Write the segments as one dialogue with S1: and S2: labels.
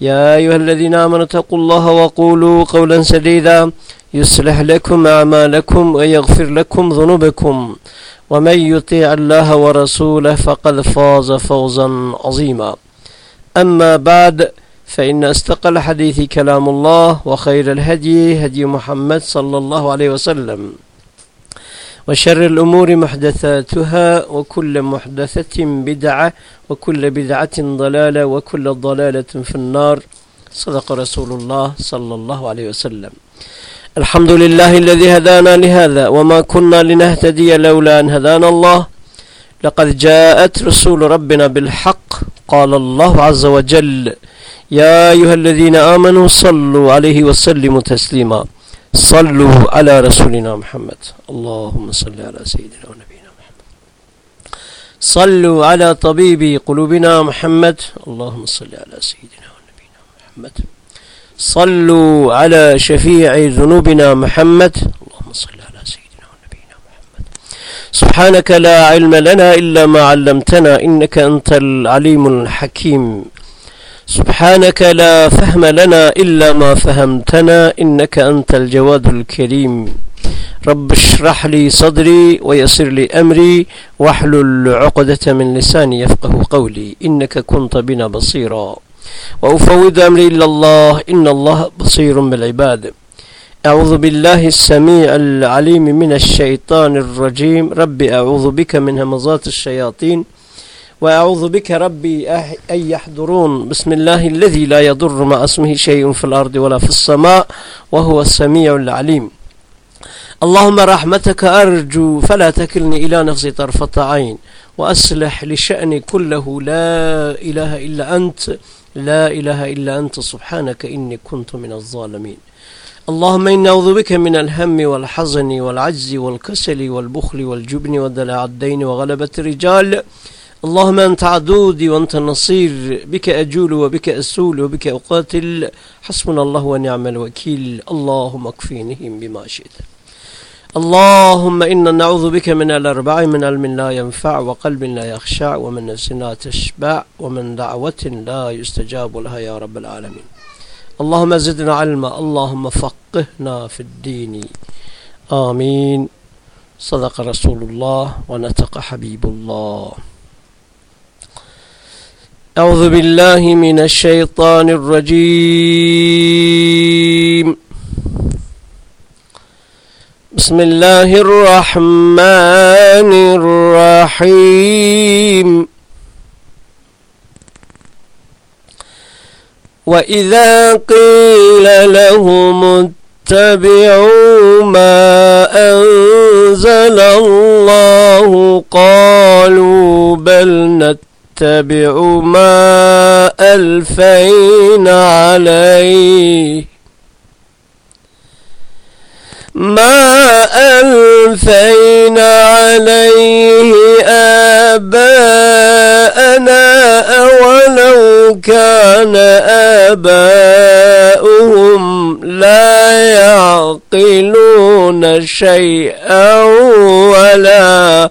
S1: يا أيها الذين آمنوا اتقوا الله وقولوا قولا سديدا يصلح لكم أعمالكم ويغفر لكم ذنوبكم ومن يطيع الله ورسوله فقد فاز فوزا عظيما. أما بعد فإن أستقى الحديث كلام الله وخير الهدي هدي محمد صلى الله عليه وسلم. وشر الأمور محدثاتها وكل محدثة بدعة وكل بدعة ضلالة وكل ضلالة في النار. صدق رسول الله صلى الله عليه وسلم. الحمد لله الذي هدانا لهذا وما كنا لنهتدي لولا أن هدانا الله. لقد جاءت رسول ربنا بالحق. قال الله عز وجل يا أيها الذين آمنوا صلوا عليه وسلموا تسليما. صلوا على رسولنا محمد. اللهم صل على سيدنا ونبينا محمد. صلوا على طبيب قلوبنا محمد. اللهم صل على سيدنا ونبينا محمد. صلوا على شفيع ذنوبنا محمد. اللهم صل على سيدنا ونبينا محمد. سبحانك لا علم لنا إلا ما علمتنا إنك أنت العليم الحكيم. سبحانك لا فهم لنا إلا ما فهمتنا إنك أنت الجواد الكريم. رب اشرح لي صدري ويسر لي أمري واحلل عقدة من لساني يفقه قولي إنك كنت بنا بصيرا. وأفوض أمري إلى الله إن الله بصير بالعباد. أعوذ بالله السميع العليم من الشيطان الرجيم. رب أعوذ بك من همزات الشياطين وأعوذ بك ربي أن يحضرون. بسم الله الذي لا يضر مع اسمه شيء في الأرض ولا في السماء وهو السميع العليم. اللهم رحمتك أرجو فلا تكلني إلى نفسي طرفة عين وأصلح لشأني كله. لا إله إلا أنت لا إله إلا أنت. سبحانك إني كنت من الظالمين. اللهم إنا أعوذ بك من الهم والحزن والعجز والكسل والبخل والجبن ودلع الدين وغلبة الرجال. اللهم أنت عدودي وأنت النصير بك أجول وبك أسول وبك أقاتل. حسبنا الله ونعم الوكيل. اللهم اكفينهم بما شئت. اللهم إنا نعوذ بك من الأربع من علم لا ينفع وقلب لا يخشع ومن نفس لا تشبع ومن دعوة لا يستجاب لها يا رب العالمين. اللهم زدنا علما. اللهم فقهنا في الدين. آمين. صدق رسول الله ونطق حبيب الله. أعوذ بالله من الشيطان الرجيم. بسم الله الرحمن الرحيم. وإذا قيل لهم اتبعوا ما أنزل الله قالوا بل نتبع نتبع ما ألفينا عليه ما ألفينا عليه آباءنا أولو كان آباؤهم لا يعقلون شيئا ولا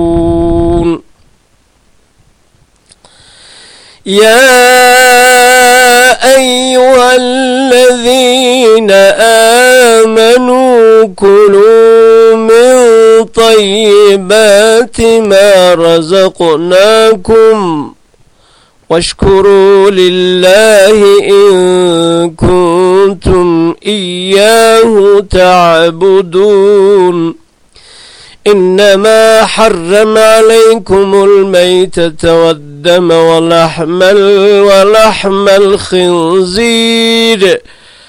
S1: يعقلون يا أيها الذين آمنوا كلوا من طيبات ما رزقناكم واشكروا لله إن كنتم إياه تعبدون. إنما حرم عليكم الميتة والدم ولحم ولحم الخنزير.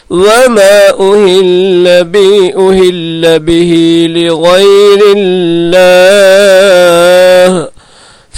S1: وما أهل به أهل به لغير الله.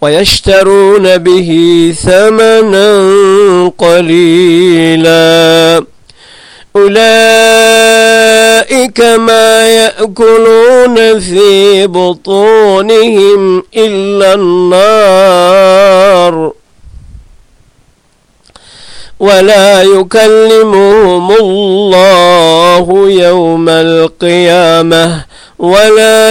S1: ويشترون به ثمنا قليلا. أولئك ما يأكلون في بطونهم إلا النار. ولا يكلمهم الله يوم القيامة ولا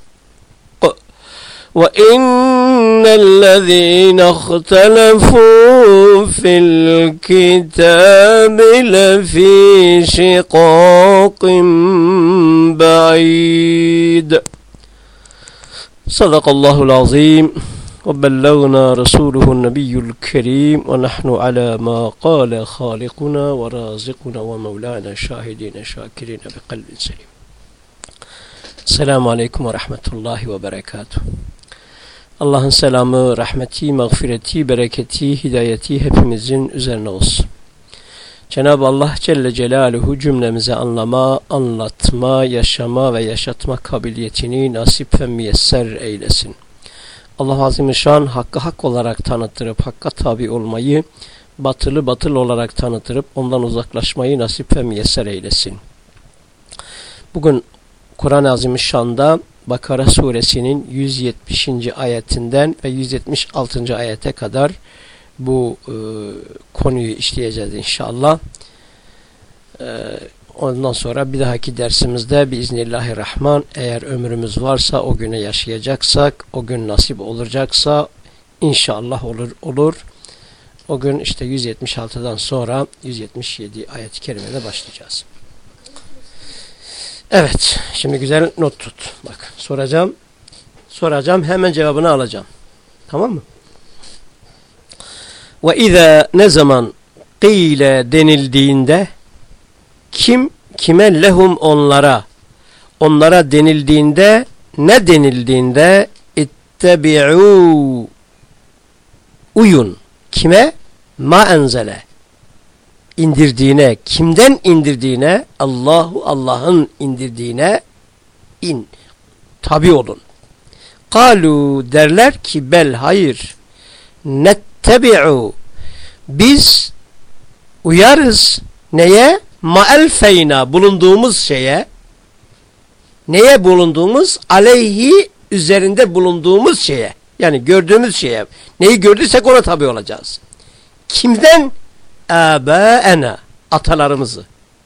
S1: وإن الذين اختلفوا في الكتاب لفي شقاق بعيد. صدق الله العظيم. وبلغنا رسوله النبي الكريم. ونحن على ما قال خالقنا ورازقنا ومولانا شاهدين شاكرين بقلب سليم. السلام عليكم ورحمة الله وبركاته. Allah'ın selamı, rahmeti, mağfireti, bereketi, hidayeti hepimizin üzerine olsun. Cenab-ı Allah Celle Celaluhu cümlemize anlama, anlatma, yaşama ve yaşatma kabiliyetini nasip ve müyesser eylesin. Allah Azimüşşan hakkı hak olarak tanıtırıp hakka tabi olmayı, batılı batıl olarak tanıtırıp ondan uzaklaşmayı nasip ve müyesser eylesin. Bugün Kur'an-ı Azimüşşan'da Bakara suresinin 170. ayetinden ve 176. ayete kadar bu e, konuyu işleyeceğiz inşallah. E, ondan sonra bir dahaki dersimizde biiznillahirrahman eğer ömrümüz varsa o güne yaşayacaksak, o gün nasip olacaksa inşallah olur olur. O gün işte 176'dan sonra 177 ayet-i kerimede başlayacağız. Evet. Şimdi güzel not tut. Bak soracağım. Soracağım hemen cevabını alacağım. Tamam mı? Ve izâ ne zaman kıyle denildiğinde kim kime lehum onlara onlara denildiğinde ne denildiğinde ittebi'u uyun kime ma enzele indirdiğine, kimden indirdiğine, Allahu Allah'ın indirdiğine in. Tabi olun. Kalu derler ki bel hayır. Nettebi'u. Biz uyarız. Neye? Ma'el feyna bulunduğumuz şeye. Neye bulunduğumuz? Aleyhi üzerinde bulunduğumuz şeye. Yani gördüğümüz şeye. Neyi gördüysek ona tabi olacağız. Kimden? Âbâena atalarımızı.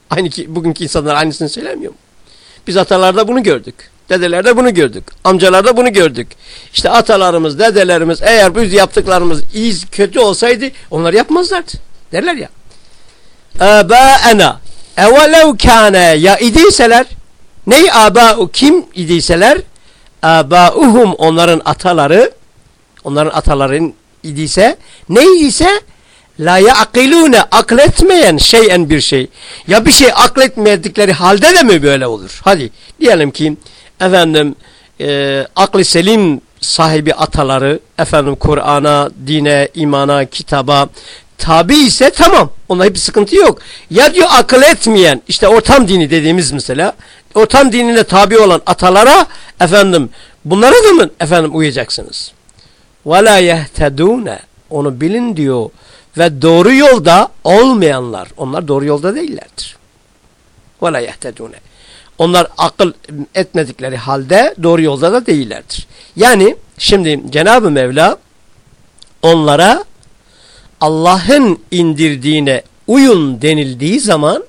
S1: Aynı ki bugünkü insanlar aynısını söylemiyor mu? Biz atalarda bunu gördük. Dedelerde bunu gördük. Amcalarda bunu gördük. İşte atalarımız, dedelerimiz eğer biz yaptıklarımız iyi kötü olsaydı onlar yapmazlardı. Derler ya. Âbâena Evelev kâne ya idiyseler ney abâ'u kim idiyseler abâ'uhum onların ataları onların ataların idiyse ne idiyse la ya'kilûne akletmeyen şeyen bir şey. Ya bir şey akletmedikleri halde de mi böyle olur? Hadi diyelim ki efendim e, aklı selim sahibi ataları efendim Kur'an'a, dine, imana, kitaba tabi ise tamam. Onda hiçbir sıkıntı yok. Ya diyor akıl etmeyen işte ortam dini dediğimiz mesela ortam dinine tabi olan atalara efendim bunlara da mı efendim uyacaksınız? وَلَا يَهْتَدُونَ Onu bilin diyor. Ve doğru yolda olmayanlar. Onlar doğru yolda değillerdir. وَلَا يَهْتَدُونَ Onlar akıl etmedikleri halde doğru yolda da değillerdir. Yani şimdi Cenab-ı Mevla onlara Allah'ın indirdiğine uyun denildiği zaman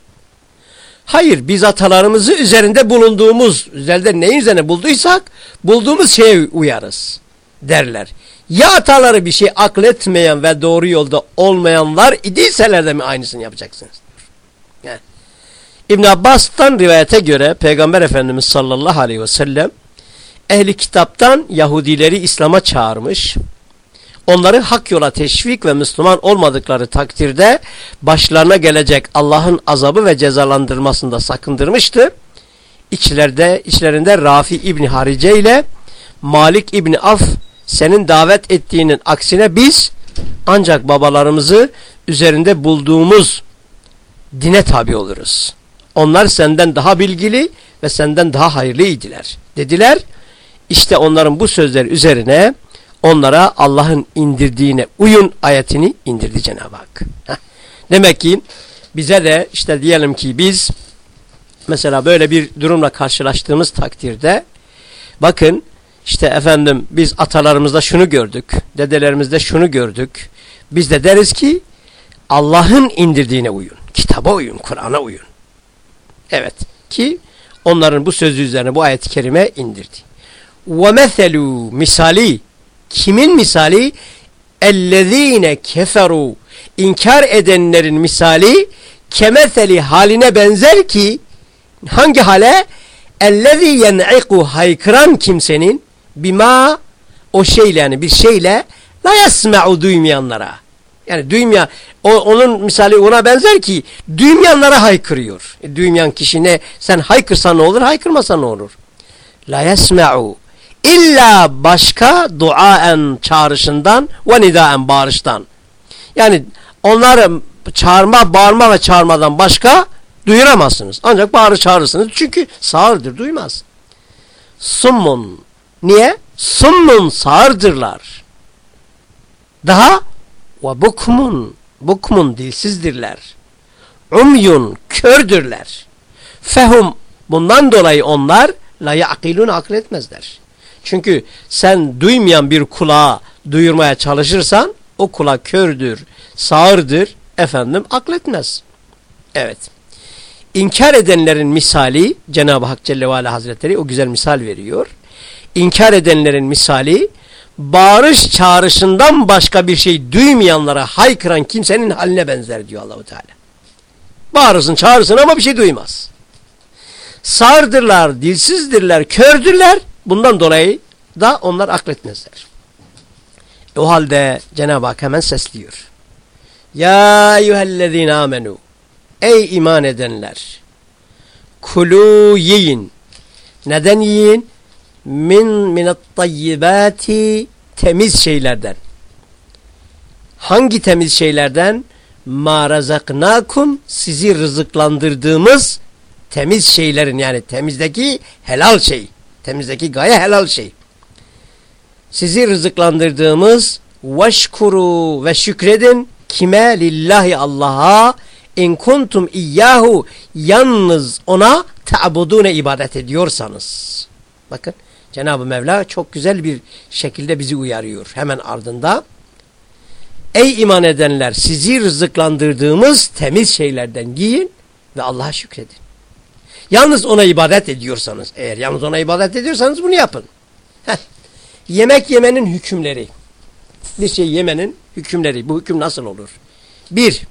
S1: hayır biz atalarımızı üzerinde bulunduğumuz üzerinde neyin üzerine bulduysak bulduğumuz şeye uyarız derler. Ya ataları bir şey akletmeyen ve doğru yolda olmayanlar idiyseler de mi aynısını yapacaksınız? İbn Abbas'tan rivayete göre Peygamber Efendimiz sallallahu aleyhi ve sellem ehli kitaptan Yahudileri İslam'a çağırmış. Onları hak yola teşvik ve Müslüman olmadıkları takdirde başlarına gelecek Allah'ın azabı ve cezalandırmasında sakındırmıştı. İçlerde, içlerinde Rafi İbni Harice ile Malik İbni Af senin davet ettiğinin aksine biz ancak babalarımızı üzerinde bulduğumuz dine tabi oluruz. Onlar senden daha bilgili ve senden daha hayırlıydılar. Dediler. İşte onların bu sözleri üzerine onlara Allah'ın indirdiğine uyun ayetini indirdi Cenab-ı Hak. Demek ki bize de işte diyelim ki biz mesela böyle bir durumla karşılaştığımız takdirde bakın işte efendim biz atalarımızda şunu gördük, dedelerimizde şunu gördük. Biz de deriz ki Allah'ın indirdiğine uyun, kitaba uyun, Kur'an'a uyun. Evet ki onların bu sözü üzerine bu ayet-i kerime indirdi. وَمَثَلُوا misali kimin misali? اَلَّذ۪ينَ keferu inkar edenlerin misali kemetheli haline benzer ki hangi hale? اَلَّذ۪ي يَنْعِقُ haykıran kimsenin bima o şeyle yani bir şeyle la yasma'u duymayanlara. Yani duymayan o, onun misali ona benzer ki duymayanlara haykırıyor. E, duymayan kişi ne? Sen haykırsan ne olur? Haykırmasan ne olur? La yasma'u illa başka duaen çağrışından ve nidaen bağırıştan. Yani onları çağırma, bağırma ve çağırmadan başka duyuramazsınız. Ancak bağırı çağırırsınız. Çünkü sağırdır, duymaz. Summun Niye? Summun sağırdırlar. Daha ve bukmun bukmun dilsizdirler. Umyun kördürler. Fehum bundan dolayı onlar la yaqilun akletmezler. Çünkü sen duymayan bir kulağa duyurmaya çalışırsan o kulak kördür, sağırdır, efendim akletmez. Evet. İnkar edenlerin misali Cenab-ı Hak Celle ve Ala Hazretleri o güzel misal veriyor inkar edenlerin misali bağırış çağrışından başka bir şey duymayanlara haykıran kimsenin haline benzer diyor Allahu Teala. Bağırırsın çağırırsın ama bir şey duymaz. Sağırdırlar, dilsizdirler, kördürler. Bundan dolayı da onlar akletmezler. E o halde Cenab-ı Hak hemen sesliyor. Ya eyyühellezine amenu. Ey iman edenler. Kulu yiyin. Neden yiyin? Min minat tayyibati temiz şeylerden. Hangi temiz şeylerden? Ma razaknakum sizi rızıklandırdığımız temiz şeylerin yani temizdeki helal şey. Temizdeki gaye helal şey. Sizi rızıklandırdığımız veşkuru ve şükredin kime lillahi Allah'a in kuntum iyyahu yalnız ona ta'budune ibadet ediyorsanız. Bakın Cenab-ı Mevla çok güzel bir şekilde bizi uyarıyor. Hemen ardında Ey iman edenler sizi rızıklandırdığımız temiz şeylerden giyin ve Allah'a şükredin. Yalnız ona ibadet ediyorsanız, eğer yalnız ona ibadet ediyorsanız bunu yapın. Heh. Yemek yemenin hükümleri. Bir şey yemenin hükümleri. Bu hüküm nasıl olur? Bir,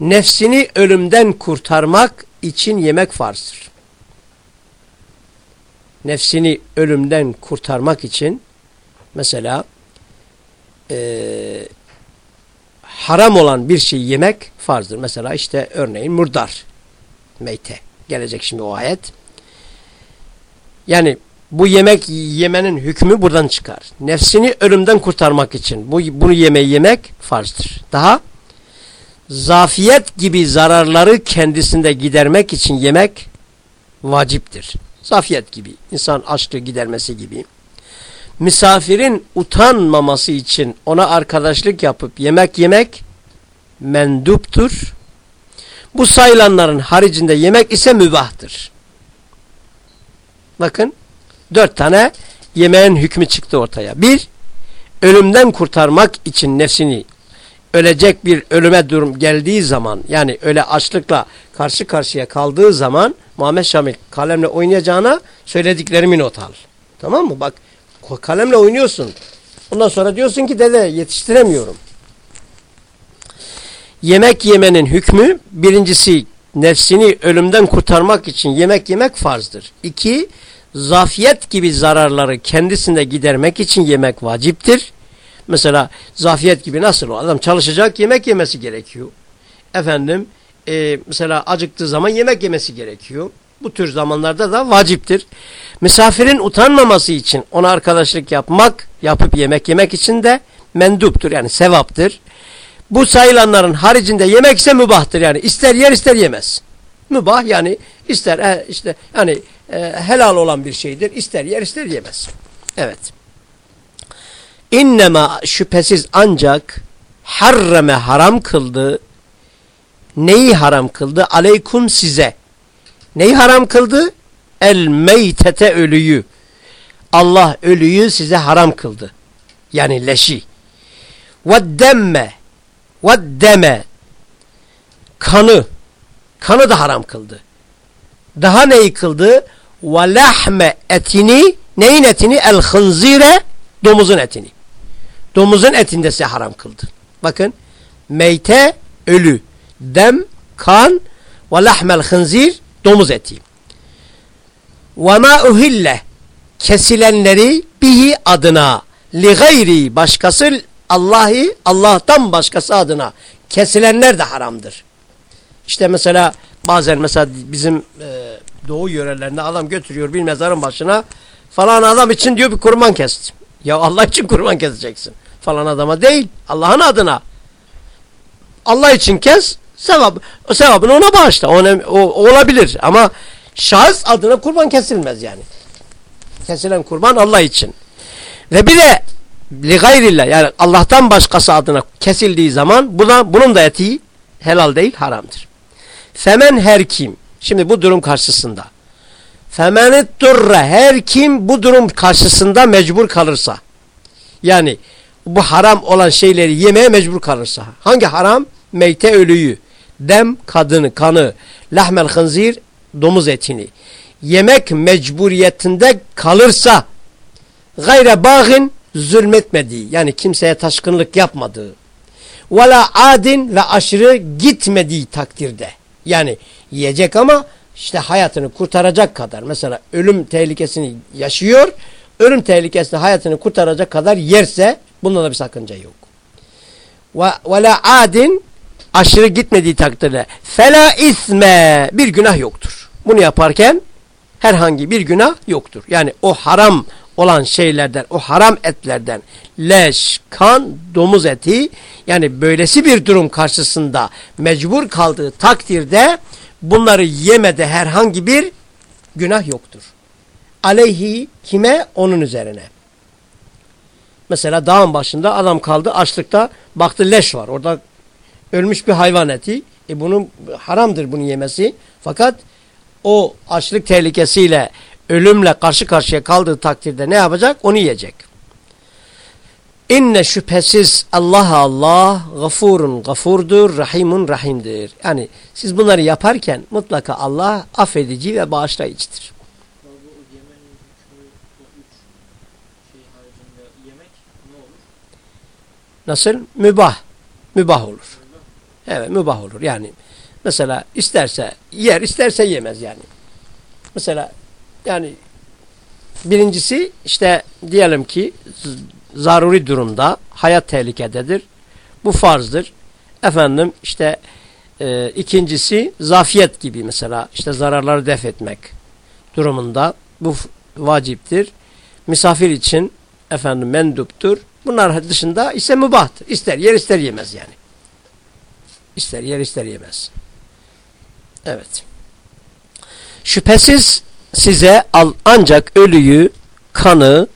S1: nefsini ölümden kurtarmak için yemek farzdır. Nefsini ölümden kurtarmak için mesela e, haram olan bir şey yemek farzdır. Mesela işte örneğin murdar, meyte. Gelecek şimdi o ayet. Yani bu yemek yemenin hükmü buradan çıkar. Nefsini ölümden kurtarmak için bu bunu yemeyi yemek farzdır. Daha zafiyet gibi zararları kendisinde gidermek için yemek vaciptir. Zafiyet gibi, insan açlığı gidermesi gibi. Misafirin utanmaması için ona arkadaşlık yapıp yemek yemek menduptur. Bu sayılanların haricinde yemek ise mübahtır. Bakın dört tane yemeğin hükmü çıktı ortaya. Bir, ölümden kurtarmak için nefsini ölecek bir ölüme durum geldiği zaman yani öyle açlıkla karşı karşıya kaldığı zaman Muhammed Şamil kalemle oynayacağına söylediklerimi not al. Tamam mı? Bak kalemle oynuyorsun. Ondan sonra diyorsun ki dede yetiştiremiyorum. Yemek yemenin hükmü birincisi nefsini ölümden kurtarmak için yemek yemek farzdır. İki, zafiyet gibi zararları kendisinde gidermek için yemek vaciptir. Mesela zafiyet gibi nasıl o? Adam çalışacak yemek yemesi gerekiyor. Efendim e, mesela acıktığı zaman yemek yemesi gerekiyor. Bu tür zamanlarda da vaciptir. Misafirin utanmaması için ona arkadaşlık yapmak, yapıp yemek yemek için de menduptur yani sevaptır. Bu sayılanların haricinde yemek ise mübahtır yani ister yer ister yemez. Mübah yani ister e, işte yani e, helal olan bir şeydir. ister yer ister yemez. Evet. İnnema şüphesiz ancak harreme haram kıldı. Neyi haram kıldı? Aleykum size. Neyi haram kıldı? El meytete ölüyü. Allah ölüyü size haram kıldı. Yani leşi. Ve demme. Ve deme. Kanı. Kanı da haram kıldı. Daha neyi kıldı? Ve lahme etini. Neyin etini? El hınzire. Domuzun etini. Domuzun etinde size haram kıldı. Bakın. Meyte ölü. Dem kan ve lahmel hınzir domuz eti. Ve ma uhille kesilenleri bihi adına li gayri başkası Allah'ı Allah'tan başkası adına kesilenler de haramdır. İşte mesela bazen mesela bizim e, doğu yörelerinde adam götürüyor bir mezarın başına falan adam için diyor bir kurban kestim. Ya Allah için kurban keseceksin. Falan adama değil. Allah'ın adına. Allah için kes. Sevap, sevabını ona bağışla. O, o, olabilir ama şahıs adına kurban kesilmez yani. Kesilen kurban Allah için. Ve bir de li gayrillah yani Allah'tan başkası adına kesildiği zaman buna, bunun da eti helal değil haramdır. Femen her kim şimdi bu durum karşısında femenit durra her kim bu durum karşısında mecbur kalırsa yani bu haram olan şeyleri yemeye mecbur kalırsa hangi haram? Meyte ölüyü dem kadını, kanı, lahmel hınzir, domuz etini yemek mecburiyetinde kalırsa gayre bağın zulmetmediği yani kimseye taşkınlık yapmadığı ve adin ve aşırı gitmediği takdirde yani yiyecek ama işte hayatını kurtaracak kadar mesela ölüm tehlikesini yaşıyor ölüm tehlikesinde hayatını kurtaracak kadar yerse bunda da bir sakınca yok. Ve, ve adin aşırı gitmediği takdirde fela isme bir günah yoktur. Bunu yaparken herhangi bir günah yoktur. Yani o haram olan şeylerden, o haram etlerden leş, kan, domuz eti yani böylesi bir durum karşısında mecbur kaldığı takdirde bunları yemede herhangi bir günah yoktur. Aleyhi kime? Onun üzerine. Mesela dağın başında adam kaldı açlıkta baktı leş var. Orada ölmüş bir hayvan eti. E bunun haramdır bunu yemesi. Fakat o açlık tehlikesiyle ölümle karşı karşıya kaldığı takdirde ne yapacak? Onu yiyecek. İnne şüphesiz Allah Allah gafurun gafurdur, rahimun rahimdir. Yani siz bunları yaparken mutlaka Allah affedici ve bağışlayıcıdır. Nasıl? Mübah. Mübah olur. Evet mübah olur. Yani mesela isterse yer isterse yemez yani. Mesela yani birincisi işte diyelim ki zaruri durumda hayat tehlikededir. Bu farzdır. Efendim işte e, ikincisi zafiyet gibi mesela işte zararları def etmek durumunda bu vaciptir. Misafir için efendim menduptur. Bunlar dışında ise mübahtır. İster yer ister yemez yani. İster yer ister yemez. Evet. Şüphesiz size ancak ölüyü, kanı,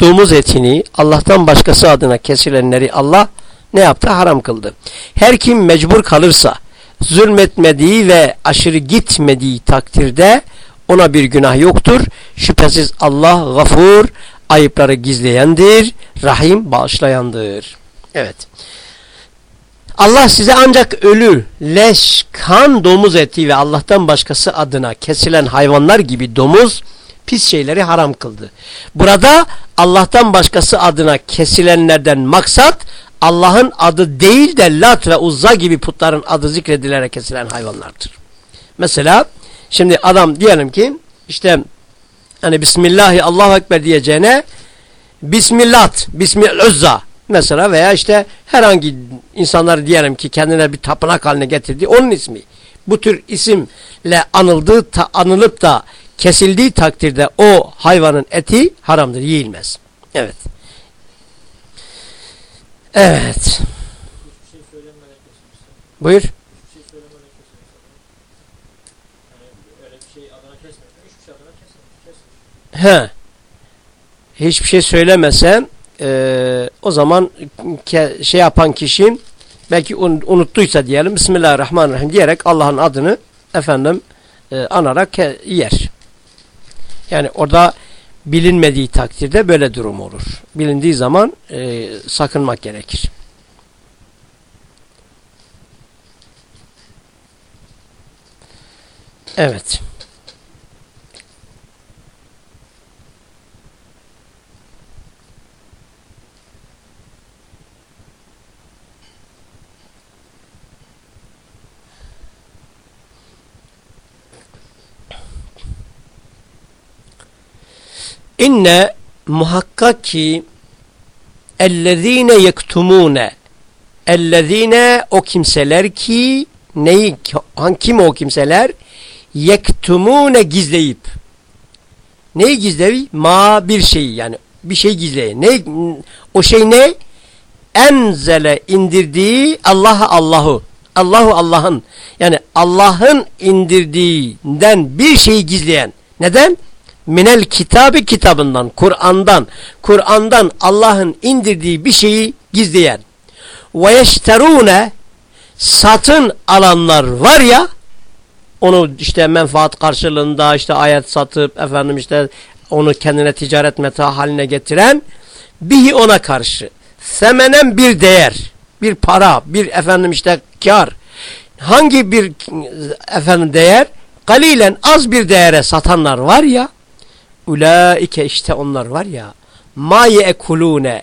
S1: domuz etini Allah'tan başkası adına kesilenleri Allah ne yaptı? Haram kıldı. Her kim mecbur kalırsa zulmetmediği ve aşırı gitmediği takdirde ona bir günah yoktur. Şüphesiz Allah gafur, ayıpları gizleyendir, rahim bağışlayandır. Evet. Allah size ancak ölü, leş, kan, domuz eti ve Allah'tan başkası adına kesilen hayvanlar gibi domuz, pis şeyleri haram kıldı. Burada Allah'tan başkası adına kesilenlerden maksat Allah'ın adı değil de Lat ve Uzza gibi putların adı zikredilerek kesilen hayvanlardır. Mesela şimdi adam diyelim ki işte hani Bismillahi Allahu Ekber diyeceğine Bismillat, Bismilluzza mesela veya işte herhangi insanlar diyelim ki kendine bir tapınak haline getirdi onun ismi. Bu tür isimle anıldığı, ta, anılıp da kesildiği takdirde o hayvanın eti haramdır, yiyilmez. Evet. Evet. Buyur. He. Hiçbir şey söylemesem e, o zaman ke, şey yapan kişi belki un, unuttuysa diyelim Bismillahirrahmanirrahim diyerek Allah'ın adını efendim e, anarak yer. Yani orada bilinmediği takdirde böyle durum olur. Bilindiği zaman e, sakınmak gerekir. Evet. İnne muhakkak ki ellezine yektumune ellezine o kimseler ki neyi kim o kimseler? Yektumune gizleyip neyi gizleyip? Ma bir şeyi yani bir şey gizleyin ne o şey ne? Enzele indirdiği Allah'a Allahu Allahu Allah'ın yani Allah'ın indirdiğinden bir şeyi gizleyen. Neden minel kitabı kitabından, Kur'an'dan, Kur'an'dan Allah'ın indirdiği bir şeyi gizleyen. ve yeşterune satın alanlar var ya onu işte menfaat karşılığında işte ayet satıp efendim işte onu kendine ticaret meta haline getiren bihi ona karşı semenen bir değer bir para bir efendim işte kar hangi bir efendim değer? Galilen az bir değere satanlar var ya Ulaike işte onlar var ya ma yekulune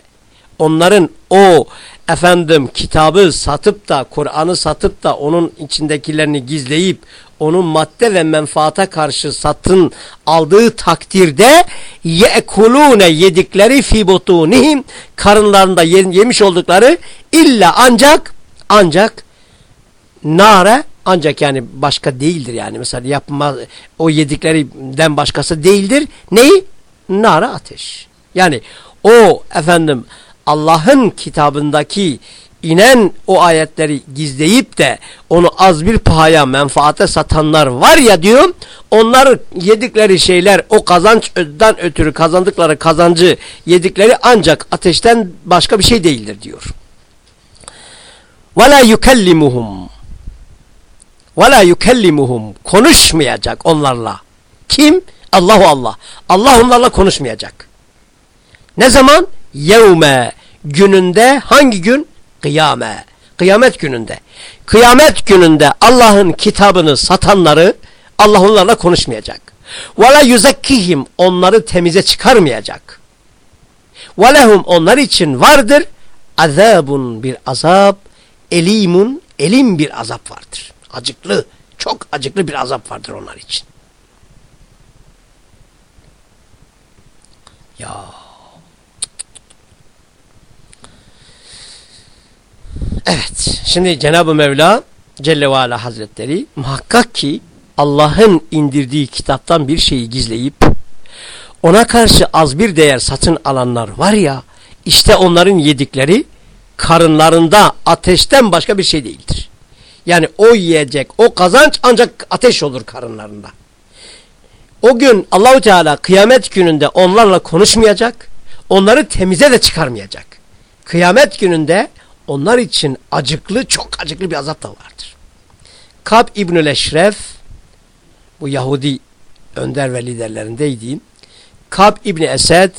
S1: onların o efendim kitabı satıp da Kur'an'ı satıp da onun içindekilerini gizleyip onun madde ve menfaata karşı satın aldığı takdirde yekulune yedikleri fi butunihim karınlarında yemiş oldukları illa ancak ancak nare ancak yani başka değildir yani. Mesela yapma o yediklerinden başkası değildir. Neyi? Nara ateş. Yani o efendim Allah'ın kitabındaki inen o ayetleri gizleyip de onu az bir pahaya menfaate satanlar var ya diyor onlar yedikleri şeyler o kazançtan ötürü kazandıkları kazancı yedikleri ancak ateşten başka bir şey değildir diyor. وَلَا يُكَلِّمُهُمْ وَلَا يُكَلِّمُهُمْ Konuşmayacak onlarla. Kim? Allahu Allah. Allah onlarla konuşmayacak. Ne zaman? Yevme gününde hangi gün? Kıyame. Kıyamet gününde. Kıyamet gününde Allah'ın kitabını satanları Allah onlarla konuşmayacak. وَلَا يُزَكِّهِمْ Onları temize çıkarmayacak. وَلَهُمْ Onlar için vardır azabun bir azap, elimun elim bir azap vardır. Acıklı, çok acıklı bir azap vardır onlar için. Ya Evet. Şimdi Cenab-ı Mevla Celle ve Ala Hazretleri muhakkak ki Allah'ın indirdiği kitaptan bir şeyi gizleyip ona karşı az bir değer satın alanlar var ya işte onların yedikleri karınlarında ateşten başka bir şey değildir. Yani o yiyecek, o kazanç ancak ateş olur karınlarında. O gün Allahu Teala kıyamet gününde onlarla konuşmayacak, onları temize de çıkarmayacak. Kıyamet gününde onlar için acıklı, çok acıklı bir azap da vardır. Kab İbnül Eşref, bu Yahudi önder ve liderlerindeydi. Kab İbni Esed,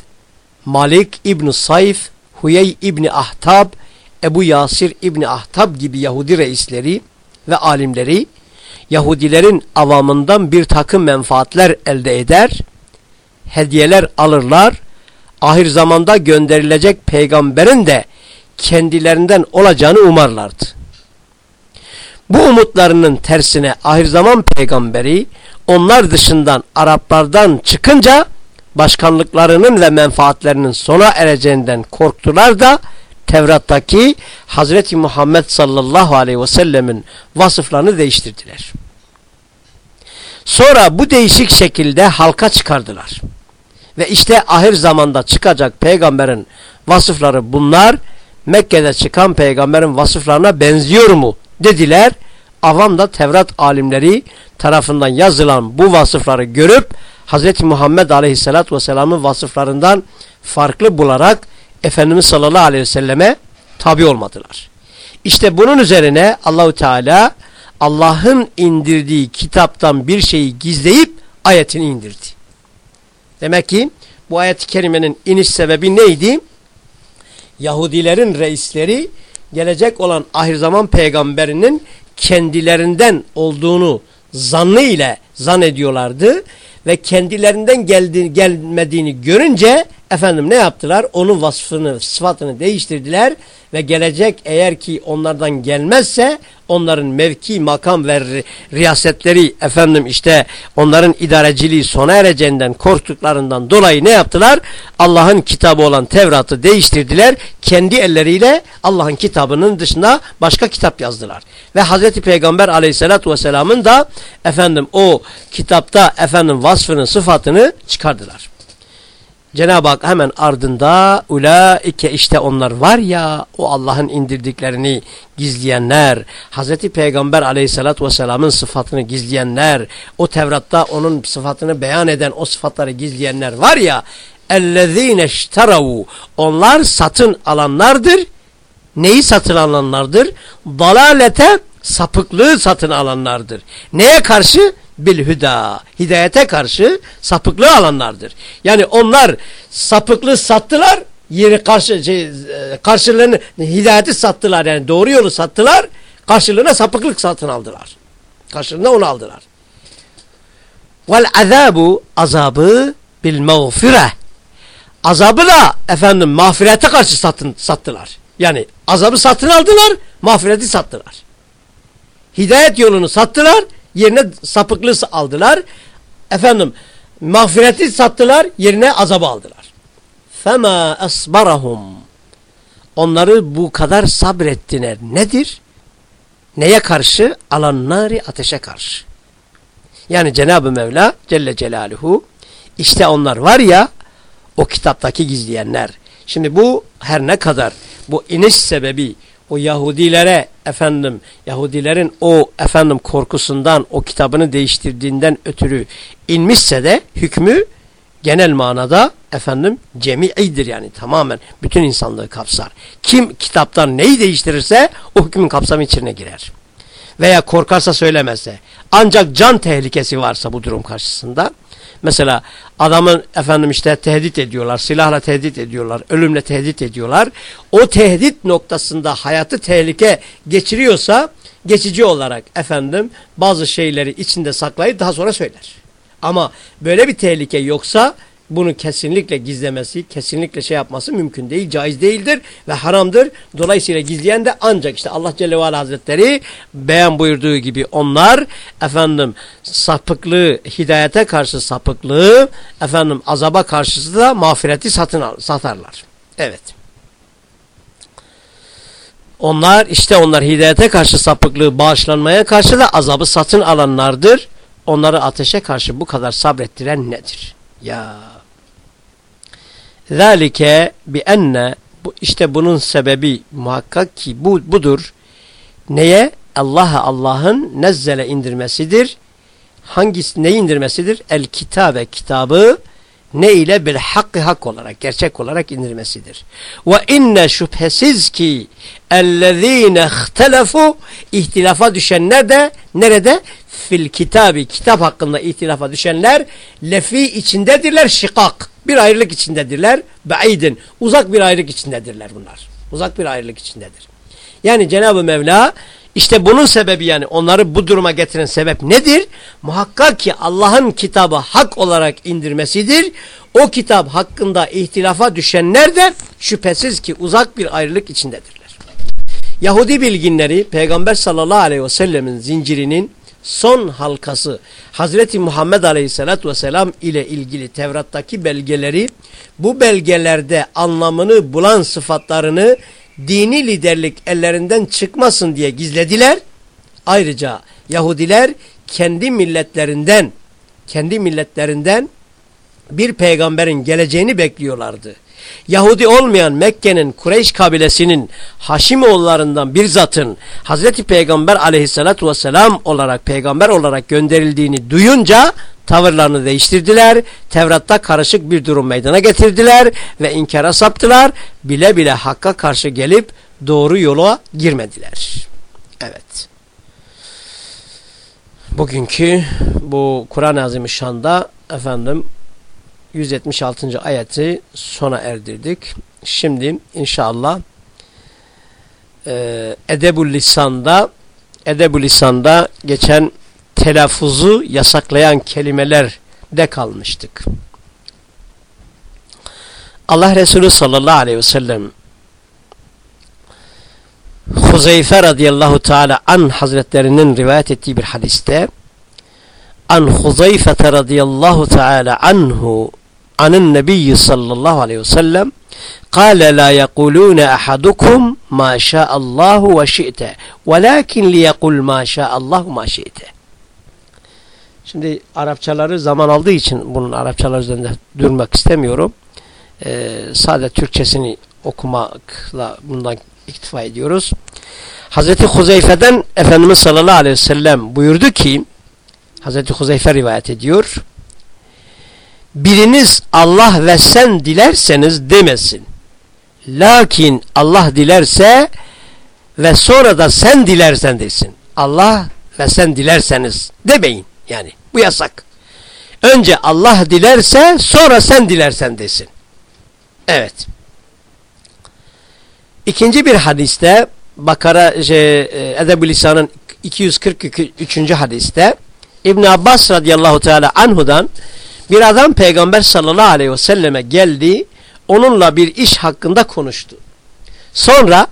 S1: Malik İbni Sayf, Huyey İbni Ahtab, Ebu Yasir İbni Ahtab gibi Yahudi reisleri ve alimleri Yahudilerin avamından bir takım menfaatler elde eder, hediyeler alırlar, ahir zamanda gönderilecek peygamberin de kendilerinden olacağını umarlardı. Bu umutlarının tersine ahir zaman peygamberi onlar dışından Araplardan çıkınca başkanlıklarının ve menfaatlerinin sona ereceğinden korktular da Tevrat'taki Hazreti Muhammed sallallahu aleyhi ve sellemin vasıflarını değiştirdiler. Sonra bu değişik şekilde halka çıkardılar. Ve işte ahir zamanda çıkacak peygamberin vasıfları bunlar Mekke'de çıkan peygamberin vasıflarına benziyor mu dediler. Avam da Tevrat alimleri tarafından yazılan bu vasıfları görüp Hz. Muhammed Aleyhisselatü Vesselam'ın vasıflarından farklı bularak Efendimiz sallallahu aleyhi ve selleme tabi olmadılar. İşte bunun üzerine Allahu Teala Allah'ın indirdiği kitaptan bir şeyi gizleyip ayetini indirdi. Demek ki bu ayet-i kerimenin iniş sebebi neydi? Yahudilerin reisleri gelecek olan ahir zaman peygamberinin kendilerinden olduğunu zannı ile zan ediyorlardı ve kendilerinden geldi, gelmediğini görünce efendim ne yaptılar? Onun vasfını, sıfatını değiştirdiler ve gelecek eğer ki onlardan gelmezse onların mevki, makam ve riyasetleri efendim işte onların idareciliği sona ereceğinden korktuklarından dolayı ne yaptılar? Allah'ın kitabı olan Tevrat'ı değiştirdiler. Kendi elleriyle Allah'ın kitabının dışında başka kitap yazdılar. Ve Hazreti Peygamber aleyhissalatü vesselamın da efendim o kitapta efendim vasfını, sıfatını çıkardılar. Cenab-ı Hak hemen ardında ulaike işte onlar var ya o Allah'ın indirdiklerini gizleyenler, Hazreti Peygamber aleyhissalatü vesselamın sıfatını gizleyenler, o Tevrat'ta onun sıfatını beyan eden o sıfatları gizleyenler var ya اَلَّذ۪ينَ اشْتَرَوُوا Onlar satın alanlardır. Neyi satın alanlardır? Dalalete sapıklığı satın alanlardır. Neye karşı? Bilhüda hidayete karşı sapıklığı alanlardır. Yani onlar sapıklığı sattılar yeri karşı şey, e, karşılığını hidayeti sattılar yani doğru yolu sattılar karşılığına sapıklık satın aldılar. Karşılığında onu aldılar. Vel azabu azabı bil mağfire azabı da efendim mağfirete karşı satın, sattılar. Yani azabı satın aldılar mağfireti sattılar. Hidayet yolunu sattılar yerine sapıklığı aldılar. Efendim mağfireti sattılar yerine azabı aldılar. Fema asbarahum Onları bu kadar sabrettiler. Nedir? Neye karşı? Alanları ateşe karşı. Yani Cenab-ı Mevla Celle Celaluhu işte onlar var ya o kitaptaki gizleyenler. Şimdi bu her ne kadar bu iniş sebebi o Yahudilere efendim Yahudilerin o efendim korkusundan o kitabını değiştirdiğinden ötürü inmişse de hükmü genel manada efendim cemi'idir yani tamamen bütün insanlığı kapsar. Kim kitaptan neyi değiştirirse o hükmün kapsamı içine girer. Veya korkarsa söylemezse ancak can tehlikesi varsa bu durum karşısında Mesela adamın efendim işte tehdit ediyorlar, silahla tehdit ediyorlar, ölümle tehdit ediyorlar. O tehdit noktasında hayatı tehlike geçiriyorsa geçici olarak efendim bazı şeyleri içinde saklayıp daha sonra söyler. Ama böyle bir tehlike yoksa bunu kesinlikle gizlemesi, kesinlikle şey yapması mümkün değil, caiz değildir ve haramdır. Dolayısıyla gizleyen de ancak işte Allah Celle ve Ala Hazretleri beyan buyurduğu gibi onlar efendim sapıklığı, hidayete karşı sapıklığı, efendim azaba karşısı da mağfireti satın satarlar. Evet. Onlar işte onlar hidayete karşı sapıklığı bağışlanmaya karşı da azabı satın alanlardır. Onları ateşe karşı bu kadar sabrettiren nedir? Ya. Zalike bi enne bu işte bunun sebebi muhakkak ki bu budur. Neye? Allah'a Allah'ın nezzele indirmesidir. Hangisi ne indirmesidir? El kitabe kitabı ne ile bir hakkı hak olarak, gerçek olarak indirmesidir. Ve inne şüphesiz ki ellezine ihtelefu ihtilafa düşenler de nerede? Fil kitabı, kitap hakkında ihtilafa düşenler lefi içindedirler şikak. Bir ayrılık içindedirler. Be'idin. Uzak bir ayrılık içindedirler bunlar. Uzak bir ayrılık içindedir. Yani Cenab-ı Mevla işte bunun sebebi yani onları bu duruma getiren sebep nedir? Muhakkak ki Allah'ın kitabı hak olarak indirmesidir. O kitap hakkında ihtilafa düşenler de şüphesiz ki uzak bir ayrılık içindedirler. Yahudi bilginleri Peygamber sallallahu aleyhi ve sellemin zincirinin son halkası Hazreti Muhammed aleyhissalatü vesselam ile ilgili Tevrat'taki belgeleri bu belgelerde anlamını bulan sıfatlarını dini liderlik ellerinden çıkmasın diye gizlediler. Ayrıca Yahudiler kendi milletlerinden kendi milletlerinden bir peygamberin geleceğini bekliyorlardı. Yahudi olmayan Mekke'nin Kureyş kabilesinin Haşimoğullarından bir zatın Hazreti Peygamber aleyhissalatü vesselam olarak peygamber olarak gönderildiğini duyunca tavırlarını değiştirdiler. Tevrat'ta karışık bir durum meydana getirdiler ve inkara saptılar. Bile bile hakka karşı gelip doğru yola girmediler. Evet. Bugünkü bu Kur'an-ı Azimüşşan'da efendim 176. ayeti sona erdirdik. Şimdi inşallah e, Edebul Lisan'da Edebul Lisan'da geçen telaffuzu yasaklayan kelimelerde kalmıştık. Allah Resulü sallallahu aleyhi ve sellem Huzeyfe radıyallahu teala an hazretlerinin rivayet ettiği bir hadiste an Huzeyfe radıyallahu teala anhu anın nebiyyi sallallahu aleyhi ve sellem قال لا يقولون أحدكم ما شاء الله وشئت ولكن ليقول ما شاء الله ما شئت Şimdi Arapçaları zaman aldığı için bunun Arapçalar üzerinde durmak istemiyorum. Ee, sadece Türkçesini okumakla bundan iktifa ediyoruz. Hazreti Huzeyfe'den Efendimiz sallallahu aleyhi ve sellem buyurdu ki Hazreti Huzeyfe rivayet ediyor. Biriniz Allah ve sen dilerseniz demesin. Lakin Allah dilerse ve sonra da sen dilersen desin. Allah ve sen dilerseniz demeyin. Yani bu yasak. Önce Allah dilerse sonra sen dilersen desin. Evet. İkinci bir hadiste Bakara şey, e, Edeb-ü Lisan'ın 243. hadiste İbn Abbas radıyallahu teala anhudan bir adam peygamber sallallahu aleyhi ve selleme geldi onunla bir iş hakkında konuştu. Sonra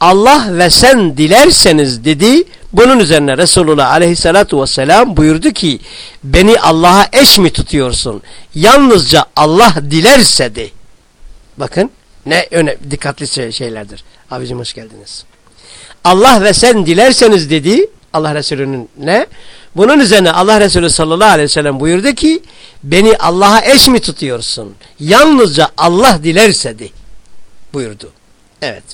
S1: Allah ve sen dilerseniz dedi bunun üzerine Resulullah aleyhissalatu vesselam buyurdu ki beni Allah'a eş mi tutuyorsun? Yalnızca Allah dilerse de. Bakın ne öne dikkatli şeylerdir. Abicim hoş geldiniz. Allah ve sen dilerseniz dedi Allah Resulü'nün ne? Bunun üzerine Allah Resulü sallallahu aleyhi ve sellem buyurdu ki beni Allah'a eş mi tutuyorsun? Yalnızca Allah dilerse de buyurdu. Evet.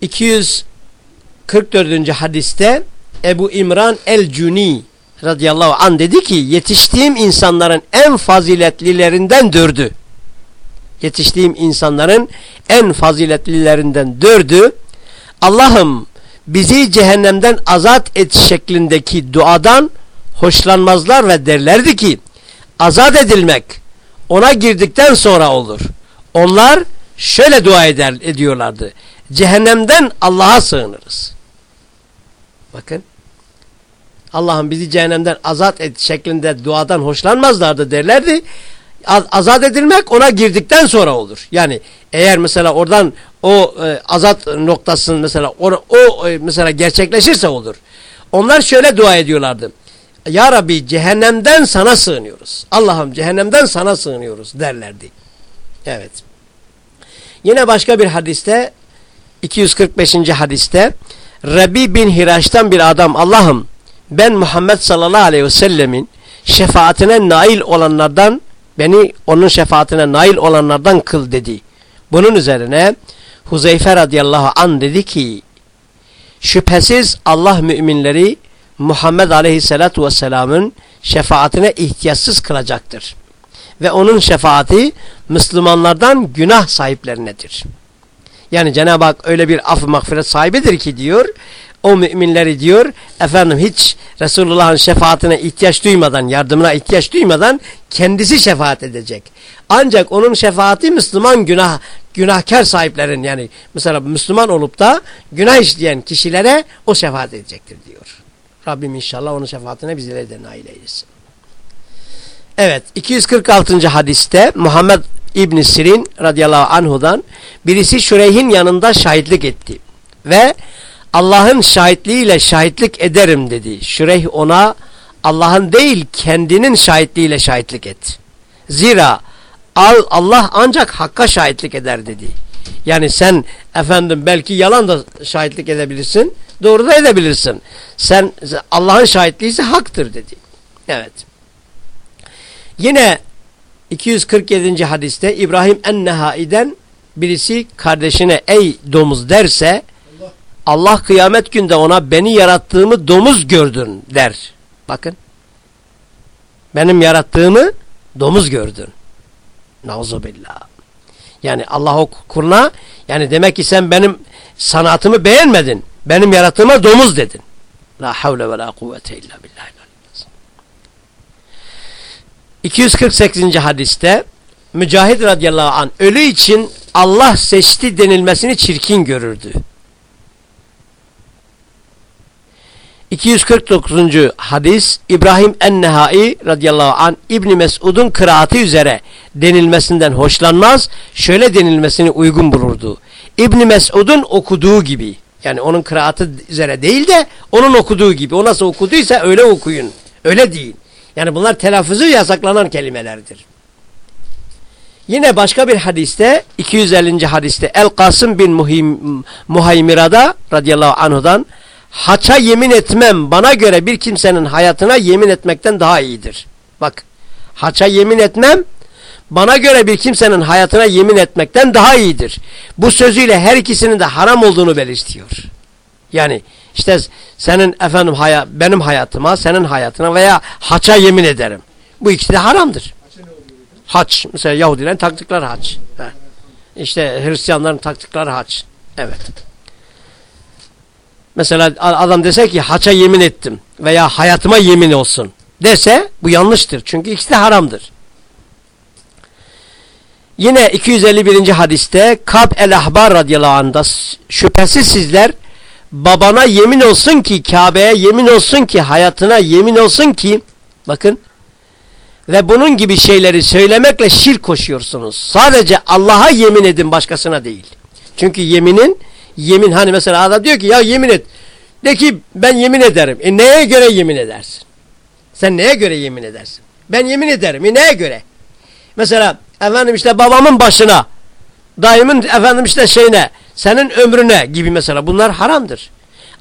S1: 244. hadiste Ebu İmran el-Cuni radıyallahu an dedi ki yetiştiğim insanların en faziletlilerinden dördü. Yetiştiğim insanların en faziletlilerinden dördü. Allah'ım bizi cehennemden azat et şeklindeki duadan hoşlanmazlar ve derlerdi ki azat edilmek ona girdikten sonra olur. Onlar şöyle dua eder, ediyorlardı. Cehennemden Allah'a sığınırız. Bakın. Allah'ım bizi cehennemden azat et şeklinde duadan hoşlanmazlardı derlerdi. Azat edilmek ona girdikten sonra olur. Yani eğer mesela oradan o e, azat noktasının mesela o, o e, mesela gerçekleşirse olur. Onlar şöyle dua ediyorlardı. Ya Rabbi cehennemden sana sığınıyoruz. Allah'ım cehennemden sana sığınıyoruz derlerdi. Evet. Yine başka bir hadiste 245. hadiste Rabi bin Hiraş'tan bir adam Allah'ım ben Muhammed sallallahu aleyhi ve sellemin şefaatine nail olanlardan beni onun şefaatine nail olanlardan kıl dedi. Bunun üzerine Huzeyfe radıyallahu an dedi ki şüphesiz Allah müminleri Muhammed aleyhissalatu vesselamın şefaatine ihtiyaçsız kılacaktır. Ve onun şefaati Müslümanlardan günah sahiplerinedir. Yani Cenab-ı Hak öyle bir af mağfiret sahibidir ki diyor o müminleri diyor efendim hiç Resulullah'ın şefaatine ihtiyaç duymadan yardımına ihtiyaç duymadan kendisi şefaat edecek. Ancak onun şefaati Müslüman günah günahkar sahiplerin yani mesela Müslüman olup da günah işleyen kişilere o şefaat edecektir diyor. Rabbim inşallah onun şefaatine bizleri de nail eylesin. Evet 246. hadiste Muhammed İbn Sirin radıyallahu anhudan birisi Şureyh'in yanında şahitlik etti ve Allah'ın şahitliğiyle şahitlik ederim dedi. Şureyh ona Allah'ın değil kendinin şahitliğiyle şahitlik et. Zira Allah ancak hakka şahitlik eder dedi. Yani sen efendim belki yalan da şahitlik edebilirsin, doğru da edebilirsin. Sen Allah'ın şahitliği ise haktır dedi. Evet. Yine 247. hadiste İbrahim Ennehai'den birisi kardeşine ey domuz derse Allah kıyamet günde ona beni yarattığımı domuz gördün der. Bakın. Benim yarattığımı domuz gördün. Nauzubillah. Yani Allah o kuluna yani demek ki sen benim sanatımı beğenmedin. Benim yarattığıma domuz dedin. La havle ve la kuvvete illa billahi. 248. hadiste Mücahit radıyallahu an ölü için Allah seçti denilmesini çirkin görürdü. 249. hadis İbrahim Ennehai radıyallahu an İbni Mesud'un kıraatı üzere denilmesinden hoşlanmaz, şöyle denilmesini uygun bulurdu. İbni Mesud'un okuduğu gibi yani onun kıraatı üzere değil de onun okuduğu gibi o nasıl okuduysa öyle okuyun öyle değil. Yani bunlar telaffuzu yasaklanan kelimelerdir. Yine başka bir hadiste 250. hadiste El Kasım bin Muhim, Muhaymira'da radıyallahu anhudan haça yemin etmem bana göre bir kimsenin hayatına yemin etmekten daha iyidir. Bak haça yemin etmem bana göre bir kimsenin hayatına yemin etmekten daha iyidir. Bu sözüyle her ikisinin de haram olduğunu belirtiyor. Yani işte senin efendim haya, benim hayatıma, senin hayatına veya haça yemin ederim. Bu ikisi de haramdır. Haç. Mesela Yahudilerin taktıkları haç. İşte Hristiyanların taktıkları haç. Evet. Mesela adam dese ki haça yemin ettim veya hayatıma yemin olsun dese bu yanlıştır. Çünkü ikisi de haramdır. Yine 251. hadiste Kab el-Ahbar radıyallahu anh'da şüphesiz sizler babana yemin olsun ki Kabe'ye yemin olsun ki hayatına yemin olsun ki bakın ve bunun gibi şeyleri söylemekle şirk koşuyorsunuz. Sadece Allah'a yemin edin başkasına değil. Çünkü yeminin yemin hani mesela adam diyor ki ya yemin et. De ki ben yemin ederim. E neye göre yemin edersin? Sen neye göre yemin edersin? Ben yemin ederim. E neye göre? Mesela efendim işte babamın başına dayımın efendim işte şeyine senin ömrüne gibi mesela bunlar haramdır.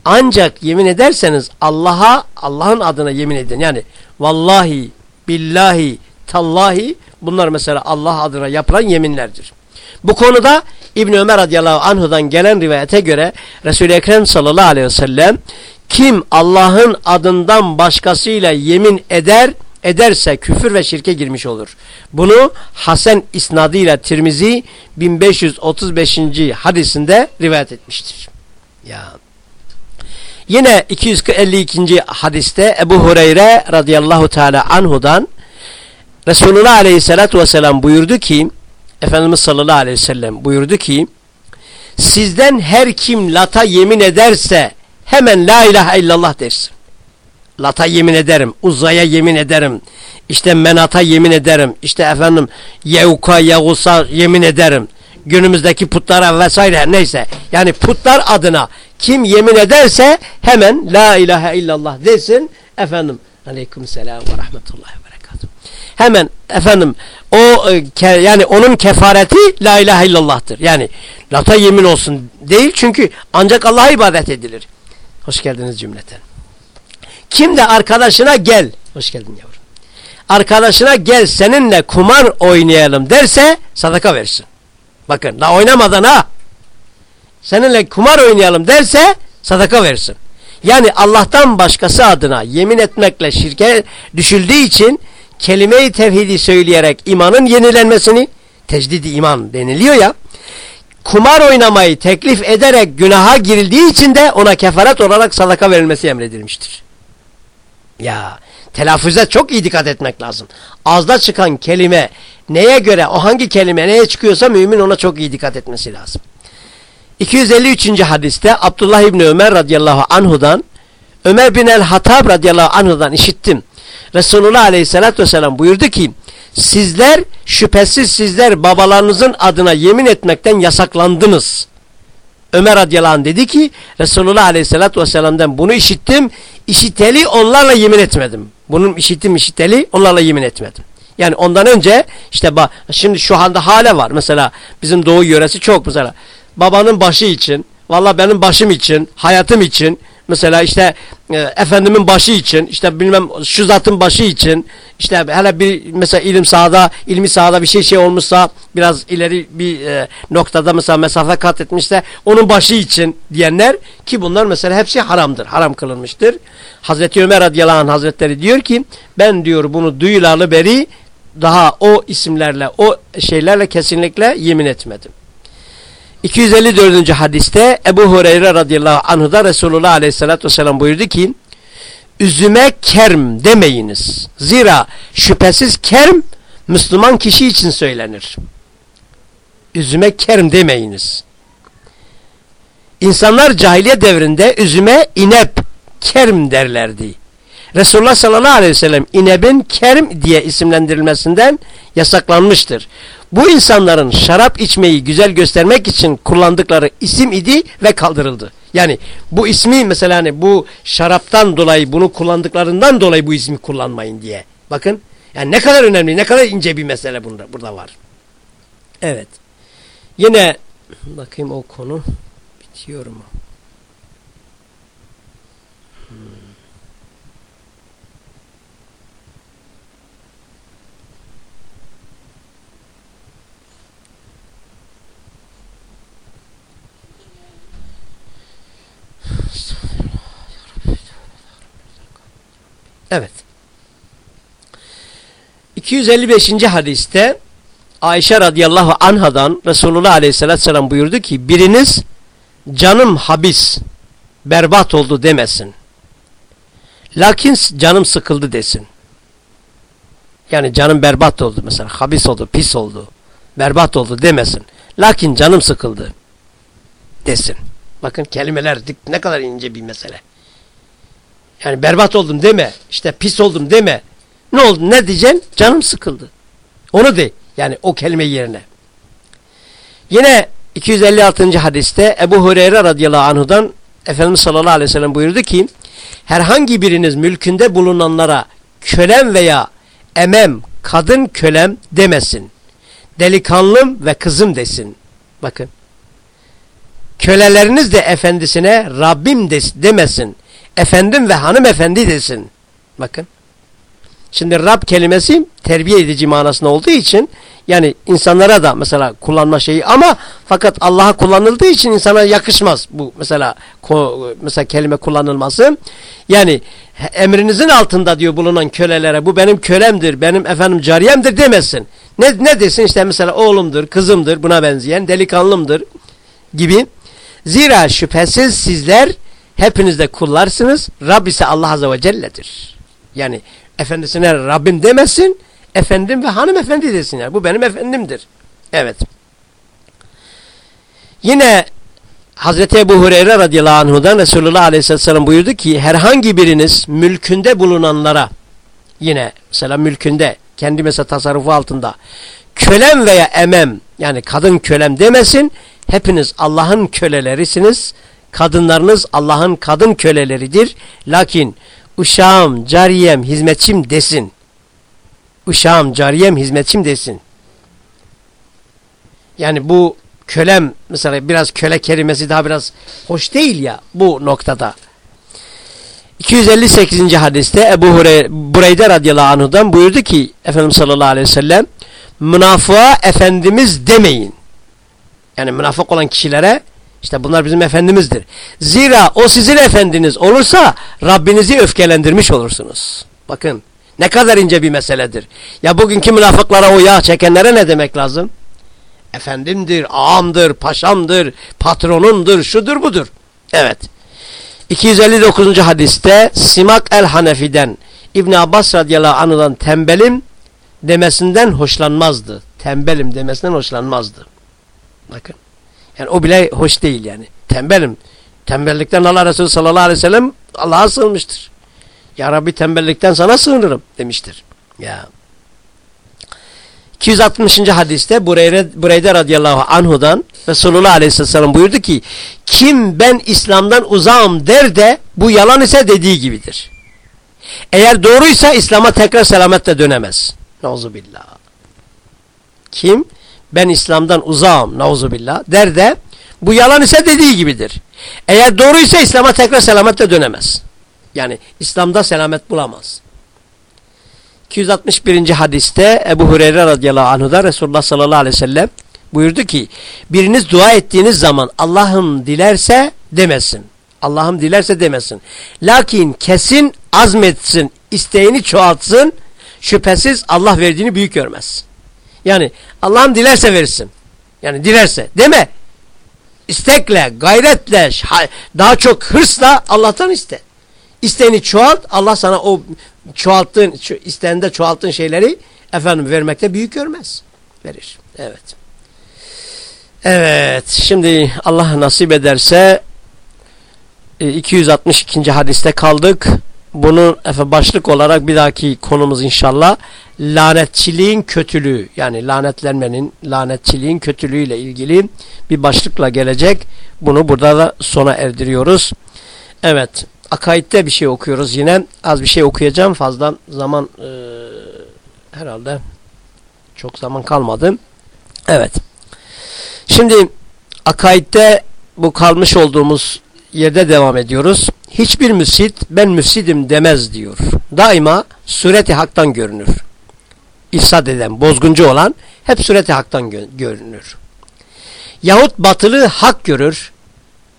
S1: Ancak yemin ederseniz Allah'a Allah'ın adına yemin edin. Yani vallahi billahi tallahi bunlar mesela Allah adına yapılan yeminlerdir. Bu konuda İbn Ömer radıyallahu anhu'dan gelen rivayete göre Resul-i Ekrem sallallahu aleyhi ve sellem kim Allah'ın adından başkasıyla yemin eder ederse küfür ve şirke girmiş olur. Bunu Hasan isnadıyla Tirmizi 1535. hadisinde rivayet etmiştir. Ya. Yine 252. hadiste Ebu Hureyre radıyallahu teala anhudan Resulullah aleyhissalatu vesselam buyurdu ki Efendimiz sallallahu aleyhi ve sellem buyurdu ki sizden her kim lata yemin ederse hemen la ilahe illallah dersin. Lat'a yemin ederim, Uzay'a yemin ederim, işte Menat'a yemin ederim, işte efendim Yevka, Yavus'a yemin ederim, günümüzdeki putlara vesaire neyse. Yani putlar adına kim yemin ederse hemen La ilahe illallah desin. Efendim aleyküm selam ve rahmetullahi ve berekatuhu. Hemen efendim o e, yani onun kefareti La ilahe illallah'tır. Yani lata yemin olsun değil çünkü ancak Allah'a ibadet edilir. Hoş geldiniz cümleten. Kim de arkadaşına gel. Hoş geldin yavrum. Arkadaşına gel seninle kumar oynayalım derse sadaka versin. Bakın daha oynamadan ha. Seninle kumar oynayalım derse sadaka versin. Yani Allah'tan başkası adına yemin etmekle şirke düşüldüğü için kelime-i tevhidi söyleyerek imanın yenilenmesini tecdidi iman deniliyor ya kumar oynamayı teklif ederek günaha girildiği için de ona kefaret olarak sadaka verilmesi emredilmiştir. Ya telaffuza çok iyi dikkat etmek lazım. Ağızda çıkan kelime neye göre o hangi kelime neye çıkıyorsa mümin ona çok iyi dikkat etmesi lazım. 253. hadiste Abdullah İbni Ömer radıyallahu anhudan Ömer bin el-Hatab radıyallahu anhudan işittim. Resulullah aleyhissalatü vesselam buyurdu ki sizler şüphesiz sizler babalarınızın adına yemin etmekten yasaklandınız. Ömer radıyallahu anh dedi ki Resulullah aleyhissalatü vesselam'dan bunu işittim. İşiteli onlarla yemin etmedim. Bunun işittim işiteli onlarla yemin etmedim. Yani ondan önce işte şimdi şu anda hale var. Mesela bizim doğu yöresi çok mesela. Babanın başı için, valla benim başım için, hayatım için, mesela işte e, efendimin başı için, işte bilmem şu zatın başı için, işte hele bir mesela ilim sahada, ilmi sahada bir şey şey olmuşsa, biraz ileri bir e, noktada mesela mesafe kat etmişse, onun başı için diyenler ki bunlar mesela hepsi haramdır, haram kılınmıştır. Hazreti Ömer radıyallahu anh hazretleri diyor ki, ben diyor bunu duyulalı beri daha o isimlerle, o şeylerle kesinlikle yemin etmedim. 254. hadiste Ebu Hureyre radıyallahu anhuda Resulullah aleyhissalatü vesselam buyurdu ki üzüme kerm demeyiniz. Zira şüphesiz kerm Müslüman kişi için söylenir. Üzüme kerm demeyiniz. İnsanlar cahiliye devrinde üzüme inep kerm derlerdi. Resulullah sallallahu aleyhi ve sellem inebin kerm diye isimlendirilmesinden yasaklanmıştır. Bu insanların şarap içmeyi güzel göstermek için kullandıkları isim idi ve kaldırıldı. Yani bu ismi mesela hani bu şaraptan dolayı bunu kullandıklarından dolayı bu ismi kullanmayın diye. Bakın yani ne kadar önemli ne kadar ince bir mesele burada, burada var. Evet. Yine bakayım o konu bitiyor mu? Evet. 255. hadiste Ayşe radıyallahu anhadan Resulullah aleyhissalatü vesselam buyurdu ki biriniz canım habis berbat oldu demesin. Lakin canım sıkıldı desin. Yani canım berbat oldu mesela habis oldu pis oldu berbat oldu demesin. Lakin canım sıkıldı desin. Bakın kelimeler ne kadar ince bir mesele. Yani berbat oldum deme. İşte pis oldum deme. Ne oldu ne diyeceksin? Canım sıkıldı. Onu de. Yani o kelime yerine. Yine 256. hadiste Ebu Hureyre radıyallahu anhudan Efendimiz sallallahu aleyhi ve sellem buyurdu ki herhangi biriniz mülkünde bulunanlara kölem veya emem, kadın kölem demesin. Delikanlım ve kızım desin. Bakın. Köleleriniz de efendisine Rabbim demesin efendim ve hanımefendi desin. Bakın. Şimdi Rab kelimesi terbiye edici manasında olduğu için yani insanlara da mesela kullanma şeyi ama fakat Allah'a kullanıldığı için insana yakışmaz bu mesela mesela kelime kullanılması. Yani emrinizin altında diyor bulunan kölelere bu benim kölemdir, benim efendim cariyemdir demesin. Ne, ne desin işte mesela oğlumdur, kızımdır buna benzeyen delikanlımdır gibi. Zira şüphesiz sizler Hepiniz de kullarsınız. Rab ise Allah Azze ve Celle'dir. Yani efendisine Rabbim demesin. Efendim ve hanımefendi desinler. Bu benim efendimdir. Evet. Yine Hazreti Ebu Hureyre radıyallahu anhudan Resulullah aleyhisselam buyurdu ki herhangi biriniz mülkünde bulunanlara yine mesela mülkünde kendi mesela tasarrufu altında kölem veya emem yani kadın kölem demesin hepiniz Allah'ın kölelerisiniz kadınlarınız Allah'ın kadın köleleridir lakin uşağım cariyem hizmetçim desin uşağım cariyem hizmetçim desin yani bu kölem mesela biraz köle kelimesi daha biraz hoş değil ya bu noktada. 258. hadiste Ebu Hureyre, Bureyde radıyallahu anhudan buyurdu ki Efendimiz sallallahu aleyhi ve sellem münafığa efendimiz demeyin. Yani münafık olan kişilere işte bunlar bizim efendimizdir. Zira o sizin efendiniz olursa Rabbinizi öfkelendirmiş olursunuz. Bakın ne kadar ince bir meseledir. Ya bugünkü münafıklara o yağ çekenlere ne demek lazım? efendimdir, ağamdır, paşamdır, patronundur, şudur budur. Evet. 259. hadiste Simak el-Hanefi'den İbn Abbas radıyallahu anh'dan tembelim demesinden hoşlanmazdı. Tembelim demesinden hoşlanmazdı. Bakın. Yani o bile hoş değil yani. Tembelim. Tembellikten Allah Resulü sallallahu aleyhi ve sellem Allah'a sığınmıştır. Ya Rabbi tembellikten sana sığınırım demiştir. Ya. 260. hadiste Bureyre, Bureyde radıyallahu anhudan Resulullah aleyhisselam buyurdu ki kim ben İslam'dan uzağım der de bu yalan ise dediği gibidir. Eğer doğruysa İslam'a tekrar selametle dönemez. Nauzubillah. Kim ben İslam'dan uzağım nauzubillah der de bu yalan ise dediği gibidir. Eğer doğruysa İslam'a tekrar selametle dönemez. Yani İslam'da selamet bulamaz. 261. hadiste Ebu Hureyre radıyallahu anhu'da Resulullah sallallahu aleyhi ve sellem buyurdu ki biriniz dua ettiğiniz zaman Allah'ım dilerse demesin. Allah'ım dilerse demesin. Lakin kesin azmetsin, isteğini çoğaltsın. Şüphesiz Allah verdiğini büyük görmez. Yani Allah'ım dilerse versin. Yani dilerse deme. İstekle, gayretle, daha çok hırsla Allah'tan iste. İsteğini çoğalt, Allah sana o çoğalttığın, isteninde çoğalttığın şeyleri efendim vermekte büyük görmez. Verir. Evet. Evet. Şimdi Allah nasip ederse 262. E, hadiste kaldık. Bunu efe başlık olarak bir dahaki konumuz inşallah lanetçiliğin kötülüğü yani lanetlenmenin lanetçiliğin kötülüğüyle ilgili bir başlıkla gelecek. Bunu burada da sona erdiriyoruz. Evet akaidde bir şey okuyoruz yine. Az bir şey okuyacağım. Fazla zaman e, herhalde çok zaman kalmadı. Evet. Şimdi akaidde bu kalmış olduğumuz yerde devam ediyoruz. Hiçbir müsit ben müsidim demez diyor. Daima sureti haktan görünür. İfsad eden, bozguncu olan hep sureti haktan görünür. Yahut batılı hak görür.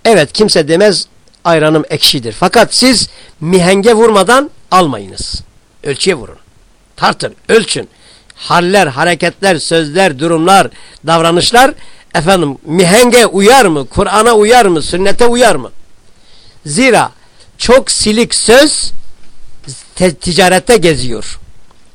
S1: Evet kimse demez ayranım ekşidir. Fakat siz mihenge vurmadan almayınız. Ölçüye vurun. Tartın, ölçün. Haller, hareketler, sözler, durumlar, davranışlar efendim mihenge uyar mı? Kur'an'a uyar mı? Sünnete uyar mı? Zira çok silik söz ticarette geziyor.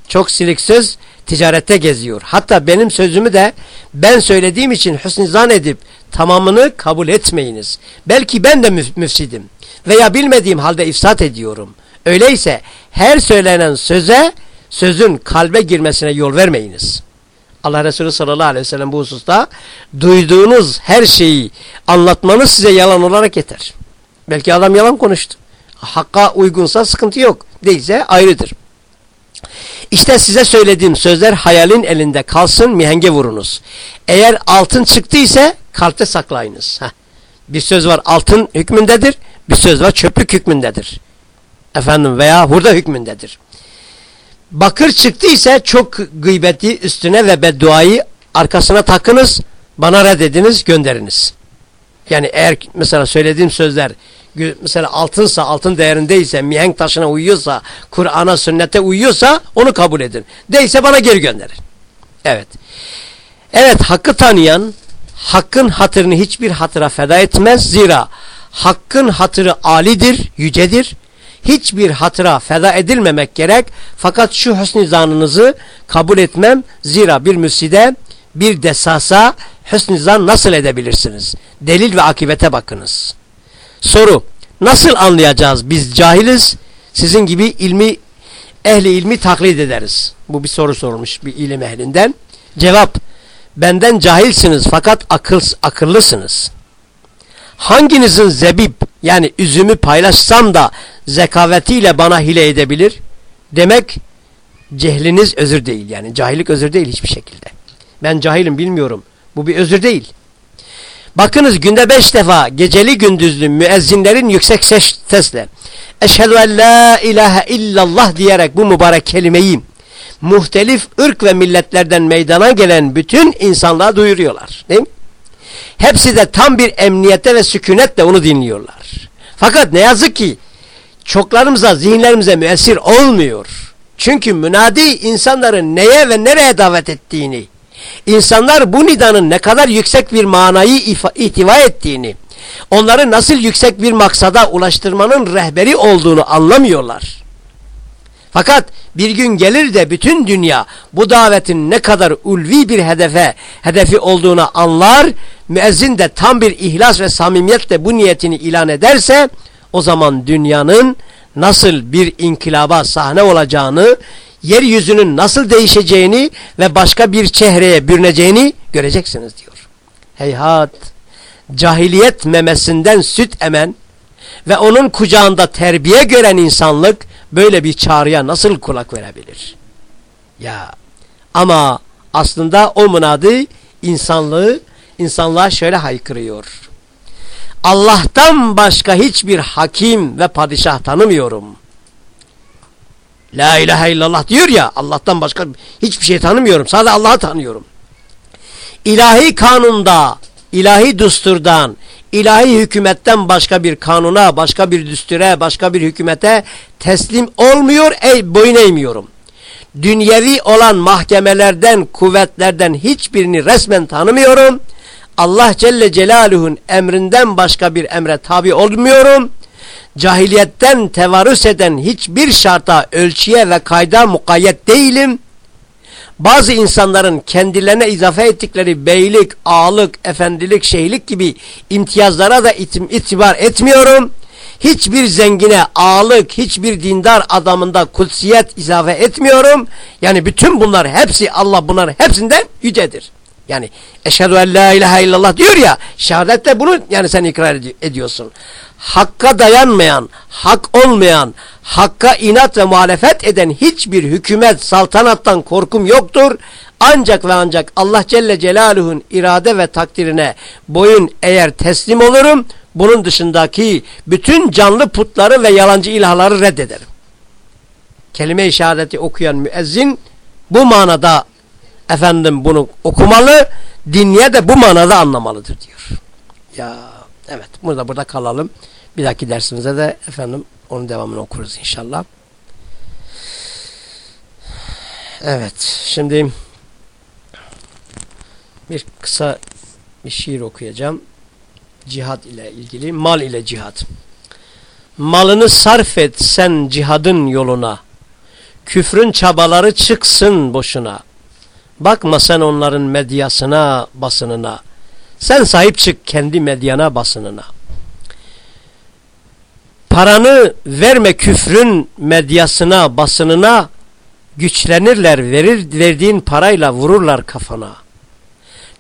S1: Çok silik söz ticarette geziyor. Hatta benim sözümü de ben söylediğim için hüsnü zan edip tamamını kabul etmeyiniz. Belki ben de müfsidim veya bilmediğim halde ifsat ediyorum. Öyleyse her söylenen söze sözün kalbe girmesine yol vermeyiniz. Allah Resulü sallallahu aleyhi ve sellem bu hususta duyduğunuz her şeyi anlatmanız size yalan olarak yeter. Belki adam yalan konuştu. Hakka uygunsa sıkıntı yok. Değilse ayrıdır. İşte size söylediğim sözler hayalin elinde kalsın mihenge vurunuz. Eğer altın çıktıysa kalpte saklayınız. Heh. Bir söz var altın hükmündedir. Bir söz var çöplük hükmündedir. Efendim veya hurda hükmündedir. Bakır çıktıysa çok gıybeti üstüne ve bedduayı arkasına takınız. Bana reddediniz gönderiniz. Yani eğer mesela söylediğim sözler mesela altınsa, altın değerindeyse, mihenk taşına uyuyorsa, Kur'an'a, sünnete uyuyorsa onu kabul edin. Değilse bana geri gönderin. Evet. Evet, hakkı tanıyan, hakkın hatırını hiçbir hatıra feda etmez. Zira hakkın hatırı alidir, yücedir. Hiçbir hatıra feda edilmemek gerek. Fakat şu hüsnü zanınızı kabul etmem. Zira bir müside, bir desasa hüsnü zan nasıl edebilirsiniz? Delil ve akibete bakınız. Soru. Nasıl anlayacağız biz cahiliz? Sizin gibi ilmi ehli ilmi taklit ederiz. Bu bir soru sorulmuş bir ilim ehlinden. Cevap. Benden cahilsiniz fakat akıl, akıllısınız. Hanginizin zebib yani üzümü paylaşsam da zekavetiyle bana hile edebilir? Demek cehliniz özür değil yani cahillik özür değil hiçbir şekilde. Ben cahilim bilmiyorum. Bu bir özür değil. Bakınız günde beş defa geceli gündüzlü müezzinlerin yüksek ses, sesle Eşhedü en la ilahe illallah diyerek bu mübarek kelimeyi muhtelif ırk ve milletlerden meydana gelen bütün insanlığa duyuruyorlar. Değil mi? Hepsi de tam bir emniyete ve sükunetle onu dinliyorlar. Fakat ne yazık ki çoklarımıza, zihinlerimize müessir olmuyor. Çünkü münadi insanların neye ve nereye davet ettiğini, insanlar bu nidanın ne kadar yüksek bir manayı ihtiva ettiğini, onları nasıl yüksek bir maksada ulaştırmanın rehberi olduğunu anlamıyorlar. Fakat bir gün gelir de bütün dünya bu davetin ne kadar ulvi bir hedefe, hedefi olduğunu anlar, müezzin de tam bir ihlas ve samimiyetle bu niyetini ilan ederse, o zaman dünyanın nasıl bir inkılaba sahne olacağını, yeryüzünün nasıl değişeceğini ve başka bir çehreye bürüneceğini göreceksiniz diyor. Heyhat, cahiliyet memesinden süt emen ve onun kucağında terbiye gören insanlık böyle bir çağrıya nasıl kulak verebilir? Ya ama aslında o münadı insanlığı, insanlığa şöyle haykırıyor. Allah'tan başka hiçbir hakim ve padişah tanımıyorum. La ilahe illallah diyor ya Allah'tan başka hiçbir şey tanımıyorum. Sadece Allah'ı tanıyorum. İlahi kanunda, ilahi düsturdan, ilahi hükümetten başka bir kanuna, başka bir düsture, başka bir hükümete teslim olmuyor, ey boyun eğmiyorum. Dünyevi olan mahkemelerden, kuvvetlerden hiçbirini resmen tanımıyorum. Allah Celle Celaluhu'nun emrinden başka bir emre tabi olmuyorum. Cahiliyetten tevarüs eden hiçbir şarta, ölçüye ve kayda mukayyet değilim bazı insanların kendilerine izafe ettikleri beylik, ağalık, efendilik, şeylik gibi imtiyazlara da itibar etmiyorum. Hiçbir zengine ağalık, hiçbir dindar adamında kutsiyet izafe etmiyorum. Yani bütün bunlar hepsi Allah bunların hepsinden yücedir. Yani eşhedü en la ilahe illallah diyor ya şehadette bunu yani sen ikrar ediyorsun. Hakka dayanmayan, hak olmayan, hakka inat ve muhalefet eden hiçbir hükümet, saltanattan korkum yoktur. Ancak ve ancak Allah Celle Celaluhu'nun irade ve takdirine boyun eğer teslim olurum, bunun dışındaki bütün canlı putları ve yalancı ilahları reddederim. Kelime-i okuyan müezzin bu manada efendim bunu okumalı, dinleye de bu manada anlamalıdır diyor. Ya evet burada burada kalalım. Bir dahaki dersimize de efendim onun devamını okuruz inşallah. Evet şimdi bir kısa bir şiir okuyacağım. Cihad ile ilgili mal ile cihad. Malını sarf et sen cihadın yoluna. Küfrün çabaları çıksın boşuna. Bakma sen onların medyasına, basınına. Sen sahip çık kendi medyana, basınına. Paranı verme küfrün medyasına, basınına. Güçlenirler, verir, verdiğin parayla vururlar kafana.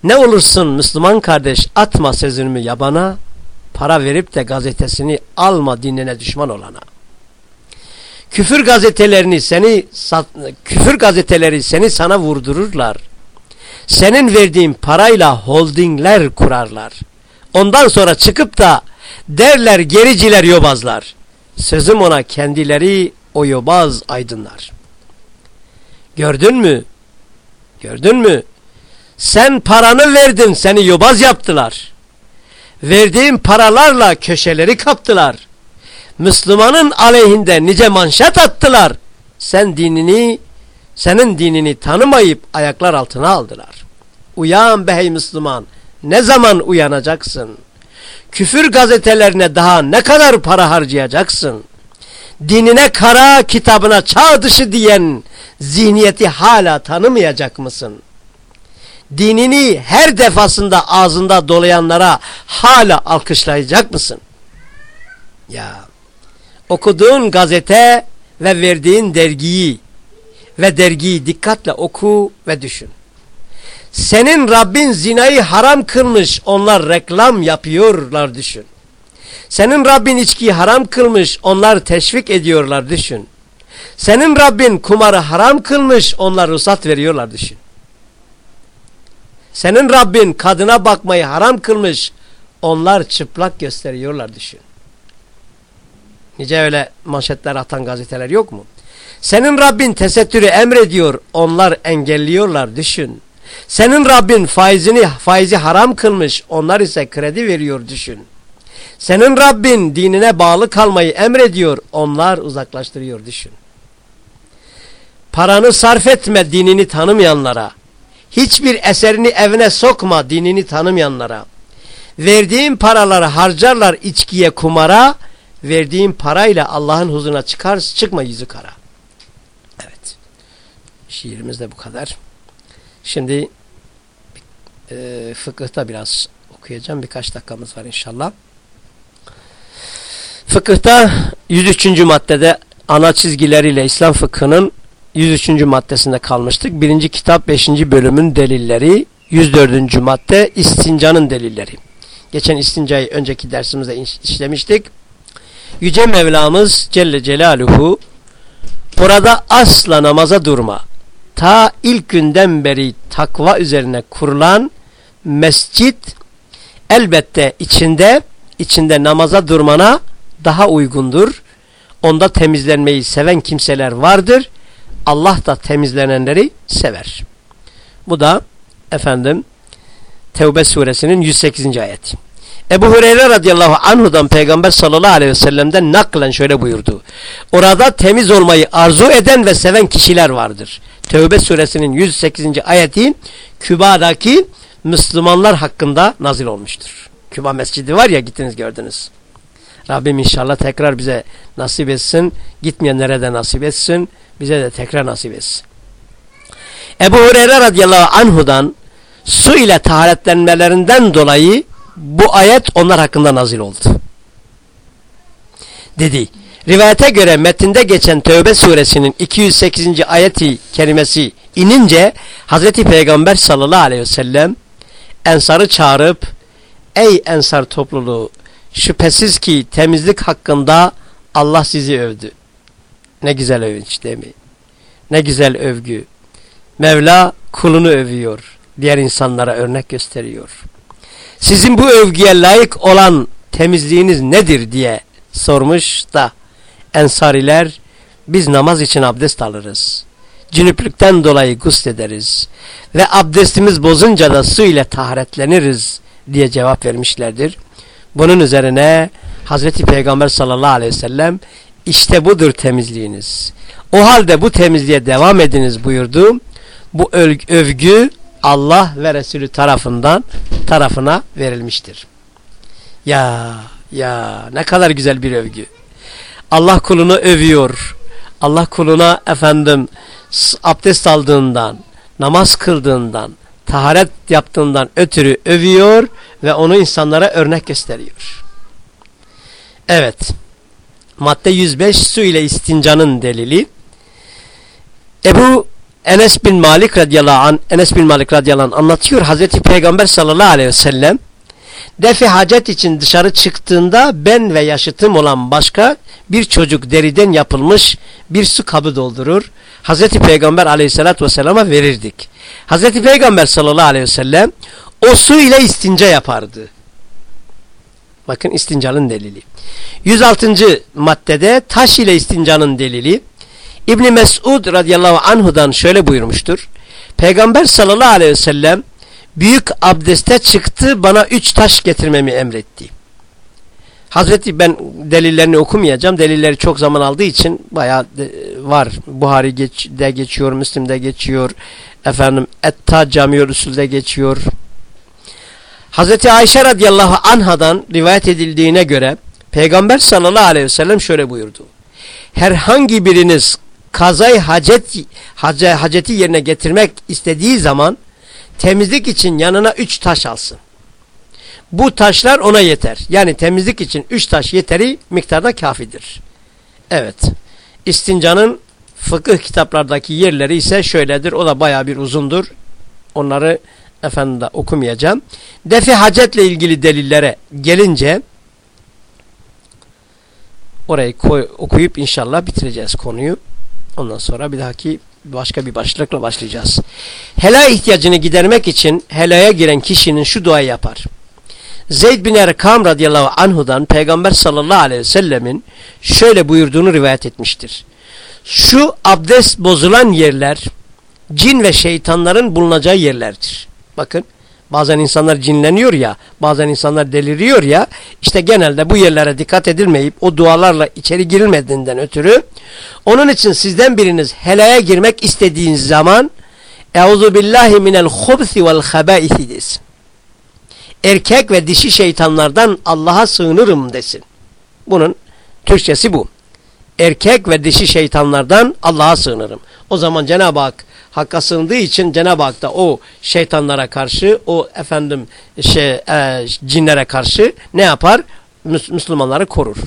S1: Ne olursun Müslüman kardeş atma sözünü yabana. Para verip de gazetesini alma dinine düşman olana. Küfür gazetelerini seni küfür gazeteleri seni sana vurdururlar. Senin verdiğin parayla holdingler kurarlar. Ondan sonra çıkıp da derler gericiler yobazlar. Sözüm ona kendileri o yobaz aydınlar. Gördün mü? Gördün mü? Sen paranı verdin seni yobaz yaptılar. Verdiğin paralarla köşeleri kaptılar. Müslümanın aleyhinde nice manşet attılar. Sen dinini, senin dinini tanımayıp ayaklar altına aldılar. Uyan bey Müslüman, ne zaman uyanacaksın? Küfür gazetelerine daha ne kadar para harcayacaksın? Dinine kara, kitabına çağ dışı diyen zihniyeti hala tanımayacak mısın? dinini her defasında ağzında dolayanlara hala alkışlayacak mısın? Ya okuduğun gazete ve verdiğin dergiyi ve dergiyi dikkatle oku ve düşün. Senin Rabbin zinayı haram kılmış onlar reklam yapıyorlar düşün. Senin Rabbin içkiyi haram kılmış onlar teşvik ediyorlar düşün. Senin Rabbin kumarı haram kılmış onlar ruhsat veriyorlar düşün. Senin Rabbin kadına bakmayı haram kılmış onlar çıplak gösteriyorlar düşün. Nice öyle manşetler atan gazeteler yok mu? Senin Rabbin tesettürü emrediyor, onlar engelliyorlar düşün. Senin Rabbin faizini faizi haram kılmış, onlar ise kredi veriyor düşün. Senin Rabbin dinine bağlı kalmayı emrediyor, onlar uzaklaştırıyor düşün. Paranı sarf etme dinini tanımayanlara. Hiçbir eserini evine sokma dinini tanımayanlara. Verdiğin paraları harcarlar içkiye kumara, verdiğin parayla Allah'ın huzuruna çıkar, çıkma yüzü kara. Evet. Şiirimiz de bu kadar. Şimdi e, fıkıhta biraz okuyacağım. Birkaç dakikamız var inşallah. Fıkıhta 103. maddede ana çizgileriyle İslam fıkhının 103. maddesinde kalmıştık. Birinci kitap 5. bölümün delilleri 104. madde istincanın delilleri. Geçen istincayı önceki dersimizde işlemiştik. Yüce Mevlamız Celle Celaluhu burada asla namaza durma. Ta ilk günden beri takva üzerine kurulan mescit elbette içinde içinde namaza durmana daha uygundur. Onda temizlenmeyi seven kimseler vardır. Allah da temizlenenleri sever. Bu da efendim Tevbe suresinin 108. ayeti. Ebu Hureyre radıyallahu anhudan peygamber sallallahu aleyhi ve sellem'den naklen şöyle buyurdu. Orada temiz olmayı arzu eden ve seven kişiler vardır. Tevbe suresinin 108. ayeti Küba'daki Müslümanlar hakkında nazil olmuştur. Küba mescidi var ya gittiniz gördünüz. Rabbim inşallah tekrar bize nasip etsin. Gitmeyenlere de nasip etsin. Bize de tekrar nasip etsin. Ebu Hureyre radıyallahu anhudan su ile taharetlenmelerinden dolayı bu ayet onlar hakkında nazil oldu. Dedi. Rivayete göre metinde geçen Tövbe suresinin 208. ayeti kelimesi inince Hazreti Peygamber sallallahu aleyhi ve sellem Ensar'ı çağırıp ey Ensar topluluğu şüphesiz ki temizlik hakkında Allah sizi övdü. Ne güzel övünç değil mi? Ne güzel övgü. Mevla kulunu övüyor. Diğer insanlara örnek gösteriyor. Sizin bu övgüye layık olan temizliğiniz nedir diye sormuş da ensariler biz namaz için abdest alırız. Cünüplükten dolayı ederiz Ve abdestimiz bozunca da su ile taharetleniriz diye cevap vermişlerdir. Bunun üzerine Hazreti Peygamber sallallahu aleyhi ve sellem işte budur temizliğiniz. O halde bu temizliğe devam ediniz buyurdu. Bu övgü Allah ve Resulü tarafından tarafına verilmiştir. Ya ya ne kadar güzel bir övgü. Allah kulunu övüyor. Allah kuluna efendim abdest aldığından, namaz kıldığından, taharet yaptığından ötürü övüyor ve onu insanlara örnek gösteriyor. Evet. Madde 105 su ile istincanın delili. Ebu Enes bin Malik radıyallahu an Enes bin Malik radıyallahu an anlatıyor. Hazreti Peygamber sallallahu aleyhi ve sellem defi hacet için dışarı çıktığında ben ve yaşıtım olan başka bir çocuk deriden yapılmış bir su kabı doldurur. Hazreti Peygamber aleyhissalatü vesselama verirdik. Hazreti Peygamber sallallahu aleyhi ve sellem o su ile istinca yapardı. Bakın istincanın delili. 106. maddede taş ile istincanın delili. İbni Mesud radıyallahu anhudan şöyle buyurmuştur. Peygamber sallallahu aleyhi ve sellem büyük abdeste çıktı bana üç taş getirmemi emretti. Hazreti ben delillerini okumayacağım. Delilleri çok zaman aldığı için bayağı var. Buhari geç, de geçiyor, Müslim'de geçiyor. Efendim Etta Camiyor Usul'de geçiyor. Hazreti Ayşe radıyallahu anhadan rivayet edildiğine göre Peygamber sallallahu aleyhi ve sellem şöyle buyurdu. Herhangi biriniz kazay hacet, haceti yerine getirmek istediği zaman temizlik için yanına üç taş alsın. Bu taşlar ona yeter. Yani temizlik için üç taş yeteri miktarda kafidir. Evet. İstincanın fıkıh kitaplardaki yerleri ise şöyledir. O da baya bir uzundur. Onları efendim de okumayacağım. Defi hacetle ilgili delillere gelince orayı okuyup inşallah bitireceğiz konuyu. Ondan sonra bir dahaki başka bir başlıkla başlayacağız. Helaya ihtiyacını gidermek için helaya giren kişinin şu duayı yapar. Zeyd bin Erkam radıyallahu anhudan Peygamber sallallahu aleyhi ve sellemin şöyle buyurduğunu rivayet etmiştir. Şu abdest bozulan yerler cin ve şeytanların bulunacağı yerlerdir. Bakın bazen insanlar cinleniyor ya bazen insanlar deliriyor ya işte genelde bu yerlere dikkat edilmeyip o dualarla içeri girilmediğinden ötürü onun için sizden biriniz helaya girmek istediğiniz zaman Euzu billahi minel hubsi vel habaisi desin. Erkek ve dişi şeytanlardan Allah'a sığınırım desin. Bunun Türkçesi bu. Erkek ve dişi şeytanlardan Allah'a sığınırım. O zaman Cenab-ı Hak Hakka sığındığı için Cenab-ı Hak da o şeytanlara karşı, o efendim şey, e, cinlere karşı ne yapar? Müslümanları korur.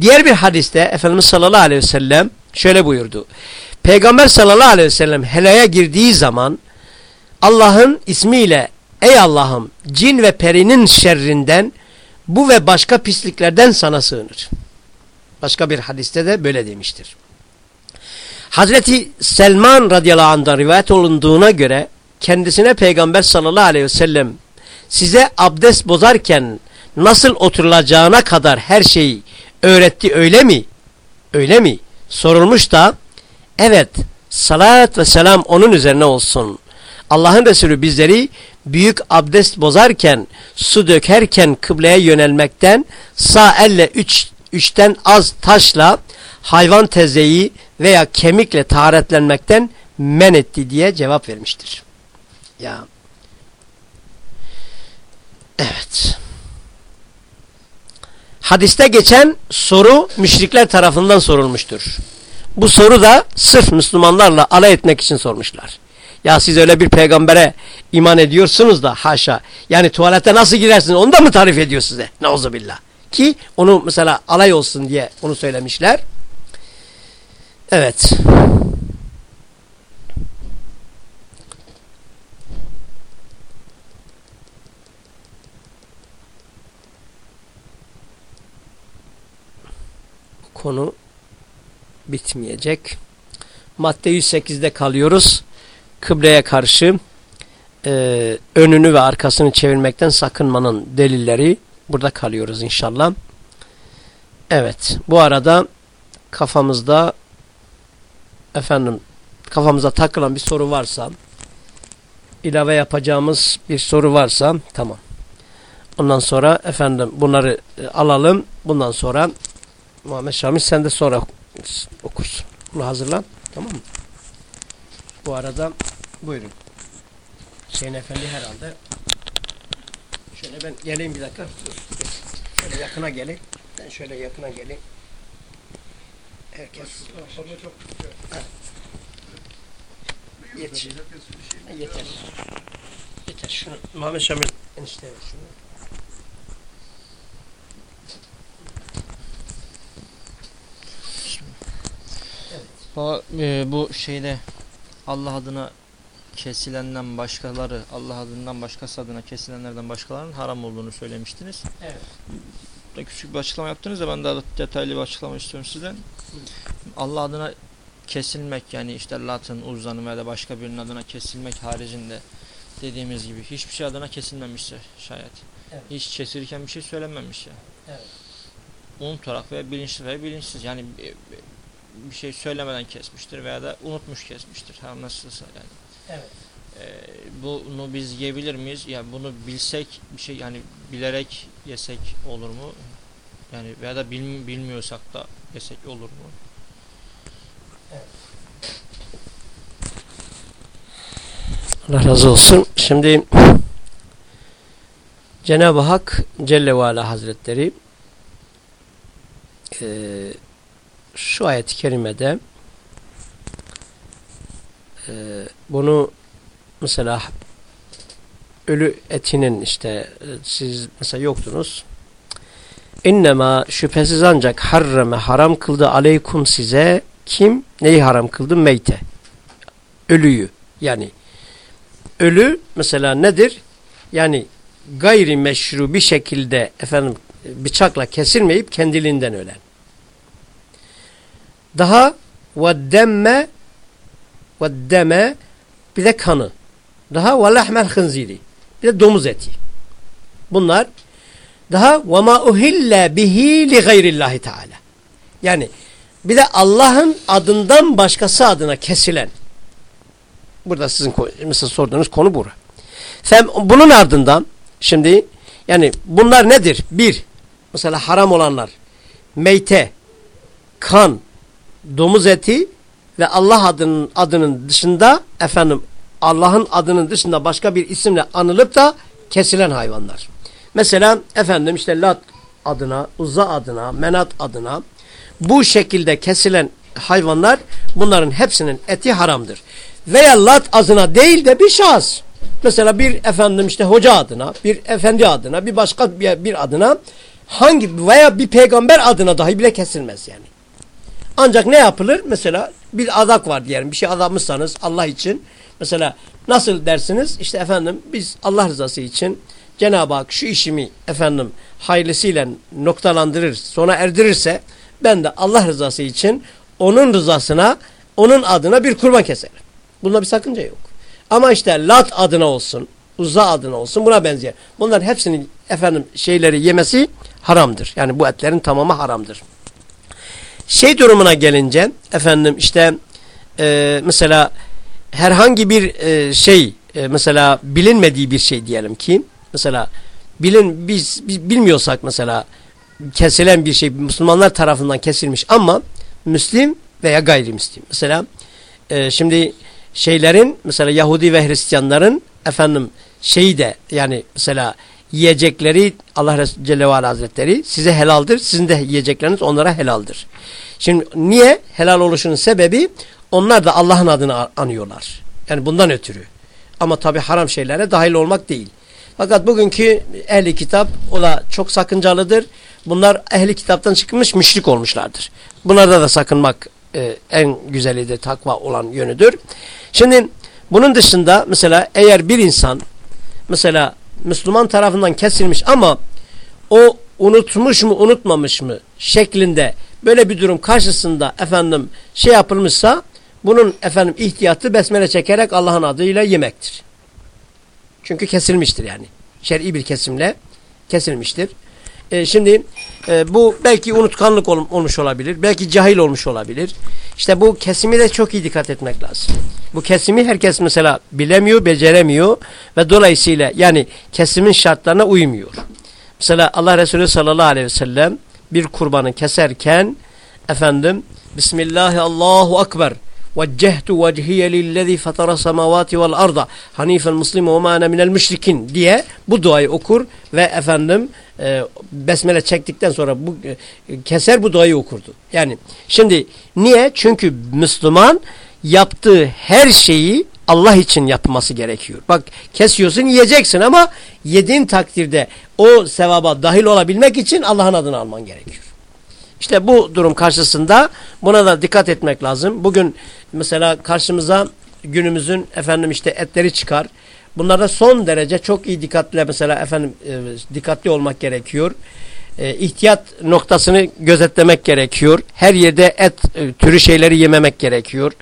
S1: Diğer bir hadiste Efendimiz sallallahu aleyhi ve sellem şöyle buyurdu. Peygamber sallallahu aleyhi ve sellem helaya girdiği zaman Allah'ın ismiyle ey Allah'ım cin ve perinin şerrinden bu ve başka pisliklerden sana sığınır. Başka bir hadiste de böyle demiştir. Hazreti Selman radıyallahu anh'da rivayet olunduğuna göre kendisine Peygamber sallallahu aleyhi ve sellem size abdest bozarken nasıl oturulacağına kadar her şeyi öğretti öyle mi? Öyle mi? Sorulmuş da evet salat ve selam onun üzerine olsun. Allah'ın Resulü bizleri büyük abdest bozarken su dökerken kıbleye yönelmekten sağ elle üç, üçten az taşla hayvan tezeyi veya kemikle taharetlenmekten men etti diye cevap vermiştir. Ya. Evet. Hadiste geçen soru müşrikler tarafından sorulmuştur. Bu soru da sırf Müslümanlarla alay etmek için sormuşlar. Ya siz öyle bir peygambere iman ediyorsunuz da haşa. Yani tuvalete nasıl girersiniz onu da mı tarif ediyor size? Neuzubillah. Ki onu mesela alay olsun diye onu söylemişler. Evet. Konu bitmeyecek. Madde 108'de kalıyoruz. Kıbleye karşı e, önünü ve arkasını çevirmekten sakınmanın delilleri. Burada kalıyoruz inşallah. Evet. Bu arada kafamızda efendim kafamıza takılan bir soru varsa ilave yapacağımız bir soru varsa tamam. Ondan sonra efendim bunları e, alalım. Bundan sonra Muhammed Şamil sen de sonra okursun. Bunu hazırlan. Tamam mı? Bu arada buyurun. Hüseyin Efendi herhalde şöyle ben geleyim bir dakika. Şöyle yakına gelin. Ben şöyle yakına geleyim. Herkes. Çok Yeter. Yeter. Yeter. Şunu Muhammed Şamil enişte ver şunu.
S2: Evet. e, bu şeyde Allah adına kesilenden başkaları, Allah adından başkası adına kesilenlerden başkalarının haram olduğunu söylemiştiniz.
S1: Evet.
S2: Küçük bir açıklama yaptınız da ben daha detaylı bir açıklama istiyorum sizden. Allah adına kesilmek yani işte Lat'ın, Uzza'nın veya da başka birinin adına kesilmek haricinde dediğimiz gibi hiçbir şey adına kesilmemişse şayet. Evet. Hiç kesilirken bir şey söylenmemiş ya. Evet. Unutarak veya bilinçli veya bilinçsiz yani bir şey söylemeden kesmiştir veya da unutmuş kesmiştir. Her nasılsa yani. Evet. Ee, bunu biz yiyebilir miyiz? Yani bunu bilsek bir şey yani bilerek yesek olur mu? Yani veya da bil, bilmiyorsak da yesek olur mu?
S1: Allah razı olsun. Şimdi Cenab-ı Hak Celle ve Ala Hazretleri e, şu ayet-i kerimede e, bunu mesela ölü etinin işte e, siz mesela yoktunuz. İnnema şüphesiz ancak harreme haram kıldı aleykum size kim neyi haram kıldı? Meyte. Ölüyü yani ölü mesela nedir? Yani gayri meşru bir şekilde efendim bıçakla kesilmeyip kendiliğinden ölen. Daha ve demme ve deme bir de kanı. Daha ve lahmel hınziri. Bir de domuz eti. Bunlar daha ve ma uhille bihi li gayrillahi teala. Yani bir de Allah'ın adından başkası adına kesilen. Burada sizin mesela sorduğunuz konu bu. Sen bunun ardından şimdi yani bunlar nedir? Bir, mesela haram olanlar meyte, kan, domuz eti ve Allah adının adının dışında efendim Allah'ın adının dışında başka bir isimle anılıp da kesilen hayvanlar. Mesela efendim işte Lat adına, Uzza adına, Menat adına bu şekilde kesilen hayvanlar bunların hepsinin eti haramdır. Veya Lat adına değil de bir şahıs. Mesela bir efendim işte hoca adına, bir efendi adına, bir başka bir, bir adına hangi veya bir peygamber adına dahi bile kesilmez yani. Ancak ne yapılır? Mesela bir adak var diyelim. Bir şey adamışsanız Allah için. Mesela nasıl dersiniz? İşte efendim biz Allah rızası için Cenab-ı Hak şu işimi efendim hayırlısıyla noktalandırır, sona erdirirse ben de Allah rızası için onun rızasına, onun adına bir kurban keserim. Bunda bir sakınca yok. Ama işte Lat adına olsun, Uzza adına olsun buna benzer. Bunların hepsinin efendim şeyleri yemesi haramdır. Yani bu etlerin tamamı haramdır. Şey durumuna gelince efendim işte e, mesela herhangi bir e, şey e, mesela bilinmediği bir şey diyelim ki mesela bilin biz, biz bilmiyorsak mesela kesilen bir şey Müslümanlar tarafından kesilmiş ama Müslim veya gayrimüslim. Mesela e, şimdi şeylerin mesela Yahudi ve Hristiyanların efendim şeyi de yani mesela yiyecekleri Allah Resulü Celle Hazretleri size helaldir. Sizin de yiyecekleriniz onlara helaldir. Şimdi niye helal oluşunun sebebi onlar da Allah'ın adını anıyorlar. Yani bundan ötürü. Ama tabi haram şeylere dahil olmak değil. Fakat bugünkü ehli kitap o da çok sakıncalıdır. Bunlar ehli kitaptan çıkmış müşrik olmuşlardır. Bunlarda da sakınmak e, en güzelidir, takva olan yönüdür. Şimdi bunun dışında mesela eğer bir insan mesela Müslüman tarafından kesilmiş ama o unutmuş mu unutmamış mı şeklinde böyle bir durum karşısında efendim şey yapılmışsa bunun efendim ihtiyatı besmele çekerek Allah'ın adıyla yemektir. Çünkü kesilmiştir yani. Şer'i bir kesimle kesilmiştir. E, şimdi e, bu belki unutkanlık ol, olmuş olabilir. Belki cahil olmuş olabilir. İşte bu kesimi de çok iyi dikkat etmek lazım. Bu kesimi herkes mesela bilemiyor, beceremiyor ve dolayısıyla yani kesimin şartlarına uymuyor. Mesela Allah Resulü sallallahu aleyhi ve sellem bir kurbanı keserken efendim Bismillahi Allahu Ekber Veccehtu vecihiye lillezî fatara semavati vel arda hanifen muslim ve mâne minel müşrikin diye bu duayı okur ve efendim e, besmele çektikten sonra bu e, keser bu duayı okurdu. Yani şimdi niye? Çünkü Müslüman yaptığı her şeyi Allah için yapması gerekiyor. Bak kesiyorsun yiyeceksin ama yediğin takdirde o sevaba dahil olabilmek için Allah'ın adını alman gerekiyor. İşte bu durum karşısında buna da dikkat etmek lazım. Bugün mesela karşımıza günümüzün efendim işte etleri çıkar. Bunlarda son derece çok iyi dikkatle mesela efendim e, dikkatli olmak gerekiyor. E, ihtiyat noktasını gözetlemek gerekiyor. Her yerde et e, türü şeyleri yememek gerekiyor.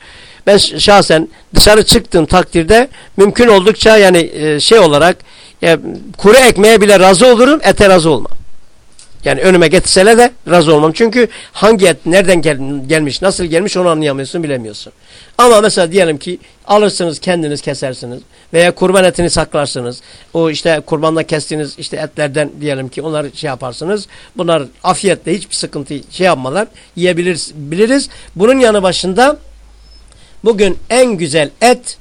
S1: Ben şahsen dışarı çıktığım takdirde mümkün oldukça yani e, şey olarak e, kuru ekmeğe bile razı olurum, ete razı olmam. Yani önüme getirseler de razı olmam. Çünkü hangi et nereden gel gelmiş, nasıl gelmiş onu anlayamıyorsun, bilemiyorsun. Ama mesela diyelim ki alırsınız kendiniz kesersiniz veya kurban etini saklarsınız. O işte kurbanda kestiğiniz işte etlerden diyelim ki onları şey yaparsınız. Bunlar afiyetle hiçbir sıkıntı şey yapmalar yiyebiliriz. Biliriz. Bunun yanı başında bugün en güzel et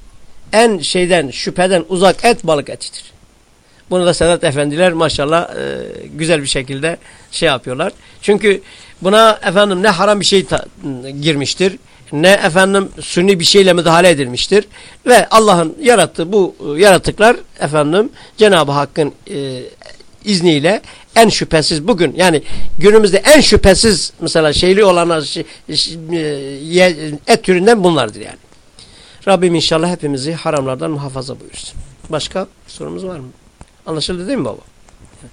S1: en şeyden şüpheden uzak et balık etidir. Bunu da Sedat Efendiler maşallah e, güzel bir şekilde şey yapıyorlar. Çünkü buna efendim ne haram bir şey girmiştir ne efendim sünni bir şeyle müdahale edilmiştir ve Allah'ın yarattığı bu e, yaratıklar efendim Cenab-ı Hakk'ın e, izniyle en şüphesiz bugün yani günümüzde en şüphesiz mesela şeyli olan et türünden bunlardır yani. Rabbim inşallah hepimizi haramlardan muhafaza buyursun. Başka sorumuz var mı? Anlaşıldı değil mi baba? Evet.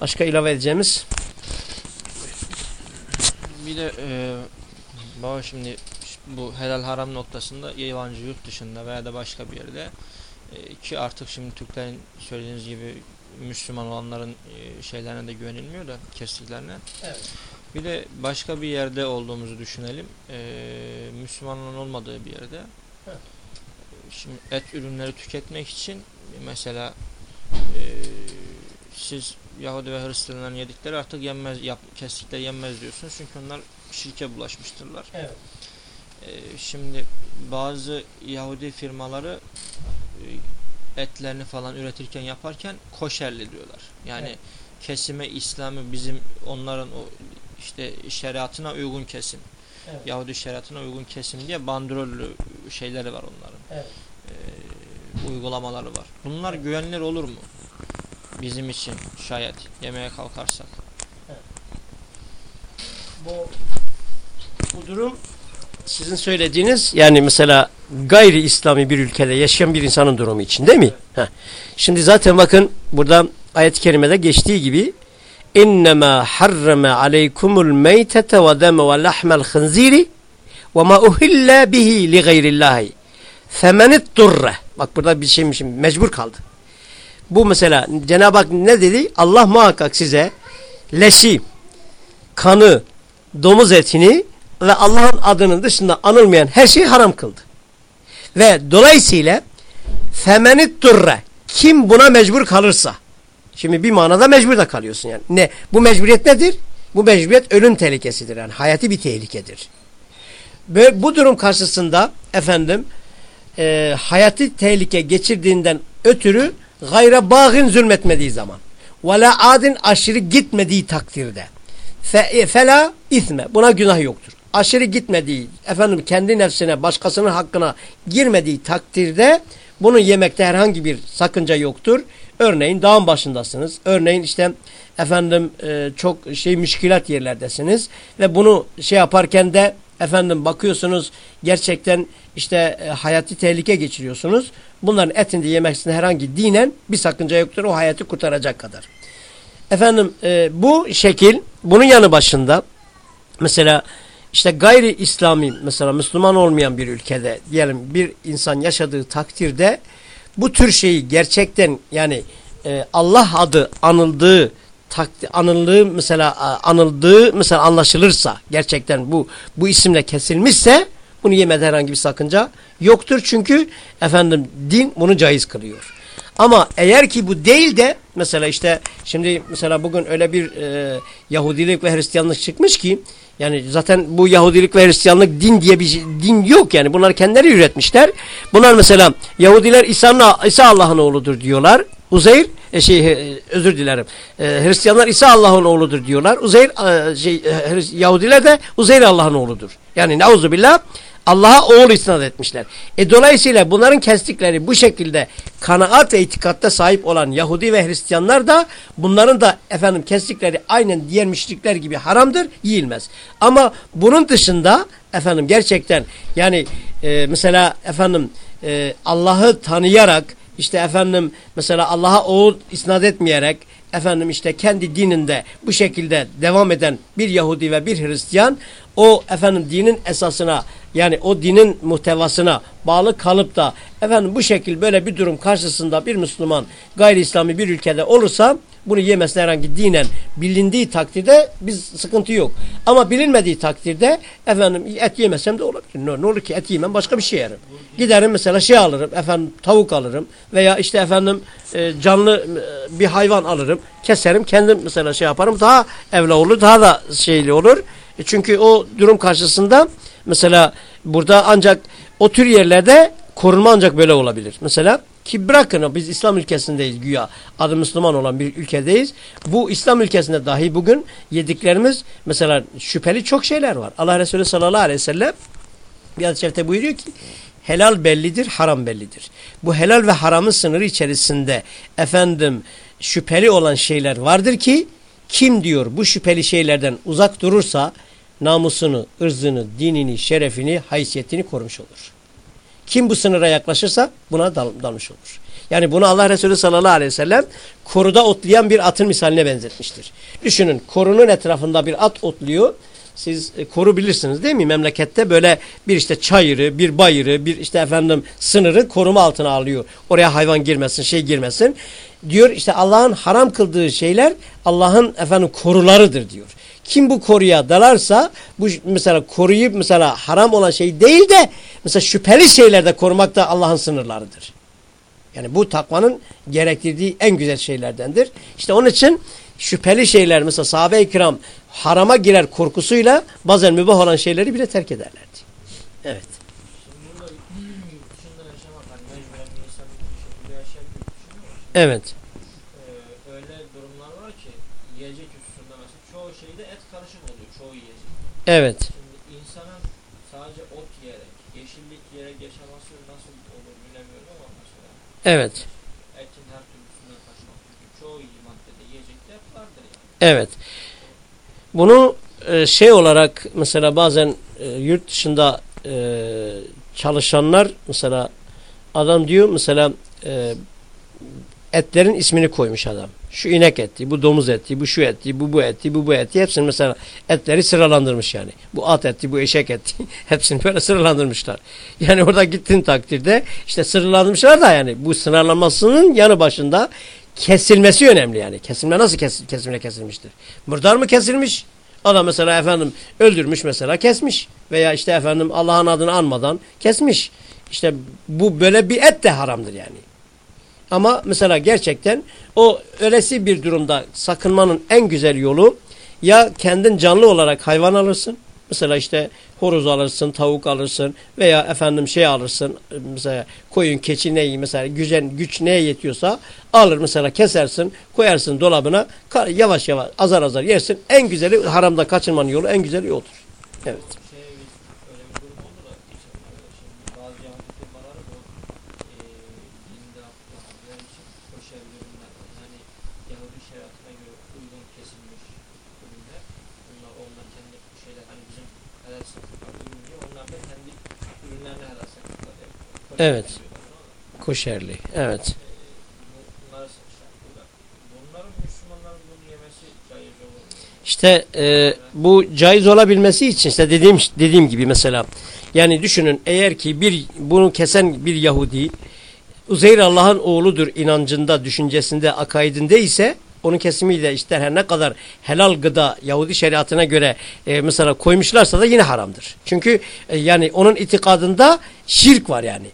S1: Başka ilave edeceğimiz?
S2: Bir de e, baba şimdi bu helal haram noktasında yabancı yurt dışında veya da başka bir yerde e, ki artık şimdi Türklerin söylediğiniz gibi Müslüman olanların e, şeylerine de güvenilmiyor da kestiklerine. Evet. Bir de başka bir yerde olduğumuzu düşünelim. E, Müslümanların olmadığı bir yerde. Evet. Şimdi et ürünleri tüketmek için mesela e, siz Yahudi ve Hristiyanların yedikleri artık yenmez, yap, kestikleri yenmez diyorsunuz. Çünkü onlar şirke bulaşmıştırlar. Evet. E, şimdi bazı Yahudi firmaları e, etlerini falan üretirken yaparken koşerli diyorlar. Yani evet. kesime İslam'ı bizim onların o işte şeriatına uygun kesim. Evet. Yahudi şeriatına uygun kesim diye bandrollü şeyleri var onların. Evet. Ee, uygulamaları var. Bunlar güvenilir olur mu? Bizim için şayet yemeye kalkarsak. Evet.
S1: Bu, bu durum sizin söylediğiniz yani mesela gayri İslami bir ülkede yaşayan bir insanın durumu için değil mi? Evet. Şimdi zaten bakın burada ayet-i kerimede geçtiği gibi meytete ve deme ve lahmel hınziri ve ma uhille bihi li gayrillahi femenit durre. Bak burada bir şeymiş mecbur kaldı. Bu mesela Cenab-ı Hak ne dedi? Allah muhakkak size leşi, kanı, domuz etini ve Allah'ın adının dışında anılmayan her şeyi haram kıldı. Ve dolayısıyla femenit durre kim buna mecbur kalırsa Şimdi bir manada mecbur da kalıyorsun yani. Ne? Bu mecburiyet nedir? Bu mecburiyet ölüm tehlikesidir. Yani hayati bir tehlikedir. Böyle, bu durum karşısında efendim e, hayati tehlike geçirdiğinden ötürü gayra bağın zulmetmediği zaman ve la adin aşırı gitmediği takdirde fe, e, fela isme buna günah yoktur. Aşırı gitmediği efendim kendi nefsine başkasının hakkına girmediği takdirde bunu yemekte herhangi bir sakınca yoktur. Örneğin dağın başındasınız. Örneğin işte efendim e, çok şey müşkilat yerlerdesiniz ve bunu şey yaparken de efendim bakıyorsunuz gerçekten işte e, hayati tehlike geçiriyorsunuz. Bunların etini de yemeksin herhangi dinen bir sakınca yoktur. O hayatı kurtaracak kadar. Efendim e, bu şekil bunun yanı başında mesela işte gayri İslami mesela Müslüman olmayan bir ülkede diyelim bir insan yaşadığı takdirde bu tür şeyi gerçekten yani e, Allah adı anıldığı takdir anıldığı mesela anıldığı mesela anlaşılırsa gerçekten bu bu isimle kesilmişse bunu yemede herhangi bir sakınca yoktur çünkü efendim din bunu caiz kılıyor. Ama eğer ki bu değil de mesela işte şimdi mesela bugün öyle bir e, Yahudilik ve Hristiyanlık çıkmış ki yani zaten bu Yahudilik ve Hristiyanlık din diye bir din yok yani. Bunlar kendileri üretmişler. Bunlar mesela Yahudiler İsa, İsa Allah'ın oğludur diyorlar. Uzeyr e, şey e, özür dilerim. E, Hristiyanlar İsa Allah'ın oğludur diyorlar. Uzeyr şey e, Yahudiler de Uzeyr Allah'ın oğludur. Yani billah Allah'a oğul isnat etmişler. E dolayısıyla bunların kestikleri bu şekilde kanaat ve itikatta sahip olan Yahudi ve Hristiyanlar da bunların da efendim kestikleri aynen diğer müşrikler gibi haramdır, yiyilmez. Ama bunun dışında efendim gerçekten yani e, mesela efendim e, Allah'ı tanıyarak işte efendim mesela Allah'a oğul isnat etmeyerek efendim işte kendi dininde bu şekilde devam eden bir Yahudi ve bir Hristiyan o efendim dinin esasına yani o dinin muhtevasına bağlı kalıp da efendim bu şekil böyle bir durum karşısında bir Müslüman gayri İslami bir ülkede olursa bunu yemesine herhangi dinen bilindiği takdirde biz sıkıntı yok. Ama bilinmediği takdirde efendim et yemesem de olabilir. Ne, ne olur ki et yemem başka bir şey yerim. Giderim mesela şey alırım efendim tavuk alırım veya işte efendim e, canlı e, bir hayvan alırım keserim kendim mesela şey yaparım daha evla olur daha da şeyli olur. E çünkü o durum karşısında mesela burada ancak o tür yerlerde korunma ancak böyle olabilir. Mesela ki bırakın biz İslam ülkesindeyiz güya adı Müslüman olan bir ülkedeyiz. Bu İslam ülkesinde dahi bugün yediklerimiz mesela şüpheli çok şeyler var. Allah Resulü sallallahu aleyhi ve sellem bir hadis-i şerifte buyuruyor ki helal bellidir, haram bellidir. Bu helal ve haramın sınırı içerisinde efendim şüpheli olan şeyler vardır ki kim diyor bu şüpheli şeylerden uzak durursa namusunu, ırzını, dinini, şerefini, haysiyetini korumuş olur. Kim bu sınıra yaklaşırsa buna dal dalmış olur. Yani bunu Allah Resulü sallallahu aleyhi ve sellem koruda otlayan bir atın misaline benzetmiştir. Düşünün korunun etrafında bir at otluyor. Siz e, koru bilirsiniz değil mi? Memlekette böyle bir işte çayırı, bir bayırı, bir işte efendim sınırı koruma altına alıyor. Oraya hayvan girmesin, şey girmesin. Diyor işte Allah'ın haram kıldığı şeyler Allah'ın efendim korularıdır diyor. Kim bu koruya dalarsa bu mesela koruyup mesela haram olan şey değil de mesela şüpheli şeylerde korumak da Allah'ın sınırlarıdır. Yani bu takvanın gerektirdiği en güzel şeylerdendir. İşte onun için şüpheli şeyler mesela sahabe-i kiram harama girer korkusuyla bazen mübah olan şeyleri bile terk ederlerdi. Evet. Evet.
S2: Ee, öyle durumlar var ki yiyecek hususunda mesela çoğu şeyde et karışık oluyor çoğu yiyecek.
S1: Evet.
S2: Şimdi insanın sadece ot yiyerek, yeşillik yiyerek yaşaması nasıl olur bilemiyorum ama mesela
S1: Evet.
S2: etin her türlüsünden kaçmak. Çünkü çoğu maddede yiyecekte et vardır yani.
S1: Evet. Bunu e, şey olarak mesela bazen e, yurt dışında e, çalışanlar mesela adam diyor mesela etlerin ismini koymuş adam. Şu inek eti, bu domuz eti, bu şu eti, bu bu eti, bu bu eti. Hepsini mesela etleri sıralandırmış yani. Bu at eti, bu eşek eti. Hepsini böyle sıralandırmışlar. Yani orada gittiğin takdirde işte sıralandırmışlar da yani bu sınırlanmasının yanı başında kesilmesi önemli yani. Kesilme nasıl kes, kesimle kesilmiştir? Murdar mı kesilmiş? Adam mesela efendim öldürmüş mesela kesmiş. Veya işte efendim Allah'ın adını anmadan kesmiş. İşte bu böyle bir et de haramdır yani. Ama mesela gerçekten o öylesi bir durumda sakınmanın en güzel yolu ya kendin canlı olarak hayvan alırsın. Mesela işte horoz alırsın, tavuk alırsın veya efendim şey alırsın. Mesela koyun, keçi neyi mesela gücen, güç neye yetiyorsa alır mesela kesersin, koyarsın dolabına yavaş yavaş azar azar yersin. En güzeli haramda kaçınmanın yolu en güzeli odur. Evet.
S2: Şey, öyle bir durum oldu da geçenlerde şimdi bazı Yahudi firmaları bu e, dinde yaptıkları için koşer ürünler yani Yahudi şeriatına göre uygun kesilmiş ürünler bunlar onlar kendi şeyler hani bizim helal sattıklar ürün diye onlar da kendi ürünlerine helal sattıklar. Yani
S1: Evet. Koşerli. Evet. İşte e, bu caiz olabilmesi için işte dediğim dediğim gibi mesela yani düşünün eğer ki bir bunu kesen bir Yahudi Uzeyr Allah'ın oğludur inancında, düşüncesinde, akaidinde ise onun kesimiyle işte her ne kadar helal gıda Yahudi şeriatına göre e, mesela koymuşlarsa da yine haramdır. Çünkü e, yani onun itikadında şirk var yani.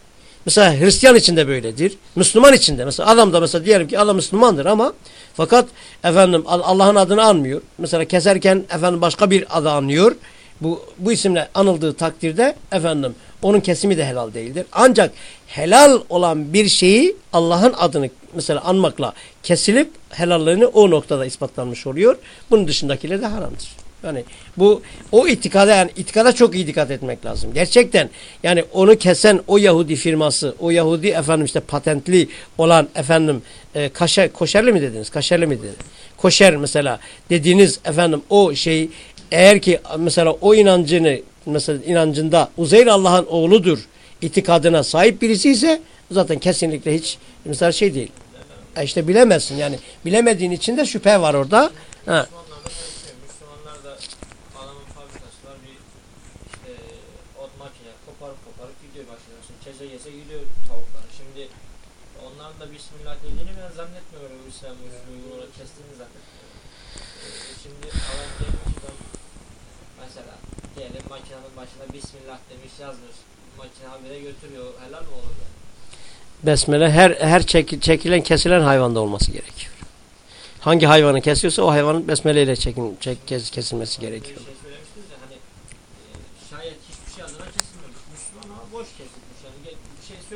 S1: Mesela Hristiyan için de böyledir. Müslüman için de. Mesela adam da mesela diyelim ki Allah Müslümandır ama fakat efendim Allah'ın adını anmıyor. Mesela keserken efendim başka bir adı anlıyor. Bu, bu isimle anıldığı takdirde efendim onun kesimi de helal değildir. Ancak helal olan bir şeyi Allah'ın adını mesela anmakla kesilip helallığını o noktada ispatlanmış oluyor. Bunun dışındakiler de haramdır. Yani bu o itikada yani itikada çok iyi dikkat etmek lazım. Gerçekten yani onu kesen o Yahudi firması, o Yahudi efendim işte patentli olan efendim e, kaşer, koşerli mi dediniz? Kaşerli mi dediniz? Koşer mesela dediğiniz efendim o şey eğer ki mesela o inancını mesela inancında Uzeyr Allah'ın oğludur itikadına sahip birisi ise zaten kesinlikle hiç mesela şey değil. E işte bilemezsin yani bilemediğin için de şüphe var orada. Ha.
S2: Müslümanlar da adamın fabrikası var bir işte ot makine koparıp koparıp gidiyor başlıyorsun. Keze yese gidiyor tavuklar. Şimdi onların da Bismillah dediğini ben zannetmiyorum İslam uygun olarak kestiğini zannetmiyorum. Ee, şimdi adam diyelim ki ben mesela diyelim makinenin başına Bismillah demiş yazmış. Habire götürüyor. Helal mi olur?
S1: Besmele her her çek, çekilen kesilen hayvanda olması gerekiyor. Hangi hayvanı kesiyorsa o hayvanın besmele ile çekin, çek, kes, kesilmesi gerekiyor.
S2: Şey ya hani e, şey şey?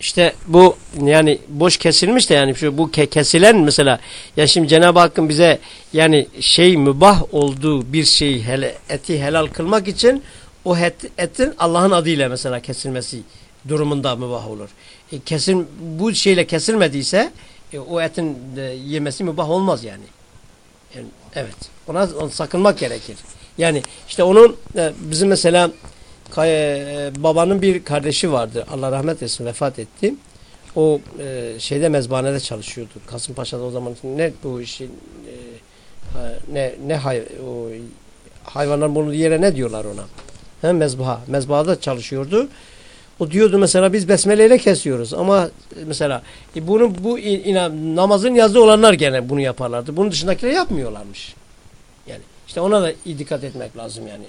S1: İşte bu yani boş kesilmiş de yani şu bu ke kesilen mesela ya şimdi Cenab-ı Hakk'ın bize yani şey mübah olduğu bir şeyi hele, eti helal kılmak için o et, etin Allah'ın adıyla mesela kesilmesi durumunda mübah olur. E, kesin bu şeyle kesilmediyse e, o etin de yemesi mübah olmaz yani. yani evet. Ona, ona sakınmak gerekir. Yani işte onun e, bizim mesela e, babanın bir kardeşi vardı. Allah rahmet etsin vefat etti. O e, şeyde mezbanede çalışıyordu. Kasımpaşa'da o zaman ne bu işin e, ne ne hay, o hayvanlar bunu yere ne diyorlar ona? He, mezbaha. Mezbahada çalışıyordu. O diyordu mesela biz besmeleyle kesiyoruz ama mesela e, bunu bu inan, namazın yazdığı olanlar gene bunu yaparlardı. Bunun dışındakiler yapmıyorlarmış. Yani işte ona da dikkat etmek lazım yani.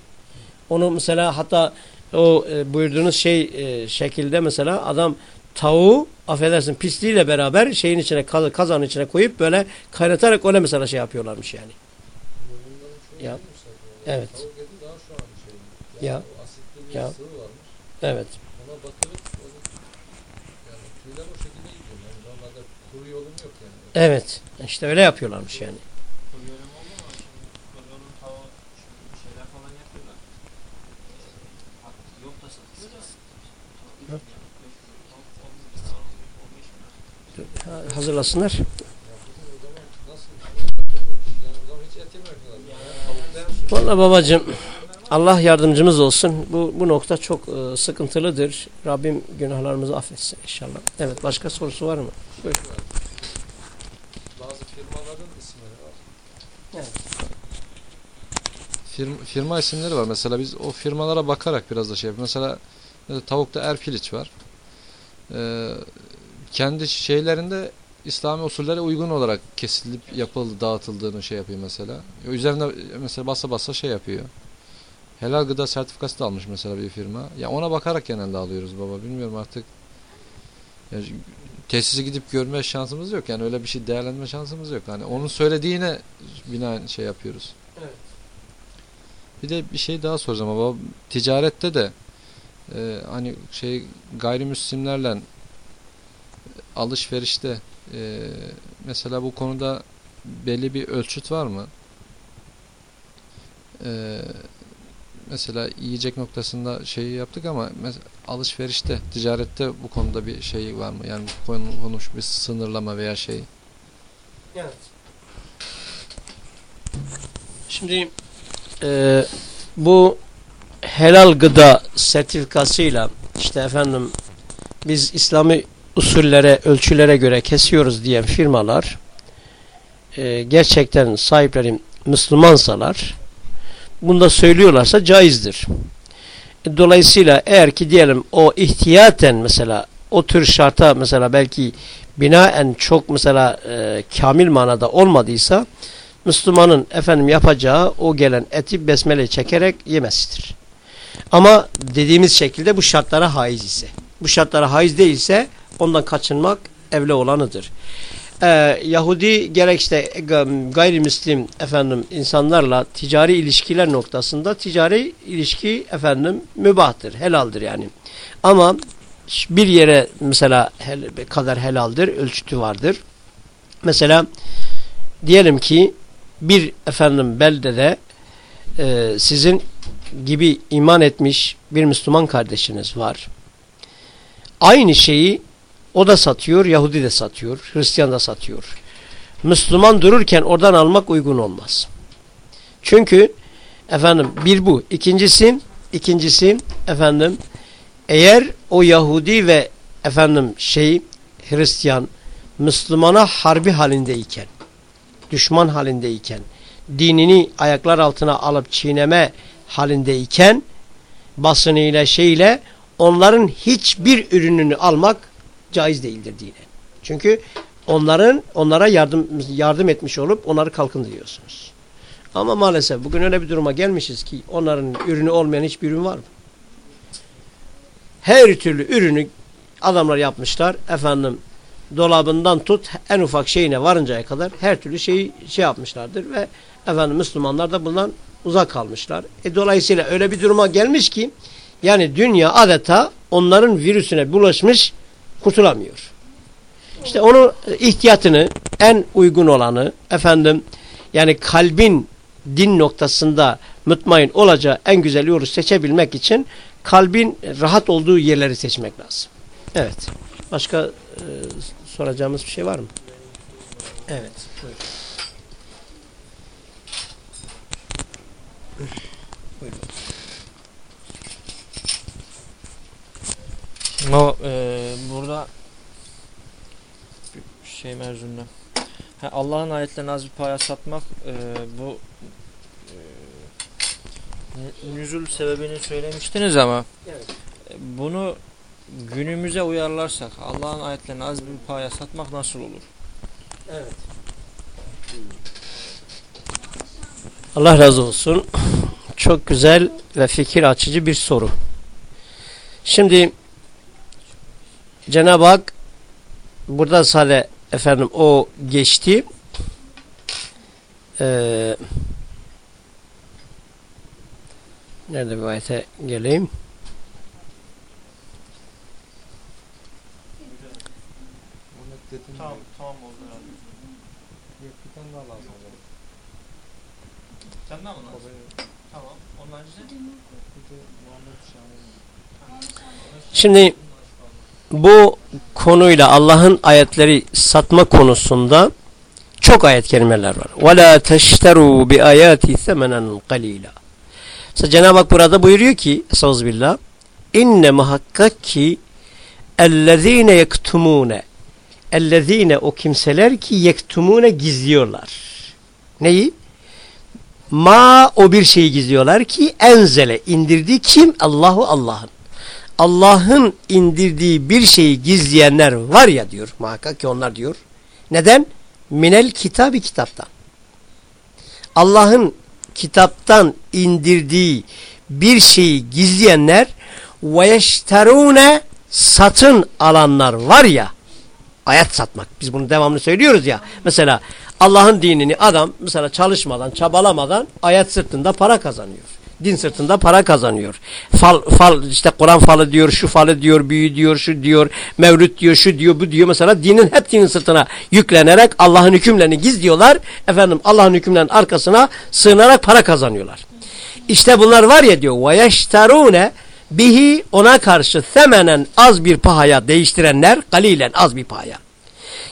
S1: Onu mesela hatta o e, buyurduğunuz şey e, şekilde mesela adam tavuğu affedersin pisliğiyle beraber şeyin içine kaz, kazanın içine koyup böyle kaynatarak öyle mesela şey yapıyorlarmış yani. Ya. Evet. Ya. Ya. Evet. Ona batırıp yani tüyler o şekilde gidiyor. Yani normalde kuru yolum yok yani. Evet. İşte öyle yapıyorlarmış yani. hazırlasınlar. Valla babacığım Allah yardımcımız olsun. Bu, bu nokta çok e, sıkıntılıdır. Rabbim günahlarımızı affetsin inşallah. Evet başka sorusu var mı? Buyur.
S3: Bazı firmaların isimleri var. Evet. Firma, firma isimleri var. Mesela biz o firmalara bakarak biraz da şey yapıyoruz. Mesela, mesela tavukta Erpiliç var. Ee, kendi şeylerinde İslami usullere uygun olarak kesilip yapıldı, dağıtıldığını şey yapıyor mesela. Üzerinde mesela basa basa şey yapıyor. Helal gıda sertifikası da almış mesela bir firma. Ya ona bakarak genelde alıyoruz baba. Bilmiyorum artık. Yani tesisi gidip görme şansımız yok. Yani öyle bir şey değerlendirme şansımız yok. Hani onun söylediğine binaen şey yapıyoruz. Evet. Bir de bir şey daha soracağım baba. Ticarette de e, hani şey gayrimüslimlerle alışverişte e, mesela bu konuda belli bir ölçüt var mı? E, mesela yiyecek noktasında şeyi yaptık ama alışverişte, ticarette bu konuda bir şey var mı? Yani konu, konuş bir sınırlama veya şey. Evet.
S1: Şimdi e, bu helal gıda sertifikasıyla işte efendim biz İslami usullere, ölçülere göre kesiyoruz diyen firmalar e, gerçekten sahipleri Müslümansalar bunda söylüyorlarsa caizdir. E, dolayısıyla eğer ki diyelim o ihtiyaten mesela o tür şarta mesela belki binaen çok mesela e, kamil manada olmadıysa Müslümanın efendim yapacağı o gelen eti besmele çekerek yemesidir. Ama dediğimiz şekilde bu şartlara haiz ise. Bu şartlara haiz değilse ondan kaçınmak evle olanıdır. Ee, Yahudi gerek işte gayrimüslim efendim insanlarla ticari ilişkiler noktasında ticari ilişki efendim mübahtır, helaldir yani. Ama bir yere mesela hel, kadar helaldir, ölçütü vardır. Mesela diyelim ki bir efendim beldede e, sizin gibi iman etmiş bir Müslüman kardeşiniz var. Aynı şeyi o da satıyor, Yahudi de satıyor, Hristiyan da satıyor. Müslüman dururken oradan almak uygun olmaz. Çünkü efendim bir bu. İkincisi, ikincisi efendim eğer o Yahudi ve efendim şey Hristiyan Müslümana harbi halindeyken, düşman halindeyken, dinini ayaklar altına alıp çiğneme halindeyken basınıyla şeyle onların hiçbir ürününü almak caiz değildir dinen. Çünkü onların onlara yardım yardım etmiş olup onları kalkındırıyorsunuz. Ama maalesef bugün öyle bir duruma gelmişiz ki onların ürünü olmayan hiçbir ürün var mı? Her türlü ürünü adamlar yapmışlar. Efendim dolabından tut en ufak şeyine varıncaya kadar her türlü şeyi şey yapmışlardır ve efendim Müslümanlar da bundan uzak kalmışlar. E, dolayısıyla öyle bir duruma gelmiş ki yani dünya adeta onların virüsüne bulaşmış kurtulamıyor. İşte onun ihtiyatını en uygun olanı efendim yani kalbin din noktasında mutmain olacağı en güzel yolu seçebilmek için kalbin rahat olduğu yerleri seçmek lazım. Evet. Başka e, soracağımız bir şey var mı? Evet. Buyurun.
S2: O e, burada bir şey mevzunda. Ha, Allah'ın ayetlerini az bir paya satmak e, bu e, nü- nüzul sebebini söylemiştiniz ama
S1: Evet.
S2: bunu günümüze uyarlarsak Allah'ın ayetlerini az bir paya satmak nasıl olur?
S1: Evet. Allah razı olsun. Çok güzel ve fikir açıcı bir soru. Şimdi Cenab-ı Hak burada Salih efendim o geçti. Ee, nerede bir ayete geleyim?
S2: Tamam, tamam oldu herhalde. Senden mi lazım? Tamam. Ondan
S1: Şimdi bu konuyla Allah'ın ayetleri satma konusunda çok ayet kelimeler var. وَلَا تَشْتَرُوا بِآيَاتِ ثَمَنًا قَلِيلًا Mesela Cenab-ı Hak burada buyuruyor ki Estağfirullah inne muhakkak ki ellezine yektumune ellezine o kimseler ki yektumune gizliyorlar. Neyi? Ma o bir şeyi gizliyorlar ki enzele indirdi kim? Allahu Allah'ın. Allah'ın indirdiği bir şeyi gizleyenler var ya diyor. Muhakkak ki onlar diyor. Neden? Minel kitabı kitaptan. Allah'ın kitaptan indirdiği bir şeyi gizleyenler ve yeşterune satın alanlar var ya ayet satmak. Biz bunu devamlı söylüyoruz ya. Mesela Allah'ın dinini adam mesela çalışmadan, çabalamadan ayet sırtında para kazanıyor. Din sırtında para kazanıyor. Fal, fal işte Kur'an falı diyor, şu falı diyor, büyü diyor, şu diyor, mevlüt diyor, şu diyor, bu diyor. Mesela dinin hep dinin sırtına yüklenerek Allah'ın hükümlerini gizliyorlar. Efendim Allah'ın hükümlerinin arkasına sığınarak para kazanıyorlar. İşte bunlar var ya diyor. وَيَشْتَرُونَ bihi ona karşı semenen az bir pahaya değiştirenler, galilen az bir pahaya.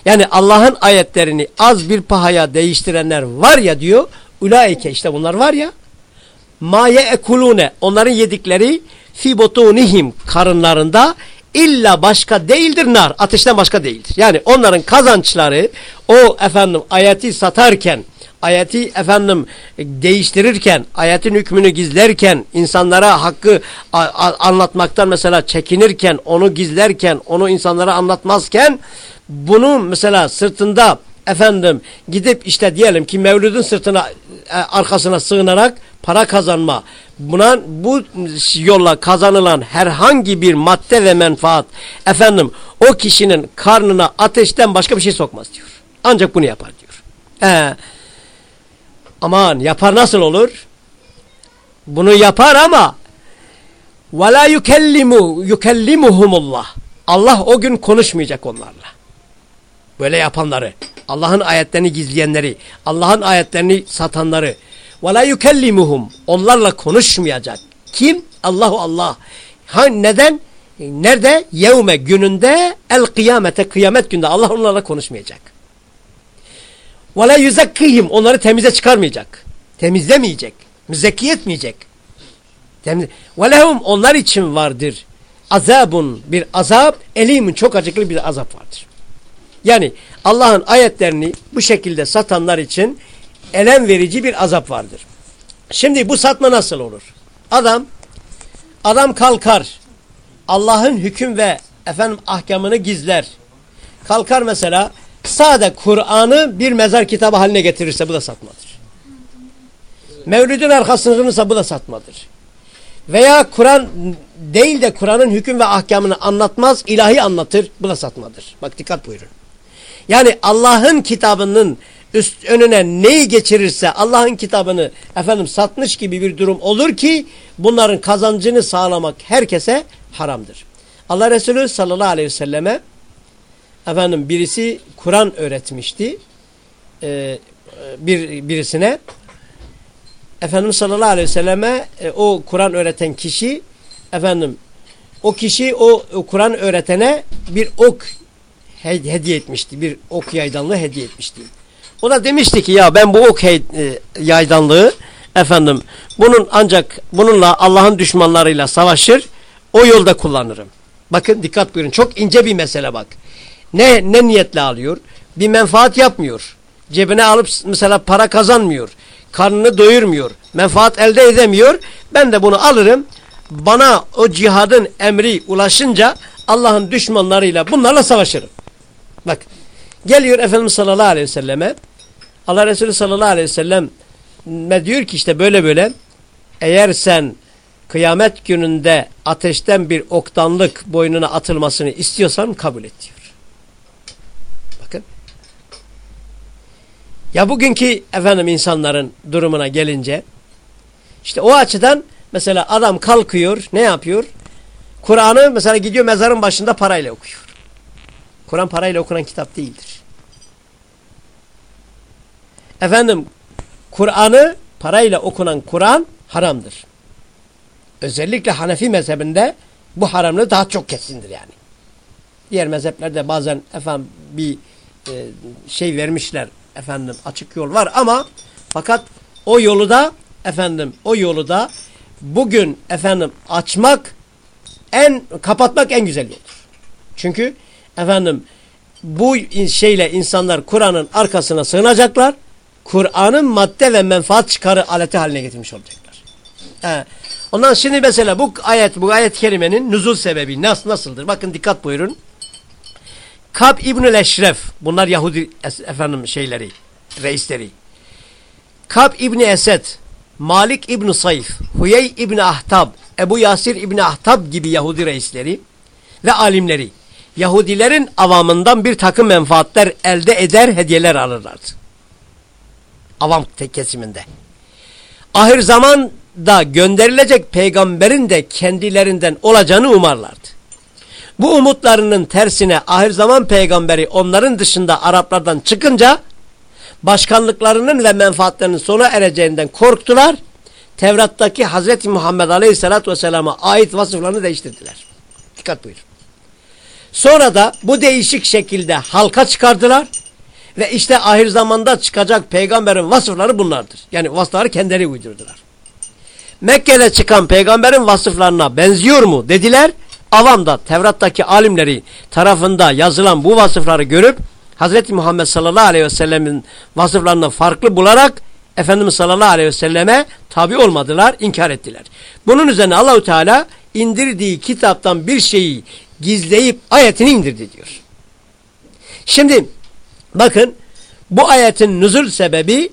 S1: Yani Allah'ın ayetlerini az bir pahaya değiştirenler var ya diyor. Ulaike işte bunlar var ya. Ma ye'kulune onların yedikleri fi butunihim karınlarında illa başka değildir nar. Ateşten başka değildir. Yani onların kazançları o efendim ayeti satarken ayeti efendim değiştirirken, ayetin hükmünü gizlerken, insanlara hakkı anlatmaktan mesela çekinirken, onu gizlerken, onu insanlara anlatmazken, bunu mesela sırtında efendim gidip işte diyelim ki Mevlud'un sırtına e, arkasına sığınarak para kazanma. Buna bu yolla kazanılan herhangi bir madde ve menfaat efendim o kişinin karnına ateşten başka bir şey sokmaz diyor. Ancak bunu yapar diyor. Ee, aman yapar nasıl olur? Bunu yapar ama وَلَا يُكَلِّمُ يُكَلِّمُهُمُ Allah o gün konuşmayacak onlarla. Böyle yapanları, Allah'ın ayetlerini gizleyenleri, Allah'ın ayetlerini satanları. ve la yukellimuhum. Onlarla konuşmayacak. Kim? Allahu Allah. Ha, neden? E, nerede? Yevme gününde el kıyamete kıyamet günde Allah onlarla konuşmayacak. Ve la yüzekkihim. Onları temize çıkarmayacak. Temizlemeyecek. Müzekki etmeyecek. Temiz... Onlar için vardır. Azabun bir azap. Elimin çok acıklı bir azap vardır. Yani Allah'ın ayetlerini bu şekilde satanlar için elem verici bir azap vardır. Şimdi bu satma nasıl olur? Adam adam kalkar. Allah'ın hüküm ve efendim ahkamını gizler. Kalkar mesela sade Kur'an'ı bir mezar kitabı haline getirirse bu da satmadır. Mevlüdün arkasını bu da satmadır. Veya Kur'an değil de Kur'an'ın hüküm ve ahkamını anlatmaz, ilahi anlatır, bu da satmadır. Bak dikkat buyurun. Yani Allah'ın kitabının üst önüne neyi geçirirse Allah'ın kitabını efendim satmış gibi bir durum olur ki bunların kazancını sağlamak herkese haramdır. Allah Resulü sallallahu aleyhi ve selleme efendim birisi Kur'an öğretmişti. Ee, bir birisine Efendimiz sallallahu aleyhi ve selleme e, o Kur'an öğreten kişi efendim o kişi o, o Kur'an öğretene bir ok hediye etmişti. Bir ok yaydanlığı hediye etmişti. O da demişti ki ya ben bu ok e, yaydanlığı efendim bunun ancak bununla Allah'ın düşmanlarıyla savaşır o yolda kullanırım. Bakın dikkat buyurun çok ince bir mesele bak. Ne, ne niyetle alıyor? Bir menfaat yapmıyor. Cebine alıp mesela para kazanmıyor. Karnını doyurmuyor. Menfaat elde edemiyor. Ben de bunu alırım. Bana o cihadın emri ulaşınca Allah'ın düşmanlarıyla bunlarla savaşırım. Bak geliyor Efendimiz sallallahu aleyhi ve selleme Allah Resulü sallallahu aleyhi ve sellem diyor ki işte böyle böyle eğer sen kıyamet gününde ateşten bir oktanlık boynuna atılmasını istiyorsan kabul et diyor. Bakın. Ya bugünkü efendim insanların durumuna gelince işte o açıdan mesela adam kalkıyor ne yapıyor? Kur'an'ı mesela gidiyor mezarın başında parayla okuyor. Kur'an parayla okunan kitap değildir. Efendim Kur'an'ı parayla okunan Kur'an haramdır. Özellikle Hanefi mezhebinde bu haramlığı daha çok kesindir yani. Diğer mezheplerde bazen efendim bir e, şey vermişler efendim açık yol var ama fakat o yolu da efendim o yolu da bugün efendim açmak en kapatmak en güzel yoldur. Çünkü efendim bu şeyle insanlar Kur'an'ın arkasına sığınacaklar. Kur'an'ın madde ve menfaat çıkarı aleti haline getirmiş olacaklar. He. Ondan şimdi mesela bu ayet, bu ayet kerimenin nüzul sebebi nasıl, nasıldır? Bakın dikkat buyurun. Kab İbnül Eşref, bunlar Yahudi efendim şeyleri, reisleri. Kab İbni Esed, Malik İbni Sayf, Huyey İbni Ahtab, Ebu Yasir İbni Ahtab gibi Yahudi reisleri ve alimleri Yahudilerin avamından bir takım menfaatler elde eder hediyeler alırlardı. Avam kesiminde. Ahir zamanda gönderilecek peygamberin de kendilerinden olacağını umarlardı. Bu umutlarının tersine ahir zaman peygamberi onların dışında Araplardan çıkınca başkanlıklarının ve menfaatlerinin sona ereceğinden korktular. Tevrat'taki Hazreti Muhammed Aleyhisselatü Vesselam'a ait vasıflarını değiştirdiler. Dikkat buyurun. Sonra da bu değişik şekilde halka çıkardılar. Ve işte ahir zamanda çıkacak peygamberin vasıfları bunlardır. Yani vasıfları kendileri uydurdular. Mekke'de çıkan peygamberin vasıflarına benziyor mu dediler. Avam da Tevrat'taki alimleri tarafında yazılan bu vasıfları görüp Hz. Muhammed sallallahu aleyhi ve sellemin vasıflarını farklı bularak Efendimiz sallallahu aleyhi ve selleme tabi olmadılar, inkar ettiler. Bunun üzerine Allahü Teala indirdiği kitaptan bir şeyi gizleyip ayetini indirdi diyor. Şimdi bakın bu ayetin nüzul sebebi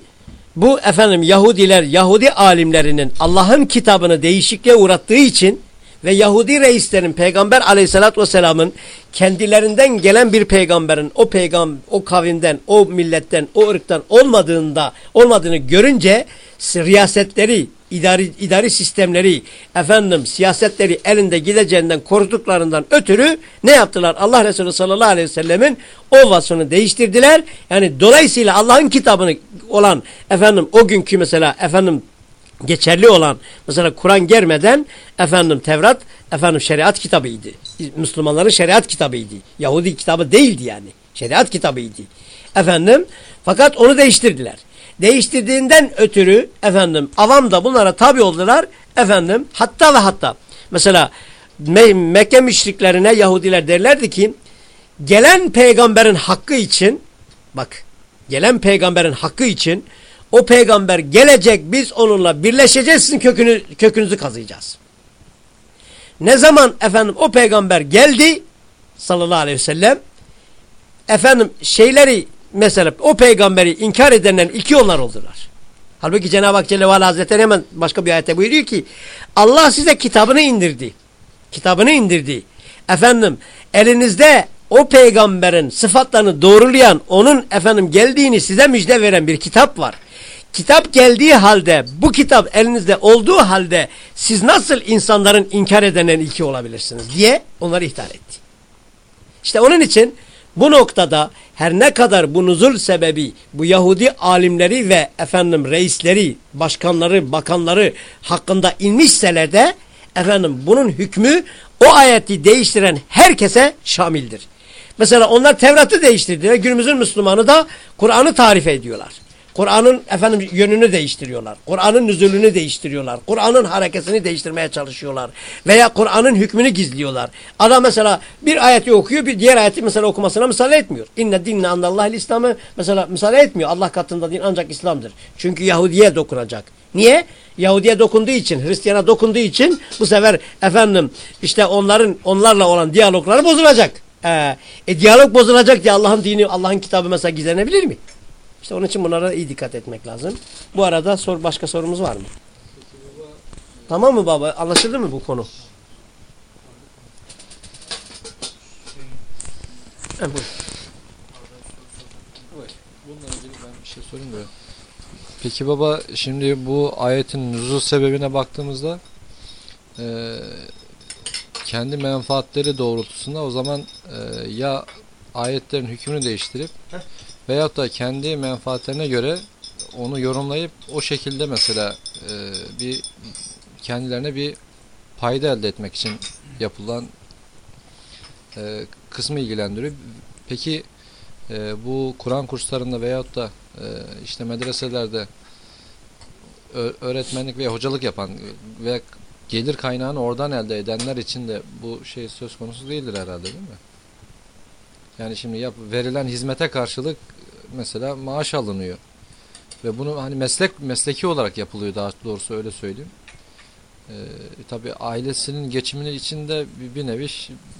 S1: bu efendim Yahudiler, Yahudi alimlerinin Allah'ın kitabını değişikliğe uğrattığı için ve Yahudi reislerin peygamber aleyhissalatü vesselamın kendilerinden gelen bir peygamberin o peygam o kavimden, o milletten, o ırktan olmadığında olmadığını görünce riyasetleri, idari, idari sistemleri, efendim siyasetleri elinde gideceğinden korktuklarından ötürü ne yaptılar? Allah Resulü sallallahu aleyhi ve sellemin o vasfını değiştirdiler. Yani dolayısıyla Allah'ın kitabını olan efendim o günkü mesela efendim geçerli olan mesela Kur'an gelmeden efendim Tevrat efendim şeriat kitabıydı. Müslümanların şeriat kitabıydı. Yahudi kitabı değildi yani. Şeriat kitabıydı. Efendim fakat onu değiştirdiler. Değiştirdiğinden ötürü efendim avam da bunlara tabi oldular. Efendim hatta ve hatta mesela Me Mekke müşriklerine Yahudiler derlerdi ki gelen peygamberin hakkı için bak gelen peygamberin hakkı için o peygamber gelecek biz onunla birleşeceğiz sizin kökünü, kökünüzü kazıyacağız. Ne zaman efendim o peygamber geldi sallallahu aleyhi ve sellem efendim şeyleri mesela o peygamberi inkar edenlerin iki yollar oldular. Halbuki Cenab-ı Hak Celle ve Hazretleri hemen başka bir ayette buyuruyor ki Allah size kitabını indirdi. Kitabını indirdi. Efendim elinizde o peygamberin sıfatlarını doğrulayan onun efendim geldiğini size müjde veren bir kitap var. Kitap geldiği halde bu kitap elinizde olduğu halde siz nasıl insanların inkar edenen ilki olabilirsiniz diye onları ihtar etti. İşte onun için Bu noktada her ne kadar bu nuzul sebebi bu Yahudi alimleri ve efendim reisleri, başkanları, bakanları hakkında inmişseler de efendim bunun hükmü o ayeti değiştiren herkese şamildir. Mesela onlar Tevrat'ı değiştirdiler. Günümüzün Müslümanı da Kur'an'ı tarif ediyorlar. Kur'an'ın efendim yönünü değiştiriyorlar. Kur'an'ın nüzulünü değiştiriyorlar. Kur'an'ın hareketini değiştirmeye çalışıyorlar. Veya Kur'an'ın hükmünü gizliyorlar. Adam mesela bir ayeti okuyor, bir diğer ayeti mesela okumasına müsaade etmiyor. İnne dinne andallahil İslam'ı mesela müsaade etmiyor. Allah katında din ancak İslam'dır. Çünkü Yahudi'ye dokunacak. Niye? Yahudi'ye dokunduğu için, Hristiyan'a dokunduğu için bu sefer efendim işte onların onlarla olan diyalogları bozulacak. Ee, e, diyalog bozulacak diye Allah'ın dini, Allah'ın kitabı mesela gizlenebilir mi? İşte onun için bunlara iyi dikkat etmek lazım. Bu arada sor başka sorumuz var mı? Tamam mı baba? Anlaşıldı mı bu konu? Evet, buyur.
S3: Ben bir şey sorayım da. Peki baba şimdi bu ayetin nüzul sebebine baktığımızda e, kendi menfaatleri doğrultusunda o zaman e, ya ayetlerin hükmünü değiştirip
S1: Heh.
S3: Veyahut da kendi menfaatlerine göre onu yorumlayıp o şekilde mesela e, bir kendilerine bir payda elde etmek için yapılan e, kısmı ilgilendiriyor. Peki e, bu Kur'an kurslarında veyahut da e, işte medreselerde öğretmenlik veya hocalık yapan ve gelir kaynağını oradan elde edenler için de bu şey söz konusu değildir herhalde değil mi? Yani şimdi yap, verilen hizmete karşılık mesela maaş alınıyor. Ve bunu hani meslek mesleki olarak yapılıyor daha doğrusu öyle söyleyeyim. Ee, tabii ailesinin geçimini içinde bir, bir nevi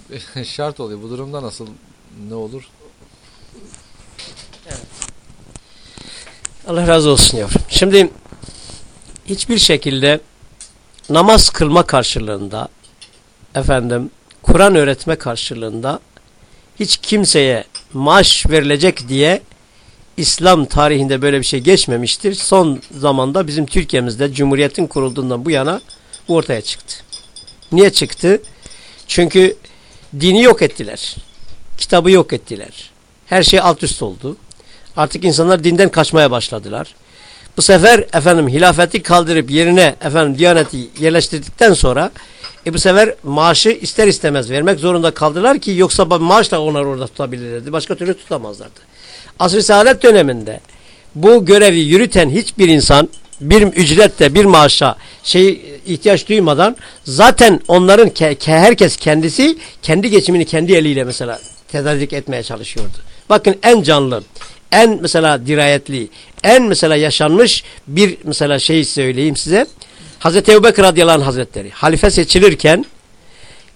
S3: şart oluyor. Bu durumda nasıl ne olur?
S1: Allah razı olsun yavrum. Şimdi hiçbir şekilde namaz kılma karşılığında efendim Kur'an öğretme karşılığında hiç kimseye maaş verilecek diye İslam tarihinde böyle bir şey geçmemiştir. Son zamanda bizim Türkiye'mizde Cumhuriyet'in kurulduğundan bu yana bu ortaya çıktı. Niye çıktı? Çünkü dini yok ettiler. Kitabı yok ettiler. Her şey alt üst oldu. Artık insanlar dinden kaçmaya başladılar. Bu sefer efendim hilafeti kaldırıp yerine efendim diyaneti yerleştirdikten sonra e bu sefer maaşı ister istemez vermek zorunda kaldılar ki yoksa maaşla onlar orada tutabilirlerdi. Başka türlü tutamazlardı. Asr-ı Saadet döneminde bu görevi yürüten hiçbir insan bir ücretle bir maaşa şey ihtiyaç duymadan zaten onların ke, ke, herkes kendisi kendi geçimini kendi eliyle mesela tedarik etmeye çalışıyordu. Bakın en canlı, en mesela dirayetli, en mesela yaşanmış bir mesela şey söyleyeyim size. Hazreti Ebubekir radıyallahu anh hazretleri halife seçilirken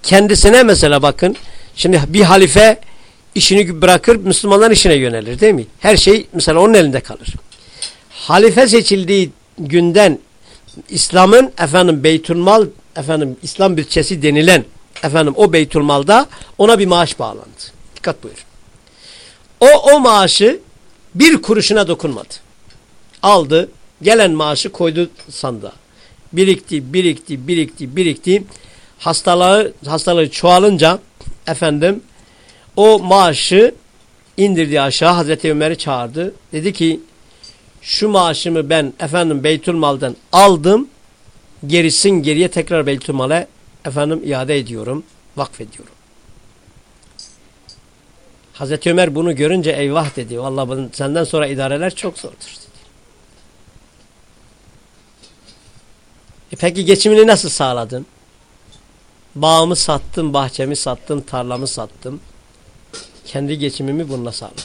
S1: kendisine mesela bakın şimdi bir halife işini bırakır Müslümanların işine yönelir değil mi? Her şey mesela onun elinde kalır. Halife seçildiği günden İslam'ın efendim Beytülmal efendim İslam bütçesi denilen efendim o Beytülmal'da ona bir maaş bağlandı. Dikkat buyur. O o maaşı bir kuruşuna dokunmadı. Aldı, gelen maaşı koydu sandığa. Birikti, birikti, birikti, birikti. Hastalığı hastalığı çoğalınca efendim o maaşı indirdi aşağı Hazreti Ömer'i çağırdı. Dedi ki şu maaşımı ben efendim Beytülmal'dan aldım. Gerisin geriye tekrar Beytülmal'e efendim iade ediyorum. Vakfediyorum. Hazreti Ömer bunu görünce eyvah dedi. Vallahi senden sonra idareler çok zordur dedi. E peki geçimini nasıl sağladın? Bağımı sattım, bahçemi sattım, tarlamı sattım. Kendi geçimimi bununla sağladım.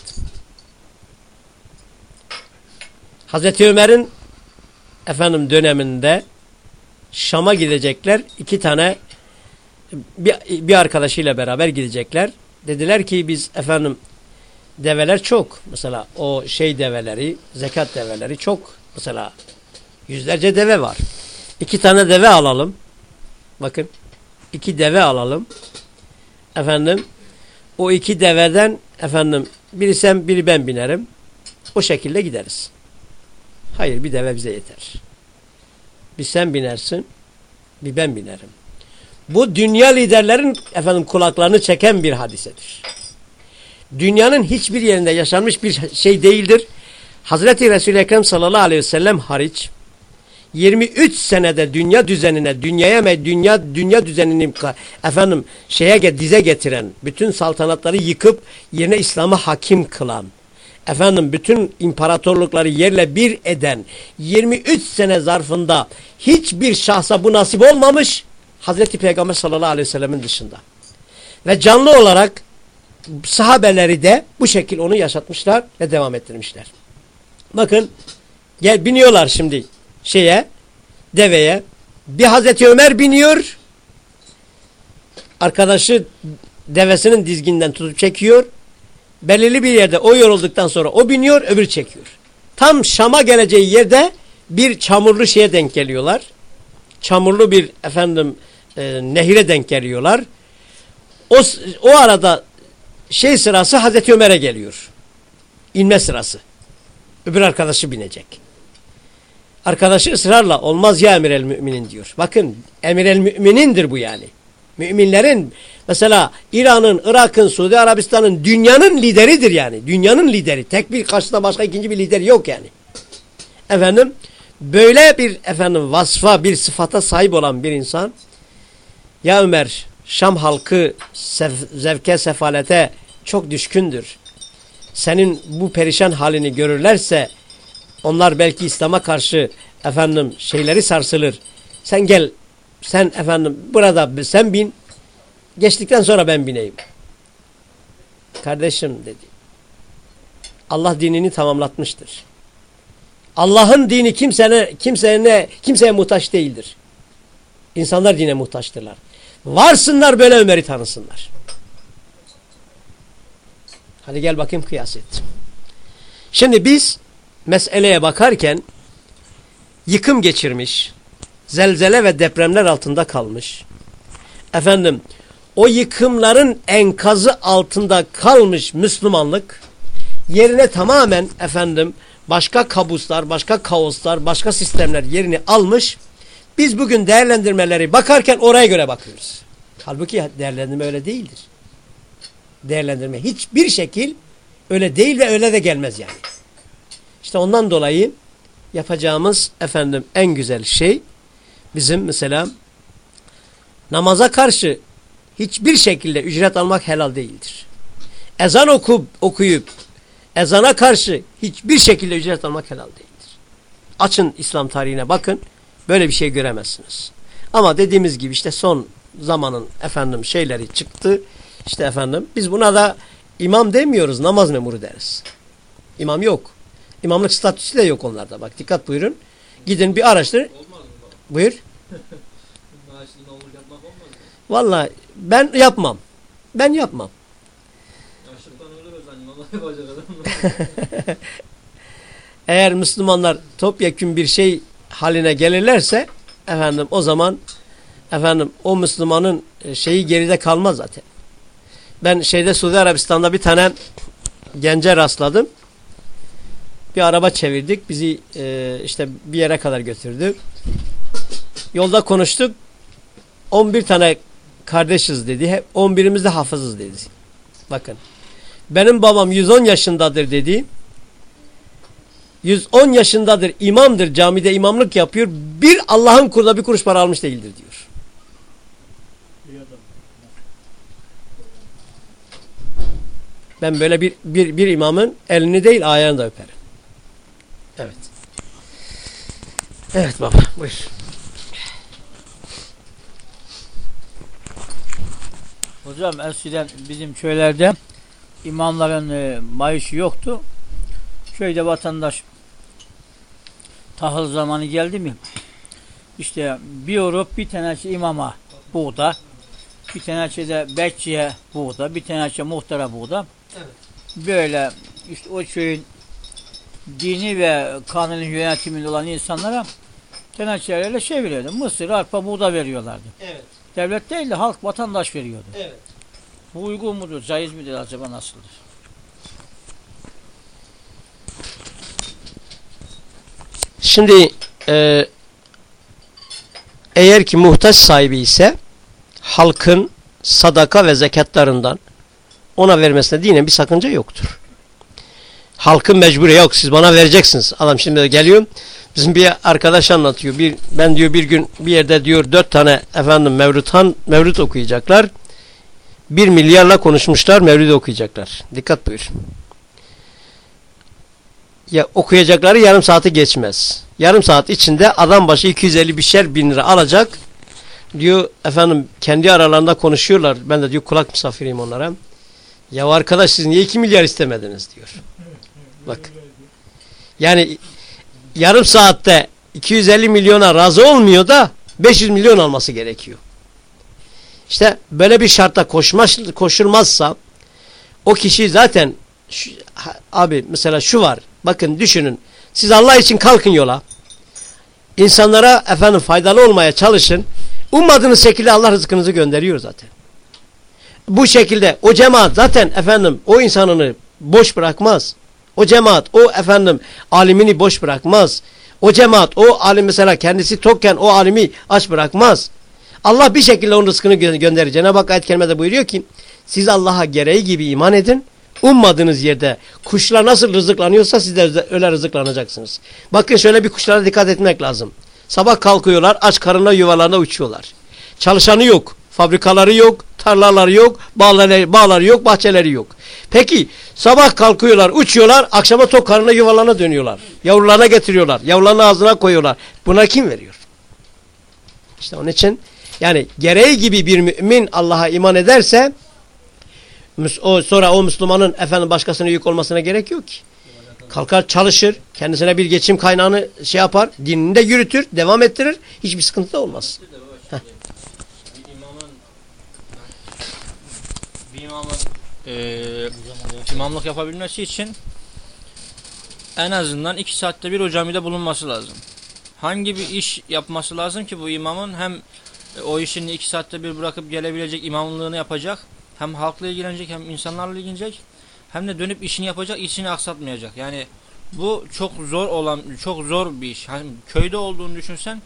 S1: Hazreti Ömer'in efendim döneminde Şam'a gidecekler. iki tane bir, bir arkadaşıyla beraber gidecekler. Dediler ki biz efendim develer çok. Mesela o şey develeri, zekat develeri çok. Mesela yüzlerce deve var. İki tane deve alalım. Bakın. iki deve alalım. Efendim o iki deveden efendim biri sen biri ben binerim. O şekilde gideriz. Hayır bir deve bize yeter. Bir sen binersin, bir ben binerim. Bu dünya liderlerin efendim kulaklarını çeken bir hadisedir. dünyanın hiçbir yerinde yaşanmış bir şey değildir. Hazreti Resul-i Ekrem sallallahu aleyhi ve sellem hariç 23 senede dünya düzenine, dünyaya ve dünya dünya düzenini efendim şeye dize getiren, bütün saltanatları yıkıp yerine İslam'a hakim kılan, efendim bütün imparatorlukları yerle bir eden 23 sene zarfında hiçbir şahsa bu nasip olmamış Hazreti Peygamber sallallahu aleyhi ve sellemin dışında. Ve canlı olarak sahabeleri de bu şekil onu yaşatmışlar ve devam ettirmişler. Bakın gel biniyorlar şimdi şeye deveye. Bir Hazreti Ömer biniyor. Arkadaşı devesinin dizginden tutup çekiyor. Belirli bir yerde o yorulduktan sonra o biniyor öbür çekiyor. Tam Şam'a geleceği yerde bir çamurlu şeye denk geliyorlar. Çamurlu bir efendim e, nehire denk geliyorlar. O, o arada şey sırası Hazreti Ömer'e geliyor. İnme sırası. Öbür arkadaşı binecek. Arkadaşı ısrarla olmaz ya emir el müminin diyor. Bakın emir el müminindir bu yani. Müminlerin mesela İran'ın, Irak'ın, Suudi Arabistan'ın dünyanın lideridir yani. Dünyanın lideri. Tek bir karşısında başka ikinci bir lider yok yani. Efendim böyle bir efendim vasfa bir sıfata sahip olan bir insan ya Ömer Şam halkı sef, zevke sefalete çok düşkündür. Senin bu perişan halini görürlerse onlar belki İslam'a karşı efendim şeyleri sarsılır. Sen gel sen efendim burada sen bin geçtikten sonra ben bineyim. Kardeşim dedi. Allah dinini tamamlatmıştır. Allah'ın dini kimsene, kimseye, kimseye muhtaç değildir. İnsanlar dine muhtaçtırlar. Varsınlar böyle Ömer'i tanısınlar. Hadi gel bakayım kıyas et. Şimdi biz meseleye bakarken yıkım geçirmiş, zelzele ve depremler altında kalmış. Efendim o yıkımların enkazı altında kalmış Müslümanlık yerine tamamen efendim başka kabuslar, başka kaoslar, başka sistemler yerini almış. Biz bugün değerlendirmeleri bakarken oraya göre bakıyoruz. Halbuki değerlendirme öyle değildir. Değerlendirme hiçbir şekil öyle değil ve öyle de gelmez yani. İşte ondan dolayı yapacağımız efendim en güzel şey bizim mesela namaza karşı hiçbir şekilde ücret almak helal değildir. Ezan okuyup, okuyup ezana karşı hiçbir şekilde ücret almak helal değildir. Açın İslam tarihine bakın. Böyle bir şey göremezsiniz. Ama dediğimiz gibi işte son zamanın efendim şeyleri çıktı. İşte efendim biz buna da imam demiyoruz namaz memuru deriz. İmam yok. İmamlık statüsü de yok onlarda. Bak dikkat buyurun. Gidin bir araştırın. Buyur. Valla ben yapmam. Ben yapmam. Eğer Müslümanlar topyekun bir şey haline gelirlerse efendim o zaman efendim o Müslümanın e, şeyi geride kalmaz zaten. Ben şeyde Suudi Arabistan'da bir tane gence rastladım. Bir araba çevirdik. Bizi e, işte bir yere kadar götürdü. Yolda konuştuk. 11 tane kardeşiz dedi. Hep 11'imiz de hafızız dedi. Bakın. Benim babam 110 yaşındadır dedi. 110 yaşındadır, imamdır, camide imamlık yapıyor. Bir Allah'ın kurda bir kuruş para almış değildir diyor. Ben böyle bir, bir, bir imamın elini değil ayağını da öperim. Evet. Evet baba buyur.
S4: Hocam eskiden bizim köylerde imamların e, maaşı yoktu. Köyde vatandaş tahıl zamanı geldi mi işte bir grup bir tane imama buğda bir tane de bekçiye buğda bir tane muhtara buğda evet. böyle işte o köyün dini ve kanunun yönetiminde olan insanlara tenekelerle şey veriyordu. Mısır, arpa, buğda veriyorlardı.
S1: Evet.
S4: Devlet değil de halk, vatandaş veriyordu.
S1: Evet.
S4: Bu uygun mudur, caiz midir acaba nasıldır?
S1: Şimdi e, eğer ki muhtaç sahibi ise halkın sadaka ve zekatlarından ona vermesine dinen bir sakınca yoktur. Halkın mecburi yok siz bana vereceksiniz. Adam şimdi geliyor bizim bir arkadaş anlatıyor. Bir, ben diyor bir gün bir yerde diyor dört tane efendim mevrutan mevrut okuyacaklar. Bir milyarla konuşmuşlar mevlid okuyacaklar. Dikkat buyur. Ya okuyacakları yarım saati geçmez. Yarım saat içinde adam başı 250 bişer bin lira alacak. Diyor efendim kendi aralarında konuşuyorlar. Ben de diyor kulak misafiriyim onlara. Ya arkadaş siz niye 2 milyar istemediniz diyor. Bak. Yani yarım saatte 250 milyona razı olmuyor da 500 milyon alması gerekiyor. İşte böyle bir şartta koşmaz, koşulmazsa o kişi zaten şu, abi mesela şu var. Bakın düşünün. Siz Allah için kalkın yola. İnsanlara efendim faydalı olmaya çalışın. Ummadığınız şekilde Allah rızkınızı gönderiyor zaten. Bu şekilde o cemaat zaten efendim o insanını boş bırakmaz. O cemaat o efendim alimini boş bırakmaz. O cemaat o alim mesela kendisi tokken o alimi aç bırakmaz. Allah bir şekilde onun rızkını gö gönderir. Cenab-ı Hak ayet kerimede buyuruyor ki siz Allah'a gereği gibi iman edin. Ummadığınız yerde kuşlar nasıl rızıklanıyorsa siz de öyle rızıklanacaksınız. Bakın şöyle bir kuşlara dikkat etmek lazım. Sabah kalkıyorlar aç karınla yuvalarına uçuyorlar. Çalışanı yok. Fabrikaları yok. Tarlaları yok. Bağları, bağları yok. Bahçeleri yok. Peki sabah kalkıyorlar uçuyorlar. Akşama tok karnına yuvalarına dönüyorlar. Yavrularına getiriyorlar. Yavrularını ağzına koyuyorlar. Buna kim veriyor? İşte onun için yani gereği gibi bir mümin Allah'a iman ederse o, sonra o Müslümanın efendim başkasına yük olmasına gerek yok ki. Kalkar çalışır, kendisine bir geçim kaynağını şey yapar, dinini de yürütür, devam ettirir. Hiçbir sıkıntı da olmaz.
S2: Bir imamın bir imamın e, imamlık yapabilmesi için en azından iki saatte bir o camide bulunması lazım. Hangi bir iş yapması lazım ki bu imamın hem o işini iki saatte bir bırakıp gelebilecek imamlığını yapacak. Hem halkla ilgilenecek hem insanlarla ilgilenecek. Hem de dönüp işini yapacak, işini aksatmayacak. Yani bu çok zor olan, çok zor bir iş. Hani köyde olduğunu düşünsen,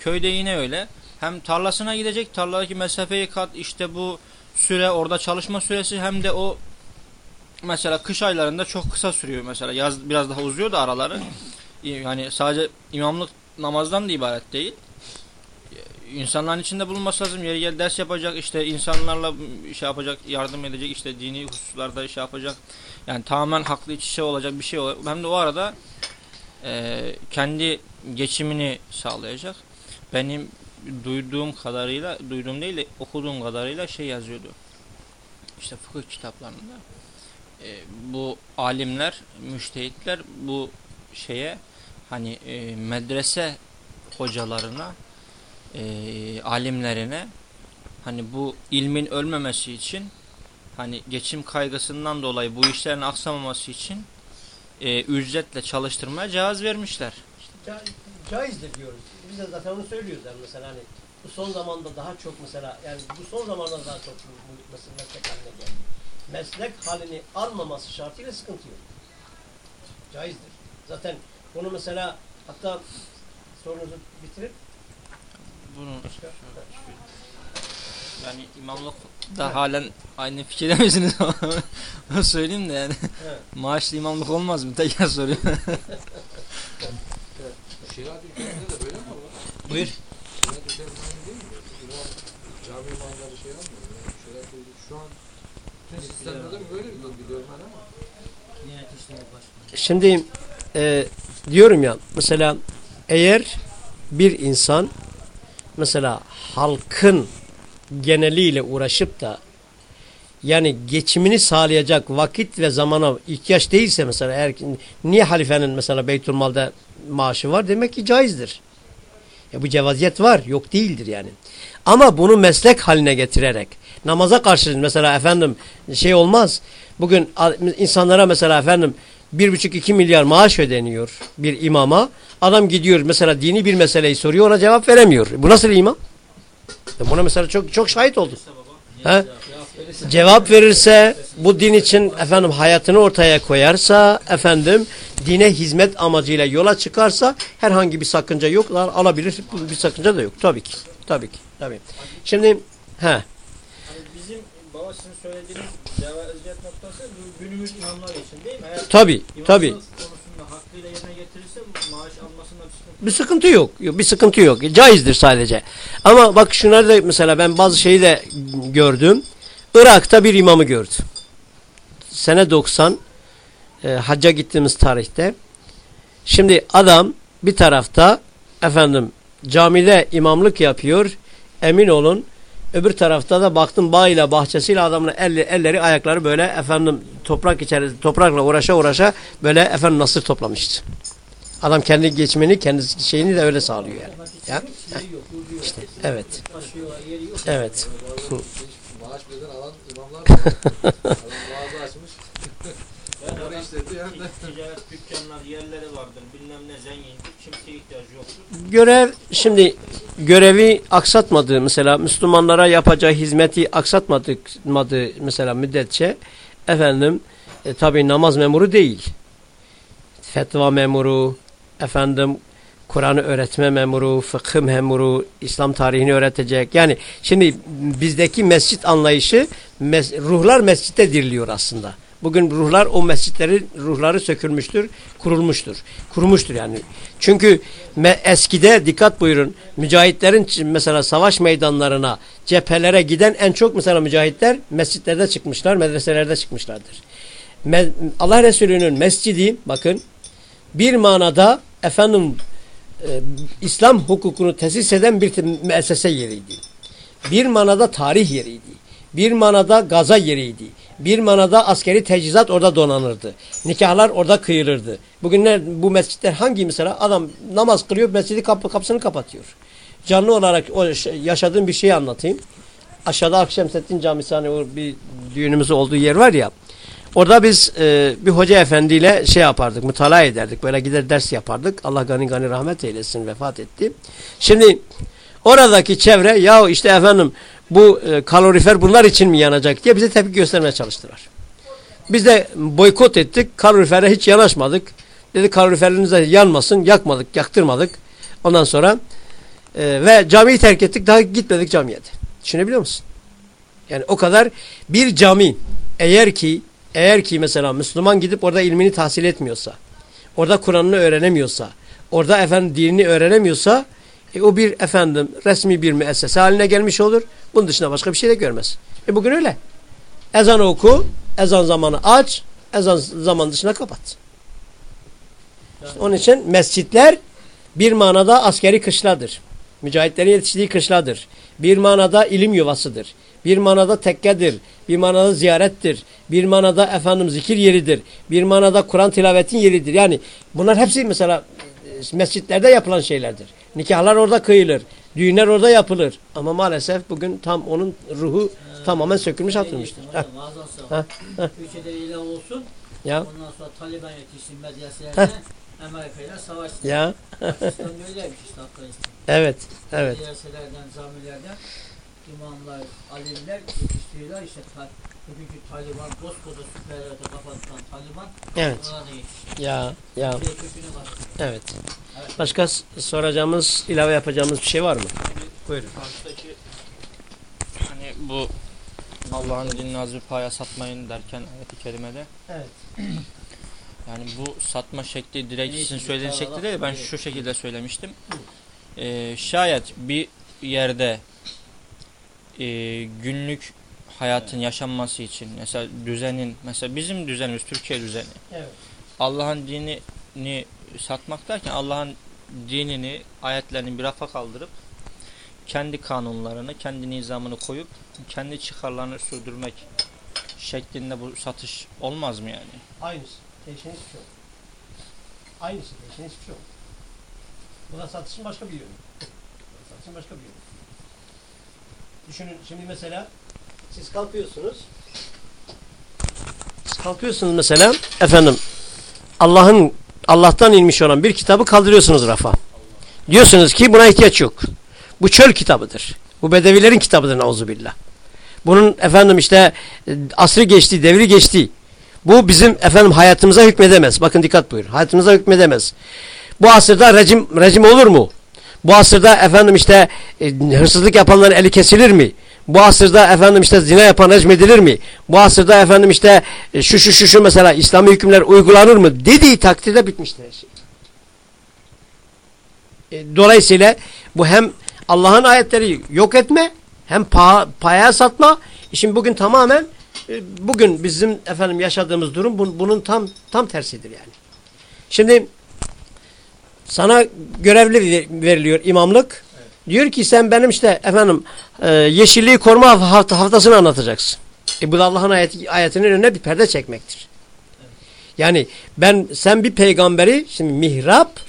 S2: köyde yine öyle. Hem tarlasına gidecek, tarladaki mesafeyi kat, işte bu süre, orada çalışma süresi hem de o mesela kış aylarında çok kısa sürüyor mesela. Yaz biraz daha uzuyor da araları. Yani sadece imamlık namazdan da ibaret değil insanların içinde bulunması lazım. Yeri gel ders yapacak, işte insanlarla şey yapacak, yardım edecek, işte dini hususlarda şey yapacak. Yani tamamen haklı iç içe olacak bir şey olacak. Hem de o arada e, kendi geçimini sağlayacak. Benim duyduğum kadarıyla, duyduğum değil de okuduğum kadarıyla şey yazıyordu. İşte fıkıh kitaplarında. E, bu alimler, müştehitler bu şeye hani e, medrese hocalarına e, alimlerine hani bu ilmin ölmemesi için hani geçim kaygısından dolayı bu işlerin aksamaması için e, ücretle çalıştırmaya cihaz vermişler.
S1: İşte ca caizdir diyoruz. Biz de zaten onu söylüyoruz yani mesela hani bu son zamanda daha çok mesela yani bu son zamanda daha çok bu, bu meslek haline geldi. Meslek halini almaması şartıyla sıkıntı yok. Caizdir. Zaten bunu mesela hatta sorunuzu bitirip
S2: bunun yani imamlık da halen aynı fikirde misiniz? Onu söyleyeyim de yani. Evet. Maaşlı imamlık olmaz mı? Tekrar soruyorum.
S3: Şeriat ülkelerinde de böyle mi?
S2: Buyur.
S1: Şimdi e, diyorum ya mesela eğer bir insan mesela halkın geneliyle uğraşıp da yani geçimini sağlayacak vakit ve zamana ihtiyaç değilse mesela eğer, niye halifenin mesela Beytülmal'da maaşı var demek ki caizdir. Ya bu cevaziyet var yok değildir yani. Ama bunu meslek haline getirerek namaza karşı mesela efendim şey olmaz. Bugün insanlara mesela efendim bir buçuk iki milyar maaş ödeniyor bir imama. Adam gidiyor mesela dini bir meseleyi soruyor ona cevap veremiyor. Bu nasıl imam? Buna mesela çok çok şahit olduk. He? Cevap verirse bu din için efendim hayatını ortaya koyarsa efendim dine hizmet amacıyla yola çıkarsa herhangi bir sakınca yok. Alabilir bir sakınca da yok. Tabii ki. Tabii ki. Tabii. Şimdi he.
S2: Bizim baba ama sizin söylediğiniz cevaziyet noktası bu günümüz imamlar için değil mi? Eğer
S1: Tabi
S2: imamlık
S1: tabi.
S2: konusunda hakkıyla yerine getirirse maaş almasında bir sıkıntı
S1: Bir sıkıntı yok. Yok, Bir sıkıntı yok. Caizdir sadece. Ama bak şunları da mesela ben bazı şeyi de gördüm. Irak'ta bir imamı gördüm. Sene 90 e, hacca gittiğimiz tarihte. Şimdi adam bir tarafta efendim camide imamlık yapıyor. Emin olun. Öbür tarafta da baktım bağ ile bahçesiyle adamın elli, elleri ayakları böyle efendim toprak içerisinde toprakla uğraşa uğraşa böyle efendim nasır toplamıştı. Adam kendi geçmeni, kendi şeyini de öyle sağlıyor yani. Ya? İşte evet. Evet.
S3: Beden alan imamlar mağaza açmış. Orayı hem de.
S2: ticaret dükkanlar yerleri vardır bilmem ne zengindir kimseye ihtiyacı yoktur.
S1: Görev şimdi görevi aksatmadığı mesela Müslümanlara yapacağı hizmeti aksatmadığı mesela müddetçe efendim e, tabi namaz memuru değil. Fetva memuru, efendim Kur'an'ı öğretme memuru, fıkıh memuru, İslam tarihini öğretecek. Yani şimdi bizdeki mescit anlayışı mes ruhlar mescitte diriliyor aslında. Bugün ruhlar o mescitlerin ruhları sökülmüştür, kurulmuştur. Kurumuştur yani. Çünkü eskide dikkat buyurun mücahitlerin mesela savaş meydanlarına, cephelere giden en çok mesela mücahitler mescitlerde çıkmışlar, medreselerde çıkmışlardır. Me Allah Resulü'nün mescidi bakın bir manada efendim e, İslam hukukunu tesis eden bir müessese yeriydi. Bir manada tarih yeriydi. Bir manada gaza yeriydi. Bir manada askeri tecizat orada donanırdı. Nikahlar orada kıyılırdı. Bugünler bu mescitler hangi mesela adam namaz kılıyor mescidi kapı, kapısını kapatıyor. Canlı olarak o yaşadığım bir şeyi anlatayım. Aşağıda Akşemseddin Camisi hani bir düğünümüz olduğu yer var ya. Orada biz e, bir hoca efendiyle şey yapardık, mutala ederdik. Böyle gider ders yapardık. Allah gani gani rahmet eylesin, vefat etti. Şimdi oradaki çevre ya işte efendim bu e, kalorifer bunlar için mi yanacak diye bize tepki göstermeye çalıştılar. Biz de boykot ettik. Kalorifere hiç yanaşmadık. Dedi kaloriferleriniz yanmasın. Yakmadık, yaktırmadık. Ondan sonra e, ve camiyi terk ettik. Daha gitmedik camiye de. Düşünebiliyor musun? Yani o kadar bir cami eğer ki eğer ki mesela Müslüman gidip orada ilmini tahsil etmiyorsa, orada Kur'an'ını öğrenemiyorsa, orada efendim dinini öğrenemiyorsa e, o bir efendim resmi bir müessese haline gelmiş olur. Bunun dışında başka bir şey de görmez. E bugün öyle. Ezan oku, ezan zamanı aç, ezan zaman dışına kapat. İşte onun için mescitler bir manada askeri kışladır. Mücahitlerin yetiştiği kışladır. Bir manada ilim yuvasıdır. Bir manada tekkedir. Bir manada ziyarettir. Bir manada efendim zikir yeridir. Bir manada Kur'an tilavetin yeridir. Yani bunlar hepsi mesela e, mescitlerde yapılan şeylerdir. Nikahlar orada kıyılır. Düğünler orada yapılır. Ama maalesef bugün tam onun ruhu ee, tamamen sökülmüş atılmıştır.
S4: Ülkede ilah olsun.
S1: Ya.
S4: Ondan sonra Taliban yetişsin medreselerine Amerika ile savaşsın.
S1: Ya.
S4: Pakistan öyleymiş işte Afganistan.
S1: Evet. Evet.
S4: Medreselerden, camilerden imamlar, alimler yetiştiriyorlar. İşte ta, bugünkü Taliban, koskoca süperlerde kapatan Taliban
S1: evet. Ya. Ya. Evet.
S4: Evet.
S1: Başka soracağımız, ilave yapacağımız bir şey var mı? Buyurun.
S2: Karşıdaki hani bu Allah'ın dinini az bir paya satmayın derken ayet-i kerimede.
S1: Evet.
S2: Yani bu satma şekli direkt sizin söylediğiniz şekli değil. Ben şu şekilde söylemiştim. Ee, şayet bir yerde e, günlük hayatın yaşanması için mesela düzenin mesela bizim düzenimiz Türkiye düzeni.
S1: Evet.
S2: Allah'ın dinini satmak derken Allah'ın dinini ayetlerini bir rafa kaldırıp kendi kanunlarını, kendi nizamını koyup kendi çıkarlarını sürdürmek şeklinde bu satış olmaz mı yani?
S1: Aynısı. Değişen hiçbir şey yok. Aynısı. Değişen hiçbir şey yok. Bu da satışın başka bir yönü. Satışın başka bir yönü. Düşünün şimdi mesela siz kalkıyorsunuz. Siz kalkıyorsunuz mesela efendim Allah'ın Allah'tan inmiş olan bir kitabı kaldırıyorsunuz rafa. Diyorsunuz ki buna ihtiyaç yok. Bu çöl kitabıdır. Bu bedevilerin kitabıdır nauzubillah. Bunun efendim işte asrı geçti, devri geçti. Bu bizim efendim hayatımıza hükmedemez. Bakın dikkat buyurun. Hayatımıza hükmedemez. Bu asırda rejim, rejim olur mu? Bu asırda efendim işte e, hırsızlık yapanların eli kesilir mi? bu asırda efendim işte zina yapan edilir mi? Bu asırda efendim işte e, şu şu şu şu mesela İslami hükümler uygulanır mı? Dediği takdirde bitmiştir her şey. E, dolayısıyla bu hem Allah'ın ayetleri yok etme hem pa paya satma. Şimdi bugün tamamen e, bugün bizim efendim yaşadığımız durum bun, bunun tam tam tersidir yani. Şimdi sana görevli veriliyor imamlık. Evet. Diyor ki sen benim işte efendim e, yeşilliği koruma hafta, haftasını anlatacaksın. E bu da Allah'ın ayet, ayetinin önüne bir perde çekmektir. Evet. Yani ben sen bir peygamberi şimdi mihrap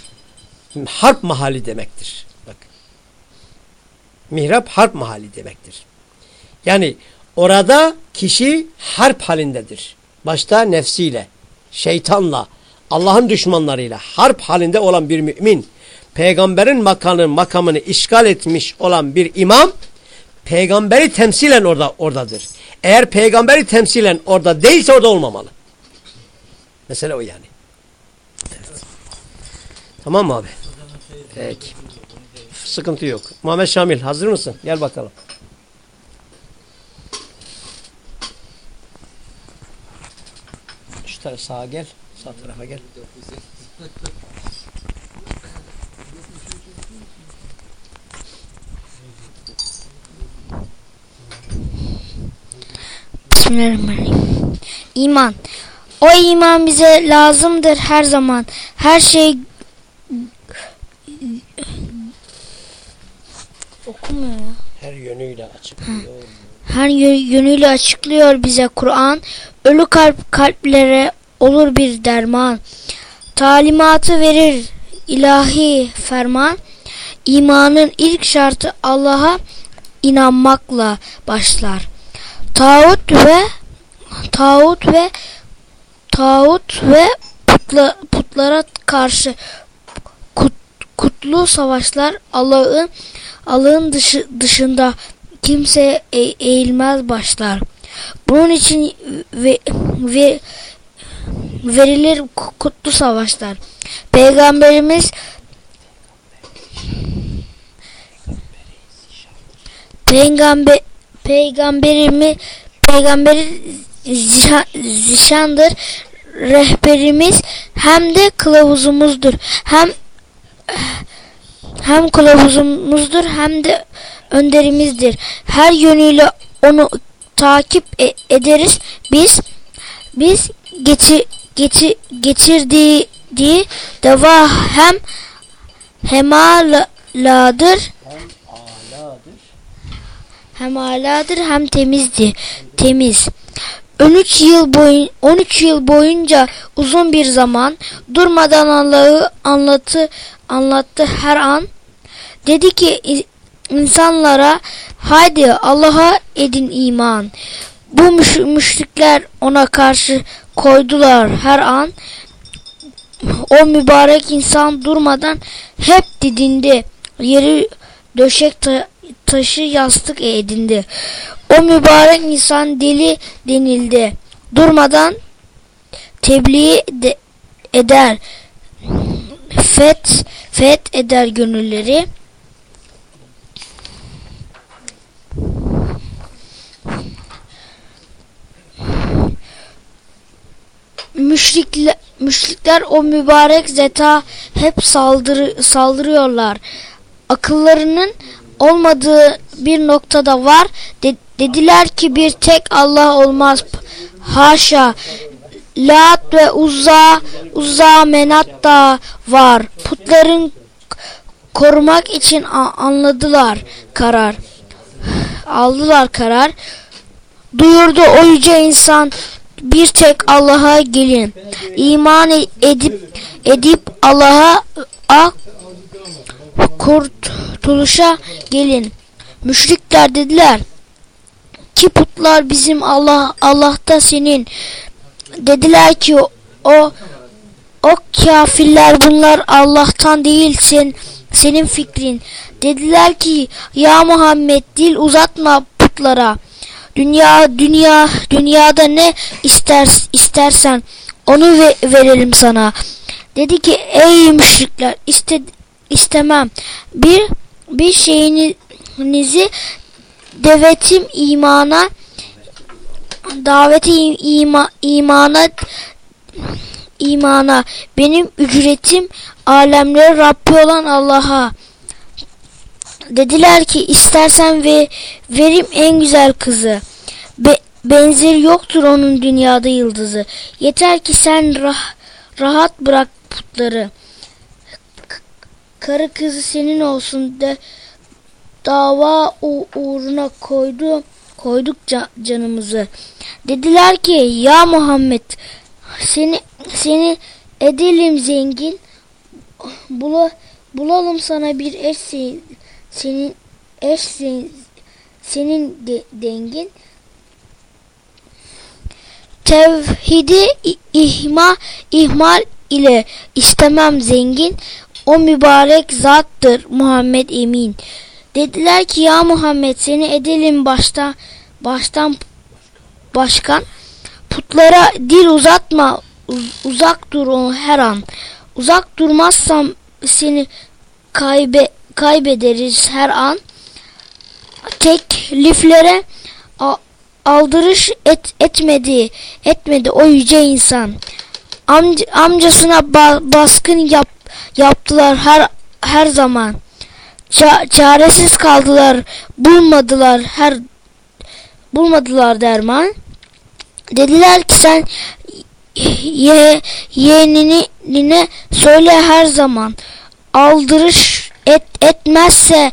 S1: harp mahalli demektir. Bak. Mihrap harp mahalli demektir. Yani orada kişi harp halindedir. Başta nefsiyle, şeytanla, Allah'ın düşmanlarıyla harp halinde olan bir mümin, peygamberin makamını, makamını işgal etmiş olan bir imam, peygamberi temsilen orada oradadır. Eğer peygamberi temsilen orada değilse orada olmamalı. Mesele o yani. Tamam mı abi? Peki. Sıkıntı yok. Muhammed Şamil hazır mısın? Gel bakalım. Şu tarafa sağa gel. Sağ tarafa gel.
S5: Bismillahirrahmanirrahim. İman. O iman bize lazımdır her zaman. Her şey okumuyor ya.
S1: Her yönüyle açıklıyor.
S5: Her yönüyle açıklıyor bize Kur'an. Ölü kalp kalplere olur bir derman. Talimatı verir ilahi ferman. İmanın ilk şartı Allah'a inanmakla başlar. Tağut ve tağut ve tağut ve putla, putlara karşı kut, kutlu savaşlar Allah'ın Allah'ın dışı, dışında kimse e, eğilmez başlar. Bunun için ve, ve verilir kutlu savaşlar. Peygamberimiz Peygamber peygamberimi peygamberi zişandır rehberimiz hem de kılavuzumuzdur. Hem hem kılavuzumuzdur hem de önderimizdir. Her yönüyle onu takip e ederiz. Biz biz geçi, geçi, geçirdiği di, deva hem hemaladır. Hem aladır hem temizdi temiz. 13 yıl boyun 13 yıl boyunca uzun bir zaman durmadan Allah'ı anlatı anlattı her an. Dedi ki insanlara haydi Allah'a edin iman. Bu müş müşrikler ona karşı koydular her an. O mübarek insan durmadan hep didindi. Yeri döşek ta taşı yastık edindi. O mübarek insan deli denildi. Durmadan tebliğ de eder. Fet, fet eder gönülleri. Müşrikler, müşrikler o mübarek zeta hep saldırı, saldırıyorlar. Akıllarının olmadığı bir noktada var. De, dediler ki bir tek Allah olmaz. Haşa. Lat ve Uzza, Uzza Menat da var. Putların korumak için anladılar karar. Aldılar karar. Duyurdu o yüce insan bir tek Allah'a gelin. İman edip edip Allah'a ak kurtuluşa gelin. Müşrikler dediler ki putlar bizim Allah Allah'ta senin. Dediler ki o o kafirler bunlar Allah'tan değilsin senin fikrin. Dediler ki ya Muhammed dil uzatma putlara. Dünya dünya dünyada ne ister istersen onu ve, verelim sana. Dedi ki ey müşrikler iste, istemem. Bir bir şeyinizi davetim imana daveti ima, imana imana benim ücretim alemlerin Rabbi olan Allah'a dediler ki istersen ve verim en güzel kızı. Be, benzeri yoktur onun dünyada yıldızı. Yeter ki sen rah, rahat bırak putları. K- karı kızı senin olsun. de dava uğruna koydu koyduk ca- canımızı. Dediler ki ya Muhammed seni seni edelim zengin. Bula, bulalım sana bir eş senin eş se- senin de, dengin tevhidi ihma ihmal ile istemem zengin. O mübarek zattır Muhammed emin. Dediler ki ya Muhammed seni edelim başta baştan başkan. Putlara dil uzatma uz- uzak dur o her an. Uzak durmazsam seni kaybe kaybederiz her an. Tekliflere aldırış et, etmedi etmedi o yüce insan. Amca, amcasına ba- baskın yap, yaptılar her her zaman. Ça- çaresiz kaldılar bulmadılar her bulmadılar derman. Dediler ki sen ye, yeğenine söyle her zaman. Aldırış et, etmezse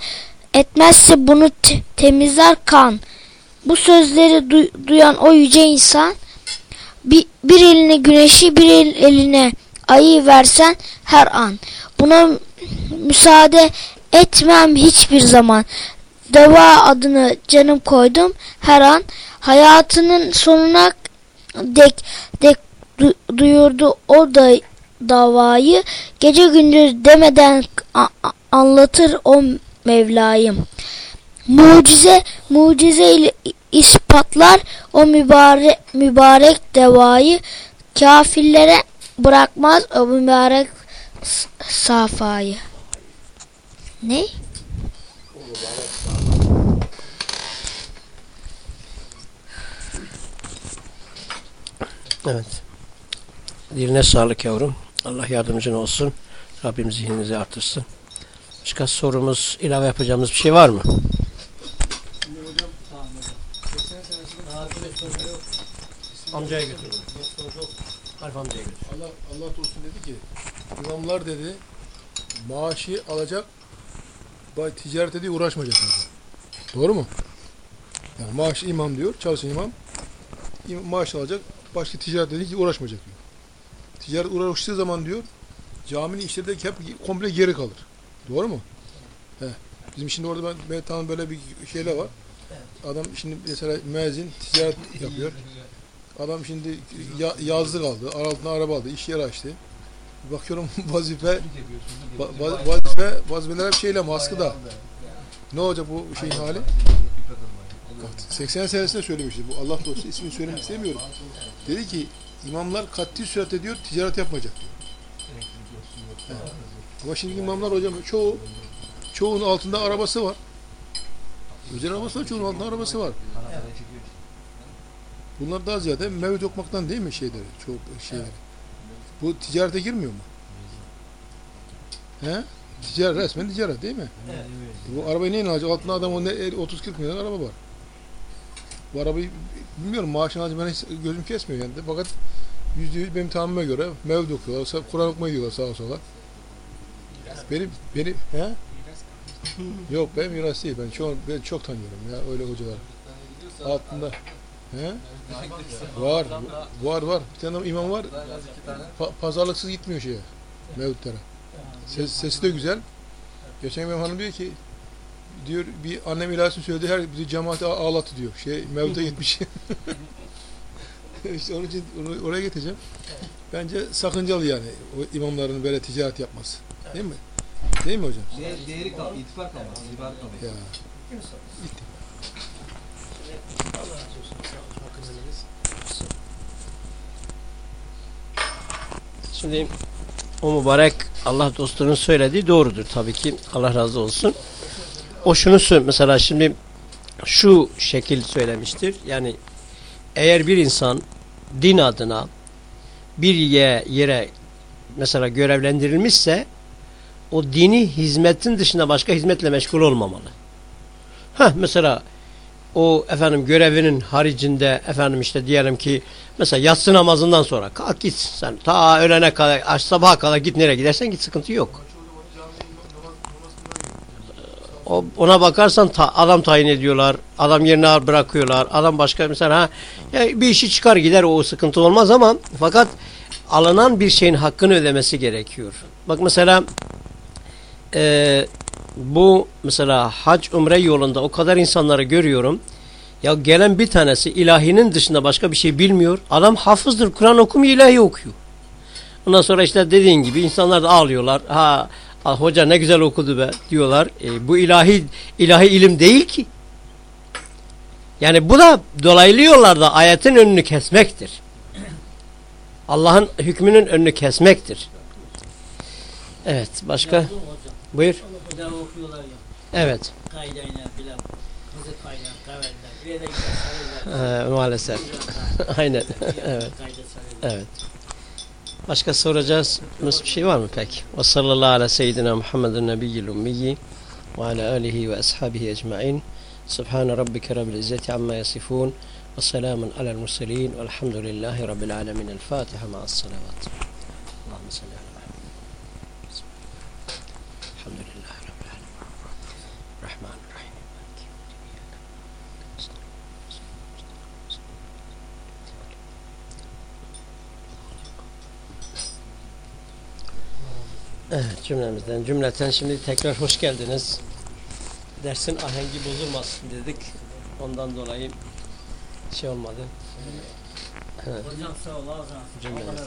S5: etmezse bunu te- temizler kan. Bu sözleri duy- duyan o yüce insan bir, bir eline güneşi bir el- eline ayı versen her an. Buna müsaade etmem hiçbir zaman. Deva adını canım koydum her an. Hayatının sonuna dek, dek du- duyurdu o da davayı. Gece gündüz demeden a- a- anlatır o Mevlayım. Mucize mucize ile ispatlar o mübarek mübarek devayı kafirlere bırakmaz o mübarek safayı. Ne?
S1: Evet. Diline sağlık yavrum. Allah yardımcın olsun. Rabbim zihninizi artırsın. Başka sorumuz, ilave yapacağımız bir şey var mı? Amcaya götür. Arif amcaya götür.
S6: Allah Allah dostum dedi ki imamlar dedi maaşı alacak bay ticaret dedi uğraşmayacak dedi. Doğru mu? Yani maaş imam diyor, çalışan imam im- maaş alacak, başka ticaret dedi ki uğraşmayacak diyor. Ticaret uğraştığı zaman diyor caminin işleri de hep komple geri kalır. Doğru mu? He. Bizim şimdi orada ben, tanıdığım böyle bir şeyler var. Adam şimdi mesela müezzin ticaret yapıyor. Adam şimdi ya, yazlık aldı, altına araba aldı, iş yeri açtı. Bakıyorum vazife, va- va- vazife, vazifeler hep şeyle maskıda. Ne olacak bu şeyin hali? Bak, 80 senesinde söylemişti bu Allah dostu ismini söylemek istemiyorum. Dedi ki imamlar katli süratle diyor ticaret yapmayacak diyor. Evet. Ama şimdi imamlar hocam çoğu çoğunun altında arabası var. Özel arabası var, çoğunun altında arabası var. Bunlar daha ziyade mevcut okumaktan değil mi şeyleri, çok şeyleri. Bu ticarete girmiyor mu? He? Ticaret resmen ticaret değil mi? Bu arabayı neyin alacak? Altında adam o ne 30-40 milyon araba var. Bu arabayı bilmiyorum maaşını alacak ben hiç gözüm kesmiyor yani. Fakat yüzde yüz benim tahminime göre mevcut okuyorlar. Kur'an okumayı diyorlar sağa sola. Benim, benim, he? Yok benim miras değil. Ben çok, ben çok tanıyorum ya öyle hocalar. Altında. He? Var, var, var. Bir tane imam var. Pa- pazarlıksız gitmiyor şeye. Mevlütlere. Ses, sesi de güzel. Geçen imam hanım diyor ki diyor bir annem ilahisi söyledi her bir cemaati ağ- ağlattı diyor. Şey Mevlüt'e gitmiş. işte onun için oraya getireceğim. Bence sakıncalı yani o imamların böyle ticaret yapması. Değil mi? Değil mi hocam?
S7: Değer, değeri kal, ittifak kalmaz, itibar kalmaz.
S6: Ya.
S1: Şimdi o mübarek Allah dostunun söylediği doğrudur tabii ki. Allah razı olsun. O şunu söyle mesela şimdi şu şekil söylemiştir. Yani eğer bir insan din adına bir ye- yere mesela görevlendirilmişse o dini hizmetin dışında başka hizmetle meşgul olmamalı. Heh, mesela o efendim görevinin haricinde efendim işte diyelim ki mesela yatsı namazından sonra kalk git sen ta öğlene kadar aş- sabaha kadar git nereye gidersen git sıkıntı yok. O, ona bakarsan ta- adam tayin ediyorlar, adam yerine bırakıyorlar, adam başka mesela ha, ya bir işi çıkar gider o sıkıntı olmaz ama fakat alınan bir şeyin hakkını ödemesi gerekiyor. Bak mesela e, bu mesela hac umre yolunda o kadar insanları görüyorum. Ya gelen bir tanesi ilahinin dışında başka bir şey bilmiyor. Adam hafızdır, Kur'an okumuyor, ilahi okuyor. Ondan sonra işte dediğin gibi insanlar da ağlıyorlar. Ha "Ah, hoca ne güzel okudu be diyorlar. E, bu ilahi ilahi ilim değil ki. Yani bu da dolaylı yollarda ayetin önünü kesmektir. Allah'ın hükmünün önünü kesmektir. Evet başka? Buyur. Evet. Ee, maalesef. Aynen. evet. Evet. Başka soracağız bir şey var mı peki? Ve sallallahu ala seyyidina Muhammedun nebiyyil ummiyi ve ala alihi ve ashabihi ecma'in. Subhane rabbike rabbil izzeti amma yasifun ve selamun alel murselin velhamdülillahi rabbil alemin. El Fatiha ma'as salavat. Allahümme salli Evet cümlemizden cümleten şimdi tekrar hoş geldiniz. Dersin ahengi bozulmasın dedik. Ondan dolayı şey olmadı. Evet.
S4: Hocam sağ ol. Ağzına.
S1: Cümlemizden.